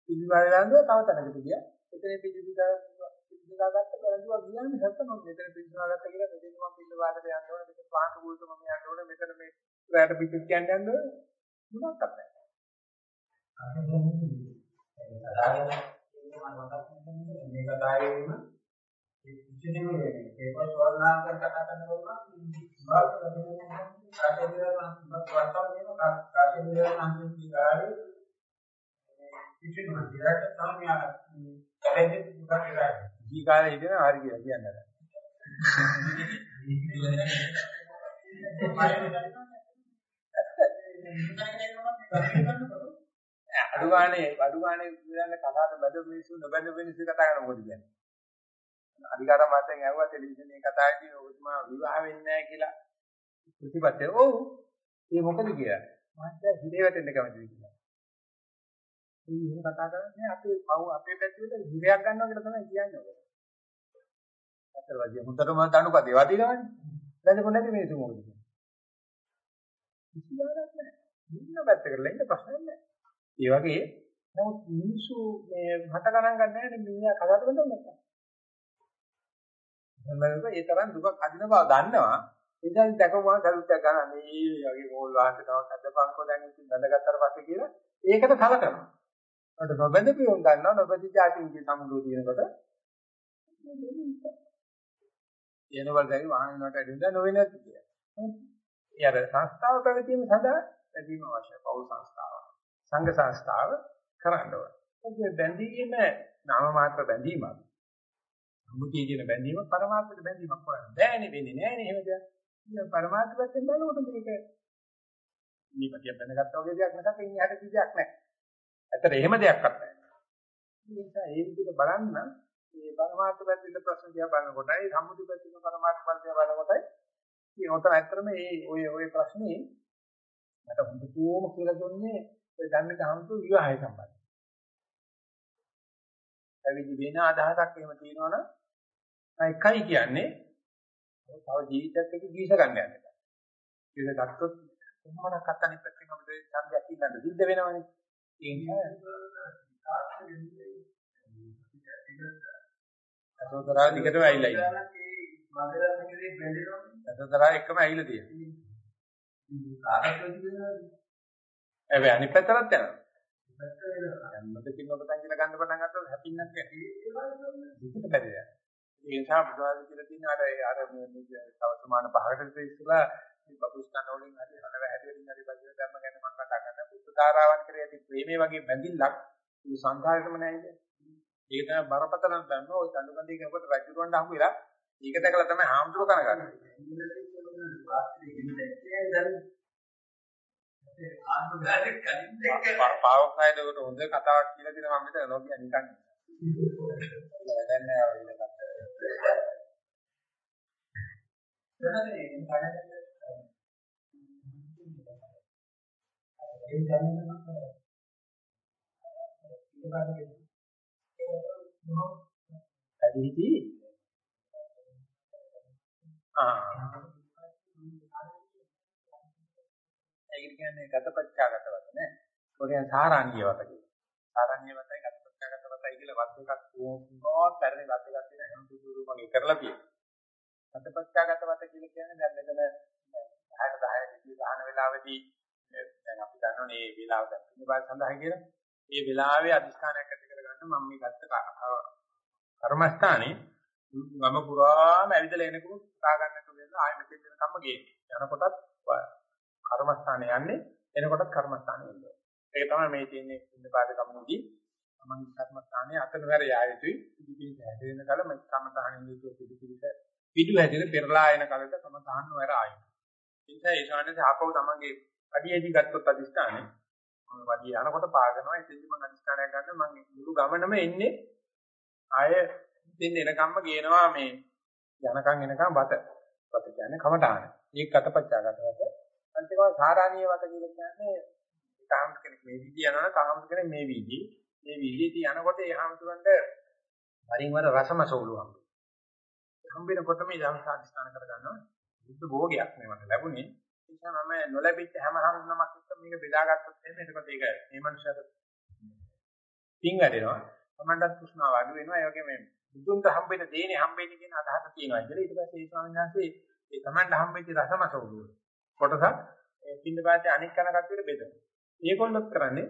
පිළිසුල වැඩ තව තැනකට ගියා. එතන පිළිසුල පිළිසුල ගත්ත කරඳුවා ගියාම සත්ත මම මෙතන පිළිසුල ගත්ත කියලා මෙතන මම පිළිසුල වාදයට යන්න ඕනේ. මෙතන පාට බුල්ත මම යන්න ඕනේ. මෙතන මේ රැට පිටිත් කියන්න යන්න ඕනේ. මොනවත් නැහැ. මේ කතාවේ වුණ ඒ කිසිම පේපර් වර්ණනා කරන කතා කරනකොට බාහිර වැඩිවෙනවා කාටේ විතරක් වර්තමාන වෙන කාටේ විතරක් අන්තිම කාලේ කිසිම දෙයක් තමයි කැලේ දුක කියලා. ජී කාලේ ඉඳන් හරි කියලා කියන්නේ. අඩුගානේ අඩුගානේ කියන්නේ කතාවට බැද මිනිස්සු නොබැඳ මිනිස්සු කතා කරන මොකද කියන්නේ. අධිකාර මාතෙන් ඇහුවා ටෙලිවිෂන් එකේ කතාවේදී ඔබතුමා විවාහ වෙන්නේ නැහැ කියලා ප්‍රතිපත්තිය. ඔව්. ඒ මොකද කියලා. මාත්‍යා හිරේ වැටෙන්න කැමතිද කියලා. ඒ එහෙම කතා කරන්නේ අපේ පව් අපේ පැත්තට හිරයක් ගන්නවා කියලා තමයි කියන්නේ ඔබ. අතවදිය හොඳටම දනුපදේ වදිනවනේ. දැන් කොහොමද මිනිස්සු මොකද කියන්නේ? කිසි දායක් නැහැ. ඉන්න පැත්තකට ලෙන්න ප්‍රශ්නයක් නැහැ. ඒ වගේ නමුත් මිනිස්සු මේ හට ගණන් ගන්න නැහැ මිනිහා කතාවට බඳින්න නැත්තම්. මොනවාද ඒ තරම් දුක අදින බව දන්නවා. ඉතින් දැකපුවා සතුටක් ගන්න මේ වගේ මෝල් වාහනට තවත් අදපන්කෝ දැන් ඉතින් බඳගත්තට පස්සේ කියලා ඒකට කලකනවා. අර නොබඳ පියුම් ගන්නවා නොබඳ જાතින්ගේ සමුදෝ දිනකොට එනවල දැන් වාහන වලට ඇදින්න නොවේ නැති කියලා. ඒ අර සංස්ථාව පැවතීම සඳහා ලැබීම අවශ්‍යයි පෞල් සංස්ථාව. සංඝ සංස්ථාව කරන්න ඕනේ. ඒක බැඳීම නාම මාත්‍ර බැඳීමක්. සම්මුතිය කියන බැඳීම පරමාර්ථයට බැඳීමක් කරන්න බෑනේ වෙන්නේ නෑනේ එහෙම දෙයක්. ඉතින් පරමාර්ථ පැත්තෙන් බලනකොට මේක නිපතිය බැඳගත්තා වගේ දෙයක් නැත්නම් ඉන්නේ හැට කිසියක් නැහැ. ඇත්තට එහෙම දෙයක්වත් නැහැ. ඒ නිසා ඒ විදිහට බලන්න මේ පරමාර්ථ පැත්තේ ප්‍රශ්න දිහා බලනකොටයි සම්මුති පැත්තේ පරමාර්ථ පැත්තේ බලනකොටයි ඉතින් උතන ඇත්තටම මේ ඔය ඔය ප්‍රශ්නේ මට හොඳටම කියලා දුන්නේ ඒ ධම්මික හම්තු විවාහය සම්බන්ධයි. පැවිදි වෙන අදහසක් එහෙම තියෙනවනම් එකයි කියන්නේ තව ජීවිතයක් එක්ක ගීස ගන්න යන්න. ඒක ගත්තොත් කොහොමද කත්තනි පැත්තෙන් අපිට සම්යක් ඉන්නද සිද්ධ වෙනවනේ. ඒ නිසා අතෝතරා දිගටම ඇවිල්ලා ඉන්නවා. අතෝතරා එකම ඇවිල්ලා තියෙනවා. හැබැයි අනිත් පැත්තට යනවා. දැන් මොකකින් ඔබතන් කියලා ගන්න පටන් ගත්තොත් හැපින්නක් නැහැ. ඒකට බැරි යනවා. ඒ නිසා බුදුහාම කියලා තියෙන අර අර මේ තව සමාන පහකට ඉස්සලා මේ බබුස්කන් වලින් හරි හනව හැදෙමින් හරි බජන ධර්ම ගැන මම කතා කරනවා. බුද්ධ ධාරාවන් කරේ ඇති ප්‍රේමයේ වගේ බැඳිල්ලක් මේ සංසාරෙටම නැහැ. ඒක තමයි බරපතලම ගන්න ඔය දඬුකන්දේ කෙනෙකුට රජුරවන්න හම්බ වෙලා ඒක දැකලා තමයි හාමුදුරුවෝ කනගන්නේ. පාවකයිලකට හොඳ කතාවක් කියලා දෙනවා මම මෙතන නොකිය නිකන්. වැඩක් නෑ ඔය ඉන්න හදිහිදී ආ ඒක කියන්නේ ගතපච්චාගත වත නේ. කොරියන් සාරාණීය වත කියන්නේ. සාරාණීය වතයි ගතපච්චාගත වතයි කියලා වත් එකක් ඕනෝත් පැරණි වත් එකක් තියෙන හැම දුරු මගේ කරලා තියෙනවා. ගතපච්චාගත වත කියලා කියන්නේ දැන් මෙතන 10ට 10 දී ගහන වෙලාවේදී දැන් අපි දන්නෝනේ මේ වෙලාව දැන් පිළිබඳ සඳහන් කියලා. මේ වෙලාවේ අදිස්ථානයක් ඇති කරගන්න මම මේ ගත්ත කර්මස්ථානේ ගම පුරාම ඇවිදලා එනකොට උසා ගන්නට වෙන ආයෙ මෙතෙන් දෙනකම්ම ගේන්නේ. යනකොටත් කර්මස්ථානේ යන්නේ එනකොටත් කර්මස්ථානේ එන්නේ. ඒක තමයි මේ තියෙන්නේ ඉන්න පාඩ ගමනදී මම කර්මස්ථානේ අතනවර යා යුතුයි. පිටිපිට හැදෙන කල මම කර්මස්ථානේ යුතු පිටිපිට පිටු හැදෙන පෙරලා එන කලට තම තහන්න වර ආයි. ඒ නිසා ඒ ශානසේ ආපහු තමන්ගේ අඩියේදී ගත්තොත් අදිස්ථානේ මම වඩිය යනකොට පාගනවා එතෙන්දි මම අදිස්ථානයක් ගන්න මම මුළු ගමනම එන්නේ ආය දෙන්න එනකම්ම ගේනවා මේ යනකම් එනකම් වත. වත කියන්නේ කමඨාන. ඒක කටපච්චාගත වත. අන්තිමව සාරාණීය වත කියලා කියන්නේ තාම කෙනෙක් මේ විදිය යනවනේ තාම කෙනෙක් මේ විදිය. මේ විදියදී යනකොට ඒ හාමුදුරන්ට වරින් වර රසමසෝලු හම්බ. හම්බෙනකොට මේ ධම්සාධිස්ථාන කරගන්නවා. බුද්ධ භෝගයක් මේ මට ලැබුණේ. ඒ නිසා මම නොලැබිච්ච හැම හම්නමක් එක්ක මේක බෙදාගත්තොත් එන්නේ එතකොට ඒක මේ මනුස්සයාට පින් වැඩෙනවා. තමන්ටත් කුෂ්ණාව අඩු වෙනවා. ඒ වගේම බුදුන්ට හම්බෙන්න දේනේ හම්බෙන්නේ කියන අදහස තියෙනවා කියලා. ඊට පස්සේ ඒ ස්වාමීන් වහන්සේ ඒ තමන්ට හම්බෙච්ච රසමසෝලු කොටසක් පින්නපාතේ අනික් කන කට්ටියට බෙදනවා. ඒගොල්ලොත් කරන්නේ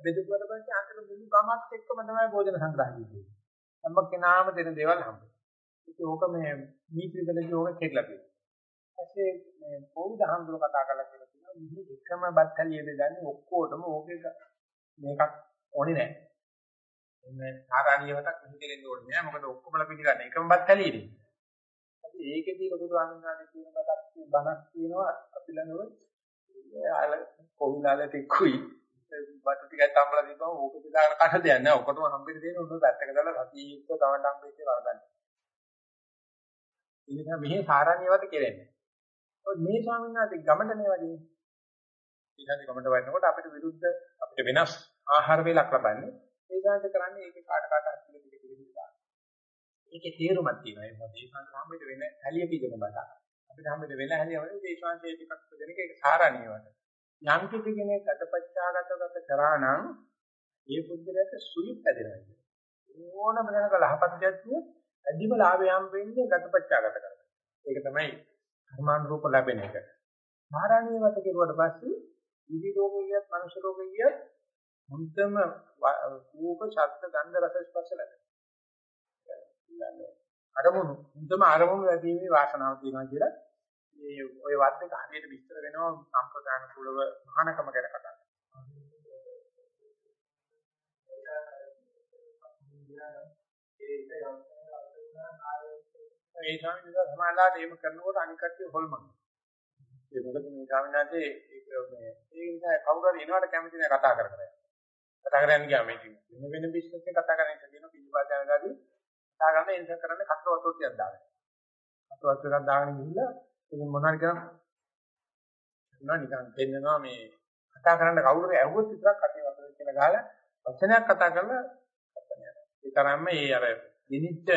බෙදුවට පස්සේ අන්තිම මුළු ගමත් එක්කම තමයි භෝජන සංග්‍රහ කියන්නේ. හැම කෙනාම දෙන දේවල් හම්බෙනවා. ඒක ඕක මේ නීතිවිදලදී ඕක කෙట్లా තියෙනවා. ඊපස්සේ මේ පොඩි දහම්දුර කතා කරලා කියලා කියනවා මිහි එකම බත්තලිය බෙදන්නේ ඔක්කොටම ඕකේ මේකක් ඕනේ නැහැ. එන්නේ සාරාණියවටක් මෙහි දෙලෙන්න ඕනේ නැහැ. මොකද ඔක්කොමලා පිළිගන්නේ එකම බත්තලියනේ. ඒකෙදී ලොකු ස්වාමීන් කියන බතක් බණක් කියනවා අපි ළඟව ආල කොහොමදාල ටිකුයි බත් ටිකක් තම්බලා දීපම ඕක පිටාගෙන කන්න දෙයක් නෑ. ඔකටම හම්බෙන්න දෙන උඩ පැත්තක දාලා සතියීත්ව තවන්න හම්බෙච්ච වරදන්නේ ඒ නිසා මෙහි සාරාණ්‍යවත කෙරෙන්නේ. ඔය මේ ස්වාමීන් වහන්සේ ගමඩ මේ වගේ ඊළඟ ගමඩ වයින්කොට අපිට විරුද්ධ අපිට වෙනස් ආහාර වේලක් ලබන්නේ. ඒ දාන්න කරන්නේ ඒක කාට කාට හරි ඒකේ තේරුමක් තියෙනවා ඒ මොකද ඒ සංග්‍රහමෙට වෙන හැලිය පිටන බඩ අපිට හැමදේ වෙන හැලිය වල ඒ ශාන්තිය ටිකක් දෙන එක ඒක සාරාණ්‍යවත යම් කිසි කෙනෙක් අතපච්චාගතගත කරා නම් ඒ පුද්ගලයාට සුයිත් ඇදෙනවා. ඕනම දෙනක ලහපත් ගැටුව අදිම ලාභය හම් වෙන්නේ ගතපච්චාගත කරලා. ඒක තමයි කර්මානුරූප ලැබෙන එක. මහරණීය වත කෙරුවට පස්සේ ඉදි රෝගියත් මනුෂ්‍ය රෝගියත් මුන්තම රූප ශබ්ද ගන්ධ රස ස්පර්ශ ලැබෙනවා. අරමුණු මුන්තම අරමුණු ලැබීමේ වාසනාව තියෙනවා කියලා මේ ওই වත් එක හරියට විස්තර වෙනවා සම්ප්‍රදාන කුලව මහානකම ගැන කතා කරනවා. ඒ ස්වාමීන් වහන්සේ සමාලාට එහෙම කරනකොට අනික් කට්ටිය හොල්මන්. ඒ මොකද මේ ස්වාමීන් වහන්සේ ඒක මේ ඒ නිසා කවුරු හරි එනවට කැමති නැහැ කතා කර කර. කතා කරන්නේ ගියාම ඉතින් වෙන වෙන බිස්නස් එක කතා කරන්නේ කියන පිළිපාත යනදාදී කතා කරන එන්ස කරන්නේ කතර වතුර ටිකක් දාගෙන. කතර වතුර ටිකක් දාගෙන ගිහිල්ලා ඉතින් මොනවාරි කරා නෝ නිකන් දෙන්නවා මේ කතා කරන්න කවුරු හරි ඇහුවොත් විතරක් කටේ වතුර කියලා ගහලා වචනයක් කතා කරලා ඒ තරම්ම මේ අර දිනිච්ච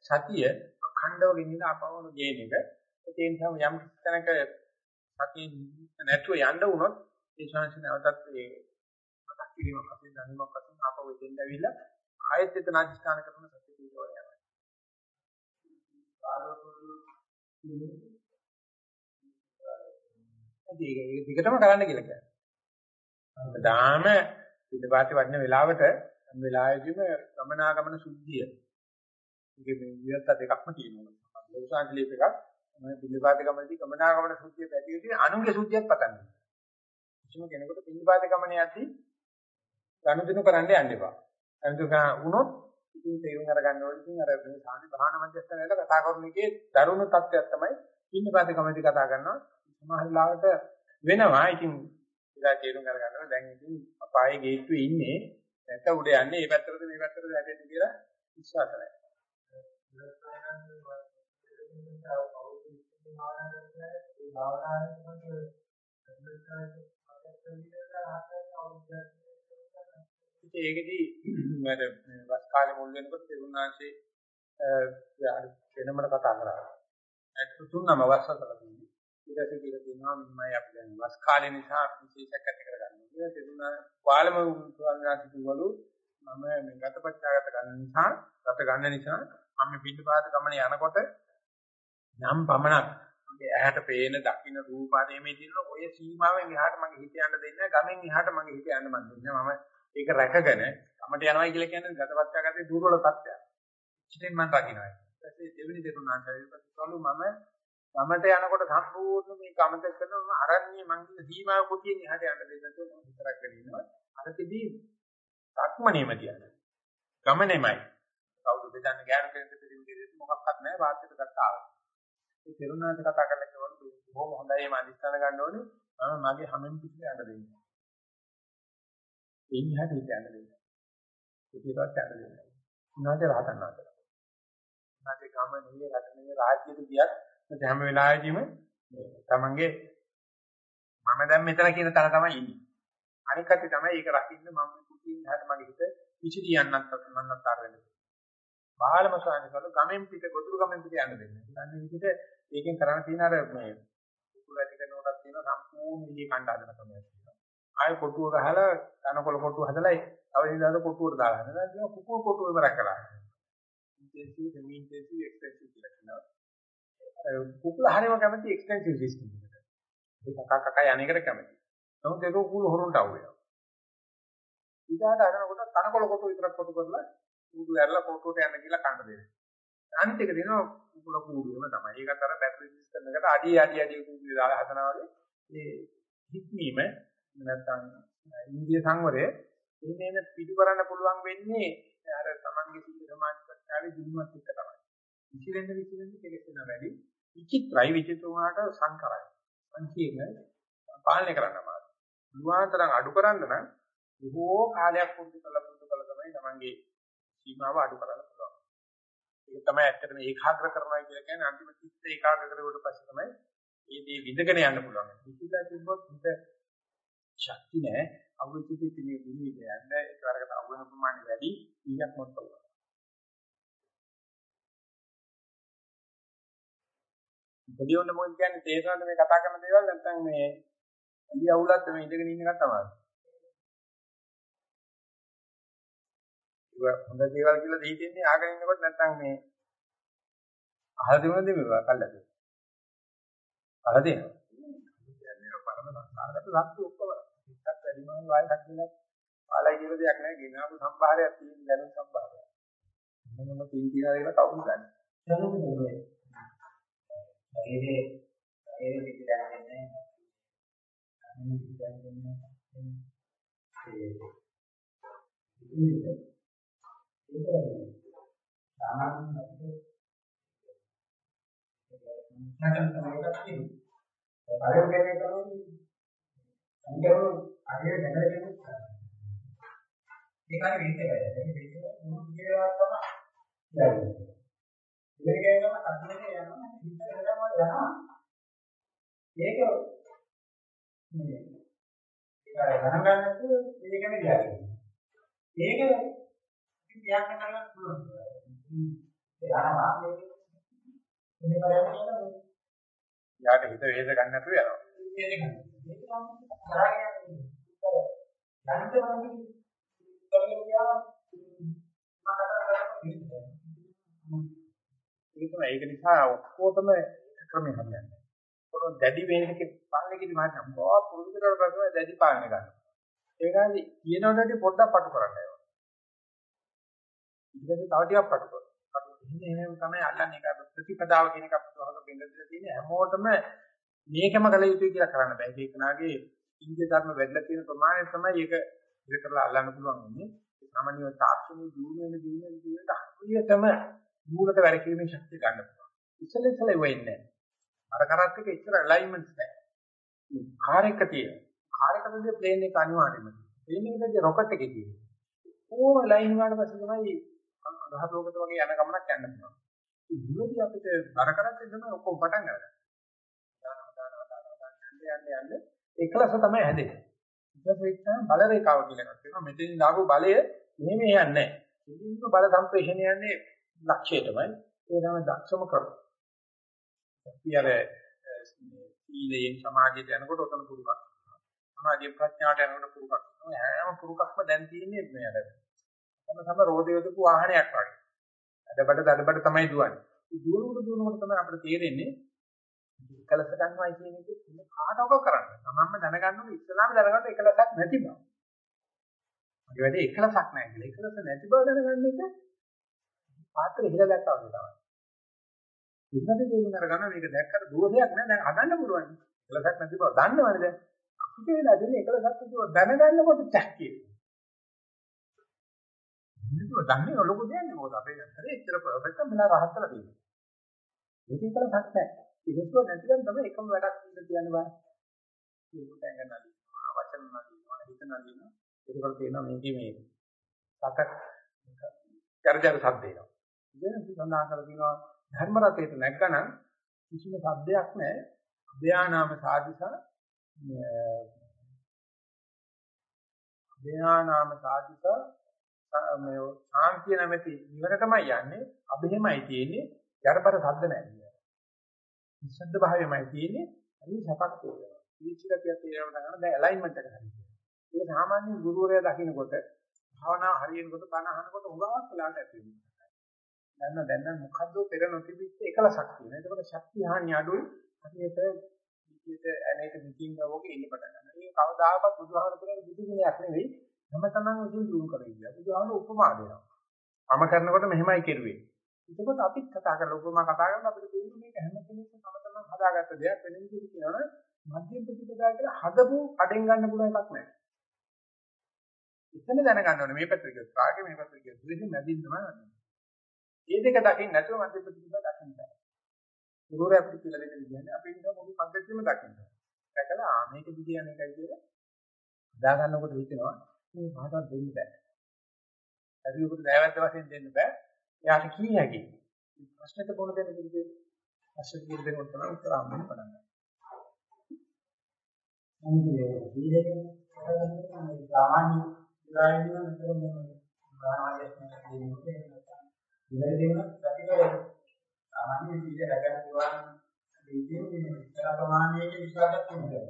සතිය අඛණ්ඩව ගෙනින අපවන ගේන එක ඒ නිසා යම් තැනක සතිය නැතුව යන්න වුණොත් ඒ ශාන්ති නැවතත් ඒ මතක් කිරීමක් අපේ දැනුමක් වශයෙන් ආපහු දෙන්න ඇවිල්ලා ආයෙත් එතන අධිෂ්ඨාන කරන සතිය පිටවල යනවා. ඒක ඒක දිගටම කරන්න කියලා කියන්නේ. දාම පිටපාති වඩන වෙලාවට මේ වෙලාවෙදිම ගමනාගමන සුද්ධිය. ඒකේ මේ විවස්ත දෙකක්ම තියෙනවා. ලෝකසාන්තිලීප එකක් මේ පිටපාති ගමනදී ගමනාගමන සුද්ධිය පැතිරී තියෙන අනුගේ සුද්ධියක් පතන්නේ. කිසිම කෙනෙකුට පිටපාති ගමනේ යද්දී ගනුදෙනු කරන්න යන්න එපා. ගනුදෙනු වුණොත් ඉතින් තේරුම් අරගන්න ඕනේ ඉතින් අර මේ සාමාන්‍ය භාවන මධ්‍යස්ථානවල කතා කරන එකේ දරුණු තත්ත්වයක් තමයි පිටපාති ගමනදී කතා කරනවා. සමහර ලාවට වෙනවා. ඉතින් ඉතින් තේරුම් අරගන්නවා. දැන් ඉතින් අපායේ ගේට්ටුවේ ඉන්නේ. නැත්නම් උඩ යන්නේ මේ පැත්තටද මේ පැත්තටද වැටෙන්නේ කියලා විශ්වාස නැහැ. ඒකෙදි මම වස් කාලේ මුල් වෙනකොට තිරුණාංශේ වෙනමකට කතා කරා. ඒ තුන්නම වස්සතලා තියෙන්නේ. ඊට පස්සේ කියලා තියෙනවා මමයි අපි දැන් වස් කාලේ නිසා විශේෂයක් ඇති කරගන්නවා. ඒක තිබුණා වාලම ස්වාමීන් කිව්වලු මම මේ ගතපච්චාගත ගන්න නිසා ගත ගන්න නිසා මම පිටපාත ගමනේ යනකොට යම් පමණක් මගේ ඇහැට පේන දකින්න රූප ආදීමේ තියෙන ඔය සීමාවෙන් එහාට මගේ හිත යන්න දෙන්නේ ගමෙන් එහාට මගේ හිත යන්න මන් දෙන්නේ මම ඒක රැකගෙන කමට යනවා කියලා කියන්නේ ගතපච්චාගතේ දුර්වල තත්ත්වයක්. ඉතින් මම රකින්නවා. ඊට පස්සේ දෙවෙනි දෙරුණාන්තය පස්සේ මම ගමට යනකොට සම්පූර්ණ මේ ගමත කරන අරන්නේ මං කියන සීමාව කුටියෙන් එහාට යන්න දෙන්නේ නැතුව මම විතරක් කරගෙන ඉන්නවා. අරකදී සක්මණේම කියන්නේ. ගමනේමයි. කවුරු බෙදන්න ගෑනු කෙනෙක් පිළිවිදෙන්නේ මොකක්වත් නැහැ වාත්‍යට ගත්තා. ඒ තරුණාට කතා කරලා කිව්වලු බොහොම හොඳයි මේ අදිස්ථාන ගන්න ඕනේ. මම මගේ හැමෙන් පිටින් යන්න දෙන්නේ. එන්නේ හැටි යන්න දෙන්නේ. පිටිපස්ස යන්න දෙන්නේ. උනාට රහතන් වහන්සේ. උනාට ගම නෙවෙයි රට නෙවෙයි රාජ්‍යෙට ගියත් හැම වෙලාවෙදීම තමන්ගේ මම දැන් මෙතන කියන තැන තමයි ඉන්නේ. අනික අතේ තමයි ඒක රකින්න මම කුටින් හැට මගේ හිත පිසිරි යන්නත් මන්නතර වෙන්නේ. බාලම සායන කරලා ගමෙන් පිට ගොදුරු ගමෙන් පිට යන්න දෙන්නේ. ඊළඟ විදිහට ඒකෙන් කරන්න තියෙන අර මේ කුකුල ඇති කරන කොටක් තියෙන සම්පූර්ණ ඉලි කණ්ඩ හදන ක්‍රමයක් තියෙනවා. ආයෙ කොටුව ගහලා තනකොළ කොටුව හදලා අවදිදාද කොටුවට දාලා හදනවා. ඒක කුකුල් කොටුව ඉවරක් කළා. ඉන්ටෙන්සිව් සෙමි ඉන්ටෙන්සිව් එක්ස්ටෙන්සිව් කියලා කියනවා. කුකුල හරියම කැමති එක්ස්ටෙන්සිව් සිස්ටම් එකට. ඒක කක කක යන්නේකට කැමති. නමුත් ඒක කුකුල හොරුන්ට අවු වෙනවා. ඊගාට අරනකොට තනකොළ කොටුව විතරක් කොටු කරලා කුඩු ඇරලා කොටුවට යන්න කියලා කන්න දෙනවා. අනිත් එක දෙනවා කුකුල කූඩුවම තමයි. ඒකත් අර බැටරි සිස්ටම් එකට අඩිය අඩිය අඩිය කූඩුවේ දාලා හදනවා වගේ මේ හික්මීම නැත්තම් ඉන්දිය සංවරය එන්නේ පිටු කරන්න පුළුවන් වෙන්නේ අර තමන්ගේ සිද්ධ සමාජ ප්‍රත්‍යාවේ දිනුවත් එක්ක තමයි. විචිරෙන්න විචිරෙන්න කෙලෙස් වෙන වැඩි. විචිත්‍රයි විචිත්‍ර වුණාට සංකරයි. සංකීර්ණ පාලනය කරන්න අමාරුයි. දුආතරම් අඩු කරන්න නම් බොහෝ කාලයක් පුරුදු කළ පුරුදු කළ තමයි තමන්ගේ සීමාව අඩු කරන්න පුළුවන්. ඒක තමයි ඇත්තටම ඒකාග්‍ර කරනවා කියලා කියන්නේ අන්තිම චිත්ත ඒකාග්‍ර කරුවට පස්සේ තමයි මේ දේ විඳගෙන යන්න පුළුවන්. විචිත්‍රය තිබ්බොත් හිත ශක්ති නැහැ. අවුරුද්දේ පිළිවෙල විනිවිද යන්න ඒක වරකට අවුන ප්‍රමාණය වැඩි ඊයක් මොකද වෙනවා. පොඩියොන්න මොකද කියන්නේ තේරෙනවද මේ කතා කරන දේවල් නැත්නම් මේ ඇලි අවුලත් මේ ඉඳගෙන ඉන්න එක තමයි. ඒක හොඳ දේවල් කියලා දෙහි දෙන්නේ ආගෙන ඉන්නකොට නැත්නම් මේ අහලා දෙනවද මේ කල්ලාද? අහලා දෙනවා. කියන්නේ පරම සංස්කාරගත ලක්ෂ ඔක්කොම එකක් වැඩිම වායයක් කියලා ආලයි කියලා දෙයක් නැහැ ගෙනාවු සම්භාරයක් තියෙන දැනුම් සම්භාරයක්. මොන මොන පින් කියලා කියලා කවුරු දන්නේ? දැනුනේ මේ ශරීරයේ ශරීරෙ පිටිදන්නේ අනිත් පිටිදන්නේ ඒ ඒක සාමාන්‍ය අපිට සංකල්ප තමයි තියෙන්නේ. පරිවර්තනය කරනකොට සංකල්ප අධිර දැනගෙන ඒක හරි වෙන්නේ නැහැ. ඒක දෙකම මොන විදිහකට තමයි යන්නේ. ඒක කියනම අධිරේ යනවා හිත වෙනම යනවා. ඒක මේ ඒක ගණන් ගන්න නැතුව මේකම දිහා ඒක ක්‍රියාත්මක කරන්න පුළුවන්. ඒ අරමා මේක ඉන්නේ කරන්නේ කියලා මේ යාට හිත වේද ගන්න නැතුව යනවා. මේක ගන්න. මේක නම් කරාගෙන යන්නේ. යන්න තමයි කරගෙන ගියාම ඒක තමයි ඒක නිසා ඔක්කොටම ක්‍රමය හරියන්නේ. පොරොන් දැඩි වේගක පාලනයකදී මාත් මොකක් පුරුදු කරලා පස්සේ දැඩි පාලනය ගන්න. ඒකයි කියනකොටදී පොඩ්ඩක් පටු කරන්න ඕනේ. ඊට පස්සේ තව ටිකක් පටු කරනවා. එහෙම එහෙම තමයි අල්ලන්නේ ඒක ප්‍රතිපදාව කියන එක අපිට හොරක බෙන්දලා තියෙන හැමෝටම මේකම කළ යුතුයි කියලා කරන්න බෑ. ඒක නාගේ ඉන්දිය ධර්ම වැඩිලා තියෙන ප්‍රමාණය තමයි ඒක ඉර කරලා අල්ලන්න පුළුවන් වෙන්නේ. සාමාන්‍යව තාක්ෂණයේ දියුණු වෙන දියුණු වෙන දියුණු වෙන හරියටම මූලක වැඩ කිරීමේ ශක්තිය ගන්න පුළුවන්. ඉස්සෙල්ලා ඉස්සෙල්ලා වෙන්නේ අර කරත් එක ඉස්සර ඇලයින්මන්ට්ස් නැහැ. කාර් එක තියෙනවා. කාර් එකකදී ප්ලේන් එක අනිවාර්යයෙන්ම. ප්ලේන් එකකදී රොකට් එකේ තියෙනවා. ඕම ලයින් වලට පස්සේ තමයි අදහස් ලෝකෙට වගේ යන ගමනක් යන්න පුළුවන්. ඒ මුලදී අපිට බර කරන්නේ තමයි ඔක්කොම පටන් ගන්න. යන්න යන්න එකලස තමයි හැදෙන්නේ. ඊට පස්සේ බල රේඛාව කියලා එකක් තියෙනවා. මෙතෙන් දාපු බලය මෙහෙම යන්නේ නැහැ. ඉතින් බල සම්ප්‍රේෂණය යන්නේ ලක්ෂයටමයි. ඒ තමයි දක්ෂම කරු. අපි අර සීලයෙන් සමාධියට යනකොට උතන පුරුකක්. සමාධිය ප්‍රඥාට යනකොට පුරුකක්. හැම පුරුකක්ම දැන් තියෙන්නේ මේ අර තම තම රෝදයදපු වාහනයක් වගේ. අඩබඩ දඩබඩ තමයි දුවන්නේ. ඒ දුවනකොට දුවනකොට තමයි අපිට තේරෙන්නේ එකලස ගන්නවයි කියන එක කාටවක කරන්නේ. තමන්ම දැනගන්න ඕනේ ඉස්ලාම දැනගන්න එකලසක් නැති බව. ඒ වැඩේ එකලසක් නැහැ කියලා. එකලස නැති බව දැනගන්න එක පාත්‍ර ඉහළ දැක්කා වගේ තමයි. ඉන්නද තේරුම් අරගන්න මේක දැක්කට දෝෂයක් නෑ දැන් හදන්න පුළුවන්. එකලසක් නැති බව දන්නවනේ දැන්. අපිට වෙලා දෙන්නේ එකලසක් නැතිව දැනගන්නකොට චැක් කියනවා. මේක දන්නේ ලොකු දෙයක් නෙවෙයි මොකද අපේ අතරේ එච්චර පර්ෆෙක්ට් මෙලා රහත් කරලා තියෙනවා. මේක ඉතල සත්‍ය නැහැ. ඒකත් නැතිනම් තමයි එකම වැඩක් ඉන්න තියන්න බෑ. මේකට ඇඟනලි වචන නලිනවා හිත නලිනවා ඒකවල තියෙනවා මේකේ මේ සත කරජර සද්දේනවා. ඉතින් සඳහන් කරලා තියෙනවා ධර්ම රතේට නැග්ගනම් කිසිම සද්දයක් නැහැ. අභයානාම සාධිසා ධ්‍යානාම සාධික මේ ශාන්තිය නැමැති නිවනටමයි යන්නේ අබෙහෙමයි තියෙන්නේ යඩබර සද්ද නැහැ. නිස්සද්ද භාවයමයි තියෙන්නේ හරි සපක් තියෙනවා. විචිකතිය තියෙනවා නම් දැන් ඇලයින්මන්ට් එක හරියි. ඒක සාමාන්‍ය ගුරුවරයා දකින්නකොට භාවනා හරියනකොට බණ අහනකොට උගාවක් වෙලාට ඇති වෙනවා. දැන් දැන් මොකද්ද පෙර නොතිබිච්ච එකලසක් තියෙනවා. ඒකවල ශක්තිය හානි අඩුයි. හරියට විදියට ඇනේක මිකින් ගවෝගේ ඉන්න පටන් ගන්නවා. ඒක කවදාකවත් බුදුහාමර කියන බුදු ගුණයක් නෙවෙයි. තම තමන් විසින් දුරු කරගන්න. බුදුහාමර උපමා දෙනවා. මම කරනකොට මෙහෙමයි කෙරුවේ. එතකොට අපිත් කතා කරලා උපමා කතා කරලා අපිට තේරෙන්නේ මේක හැම කෙනෙක්ම තම තමන් හදාගත්ත දෙයක් වෙන විදිහට කියනවනේ මධ්‍යම ප්‍රතිපදා කියලා හදපු කඩෙන් ගන්න පුළුවන් එකක් නෑ. එතන දැනගන්න ඕනේ මේ පැත්තට කියොත් කාගේ මේ පැත්තට කියොත් දෙකෙන් මැදින් තමයි යන්නේ. මේ දෙක දකින්න නැතුව මධ්‍යම ප්‍රතිපදා දකින්න බෑ. ගුරුවර අපිට කියලා දෙන්න විදිහනේ අපි ඉන්න මොකද පද්ධතියම දකින්න. දැකලා ආ මේක දිගියන එකයි කියලා හදා ගන්නකොට හිතෙනවා මේ භාෂාව දෙන්න බෑ. හරියට නෑවැද්ද වශයෙන් දෙන්න බෑ. එයාට කී හැකි. ප්‍රශ්නෙට කොන දෙන්න කිව්වේ. ප්‍රශ්නෙට කිව්ව දෙනකොට තමයි උත්තර හම්බෙන්න පටන් ගන්නේ. අනිත් දීලෙන් කරන්නේ සාමාන්‍ය ඉස්රායෙලියන් විතර මේ ගානායස්නේ දෙන්නේ ඉවර දෙන්න ප්‍රතිකරය සාමාන්‍ය සීල රැකගන්න පුළුවන් දෙන්නේ විතර ප්‍රමාණයක විශ්වාසයක් තියෙනවා.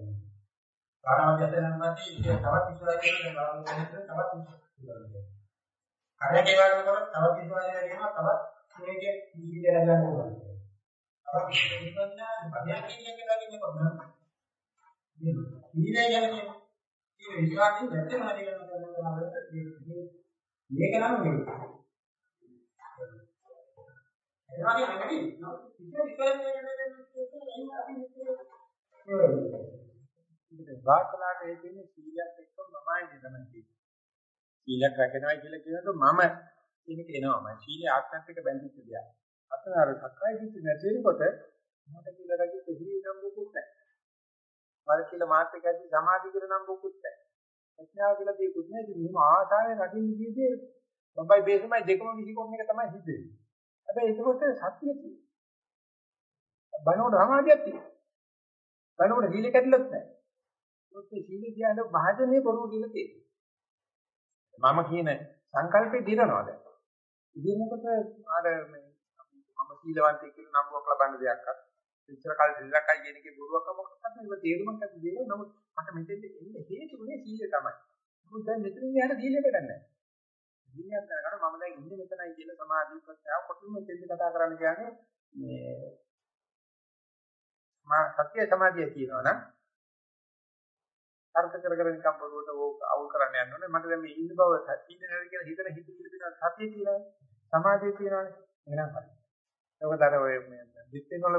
ගානායස්නේ නම් නැති ඒක තවත් විශ්වාසයක් වෙනවා තවත් විශ්වාසයක්. අරගෙන වලට තවත් විශ්වාසයක් වෙනවා තවත් මේකේ සීල රැකගන්න පුළුවන්. තවත් විශ්වාසයක් නැහැ. පදයක් කියන්නේ දකින්න කොහොමද? ඊළඟ ගැන මේ විශ්වාසයෙන් නැත්නම් හරි කරනවා මේක නම් මේ එනවා නෙමෙයි නෝ වාසනාට ඒ කියන්නේ සීලයක් එක්ක මමයි තමයි සීලයක් රැකෙනවා කියලා කියනකොට මම කියන කෙනාම සීලේ ආත්මත් එක්ක බැඳිච්ච දෙයක්. අතන අර සක්කාය දිට්ඨිය නැති වෙනකොට මට කියලා රැකී දෙහිරි නම් මොකුත් නැහැ. වල කියලා මාත් එක්ක ඇති සමාධි කියලා නම් මොකුත් නැහැ. ප්‍රඥාව කියලා දෙයක්වත් නැහැ. ඉතින් මෙහෙම ආශාවෙන් රකින්න ගියදී බබයි බේසමයි දෙකම විසිකොන්න එක තමයි සිද්ධ වෙන්නේ. හැබැයි ඒකකොට සත්‍ය තියෙනවා. බණෝட සමාධියක් තියෙනවා. බණෝட සීල කැඩලත් නැහැ. ඔස්සේ සීල කියන්නේ භාජනයේ බොරුව කියලා තියෙනවා. මම කියන සංකල්පේ දිරනවා දැන්. ඉදිනකොට අර මේ මම සීලවන්තයෙක් කියලා නම්බුවක් ලබන්න දෙයක් අත්. ඉතර කල් දෙලක්යි කියන එකේ බොරුවක් මොකක්ද ඒක තේරුමක් ඇති දෙයක්. නමුත් මට මෙතෙන්ද එන්න හේතුනේ සීලය තමයි. මොකද දැන් මෙතනින් යහට සීලය කරන්නේ. සීලයක් කරගන්න මම දැන් ඉන්නේ මෙතනයි කියලා සමාධි ප්‍රත්‍යාව කොටින් මෙතෙන්ද කතා කරන්න කියන්නේ මේ මා සත්‍ය සමාධිය කියනවා නම් තර්ක කර කර නිකම් බොරුවට ඕක අවුල් කරන්න යන්න ඕනේ. මට දැන් මේ ඉන්න බව සත්‍ය නේද කියලා හිතන හිත පිළිබඳ සත්‍ය තියෙනවා. සමාධිය තියෙනවානේ. එහෙනම් හරි. ඒකද අර ඔය මේ දිස්ත්‍රික් වල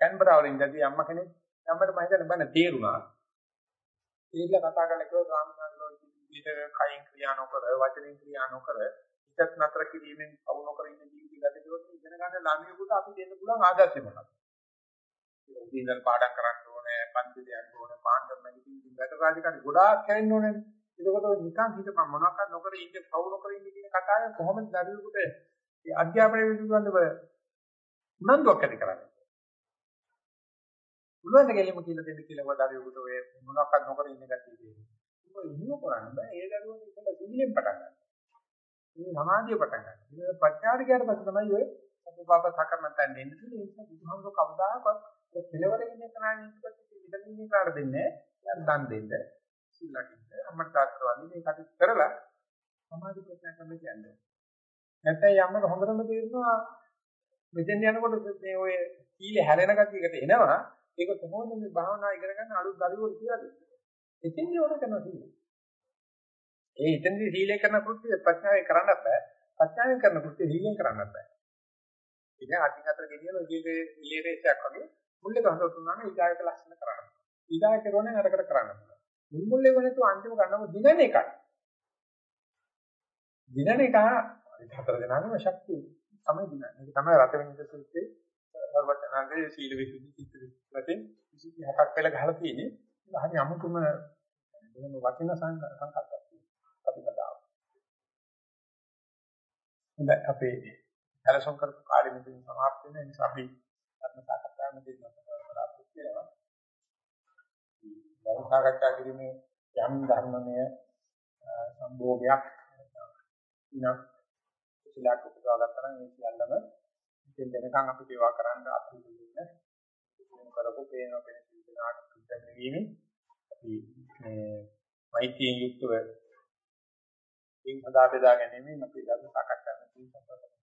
කැන්බරා වලින් ඉඳදී අම්මා කෙනෙක් අම්මට මම හිතන්නේ බන්න තේරුණා. ඒilla කතා කරලා කිව්වා ස්වාමීන් වහන්සේ විදිහට කයින් ක්‍රියා නොකර වචනෙන් ක්‍රියා නොකර හිතත් නතර කිරීමෙන් අවු නොකර ඉන්න ජීවිතය ගත කරොත් ඉගෙන ගන්න ළමයෙකුට අපි දෙන්න පුළුවන් ආදර්ශය මොකක්ද? උදේින්දන් පාඩම් කරන්න ඕනේ, පන්ති දෙන්න ඕනේ, පාන්දර නැගිටින්න වැඩ රාජකාරි ගොඩාක් කරන්න ඕනේ. එතකොට නිකන් හිතපන් මොනවාක්වත් නොකර ඉන්න පවු නොකර ඉන්න කියන කතාවේ කොහොමද දරුවෙකුට අධ්‍යාපනය පිළිබඳව උනන්දුවක් ඇති කරන්නේ? පුළුවන් ද ගෙලිම කියලා දෙන්න කියලා වදාරියුකට ඔය මොනවාක්වත් නොකර ඉන්න ගැතිය දෙන්නේ. ඒක ඉහිව කරන්න බෑ. ඒ දරුවෝ ඉතල සීලෙන් පටන් ගන්න. මේ සමාධිය පටන් ගන්න. ඊට පස්සේ ගියාට පස්සේ තමයි ඔය අපපාප සකරමතන් දෙන්නේ. ඒ නිසා බුදුහාමුදුරුවෝ කවදාකවත් ඒ කෙලවර ඉන්න කෙනාගේ ඉස්සරට විදිහින් කාට දෙන්නේ නැහැ. දන් දෙන්න. සීලකින්ද අම්මට තාත්තට වගේ මේ කටයුතු කරලා සමාධි ප්‍රශ්න කරන්න කියන්නේ. නැත්නම් යම්මට හොඳටම තේරෙනවා මෙතෙන් යනකොට මේ ඔය සීල හැලෙන ගතියකට එනවා ඒක කොහොමද මේ භාවනා ඉගෙන ගන්න අලුත් දරුවෝ කියලා දෙන්නේ. එතෙන්දී ඕන කරනවා සීලය. ඒ එතෙන්දී සීලය කරන කෘත්‍ය ප්‍රඥාවෙන් කරන්නත් බෑ. ප්‍රඥාවෙන් කරන කෘත්‍ය සීලෙන් කරන්නත් බෑ. ඉතින් අටින් අතර ගෙනියන ඔයගේ ඉලේරේසයක් වගේ මුල් එක හදලා තුනන ඊගායක ලක්ෂණ කරන්න. ඊගායක කරෝනේ අරකට කරන්න. මුල් මුල් එක නැතුව අන්තිම ගන්නම දිනන එකයි. දිනන එක හතර දෙනාගේම ශක්තිය තමයි දිනන්නේ. ඒක තමයි රත වෙනිද සූත්‍රයේ සර්වඥාගේ සීල විසුද්ධි චිත්ත විසුද්ධි වශයෙන් 26ක් පෙළ ගහලා තියෙන්නේ. ඒක හරි අමුතුම බොහොම වටින සංකල්පයක් ප්‍රතිපදාව. හොඳයි අපේ සැලසුම් කරපු කාලෙ මෙතන සමාප්ත වෙන නිසා අපි ධර්ම සාකච්ඡාව මෙතන බලාපොරොත්තු වෙනවා. ධර්ම සාකච්ඡා කිරීමේ යම් ධර්මමය සම්භෝගයක් ඉනම් කුසලයක් උපදවා ගත්තා නම් ඒ සියල්ලම ඉතින් දෙනකන් අපි ඒවා කරන්න අතුරුදෙන්න කරපු පේන වෙන සිද්ධාට පිටවෙීමේ අපි මේ මෛත්‍රියෙන් යුක්තව ඉන් හදා බෙදා ගැනීම අපි ධර්ම සාකච්ඡා කරන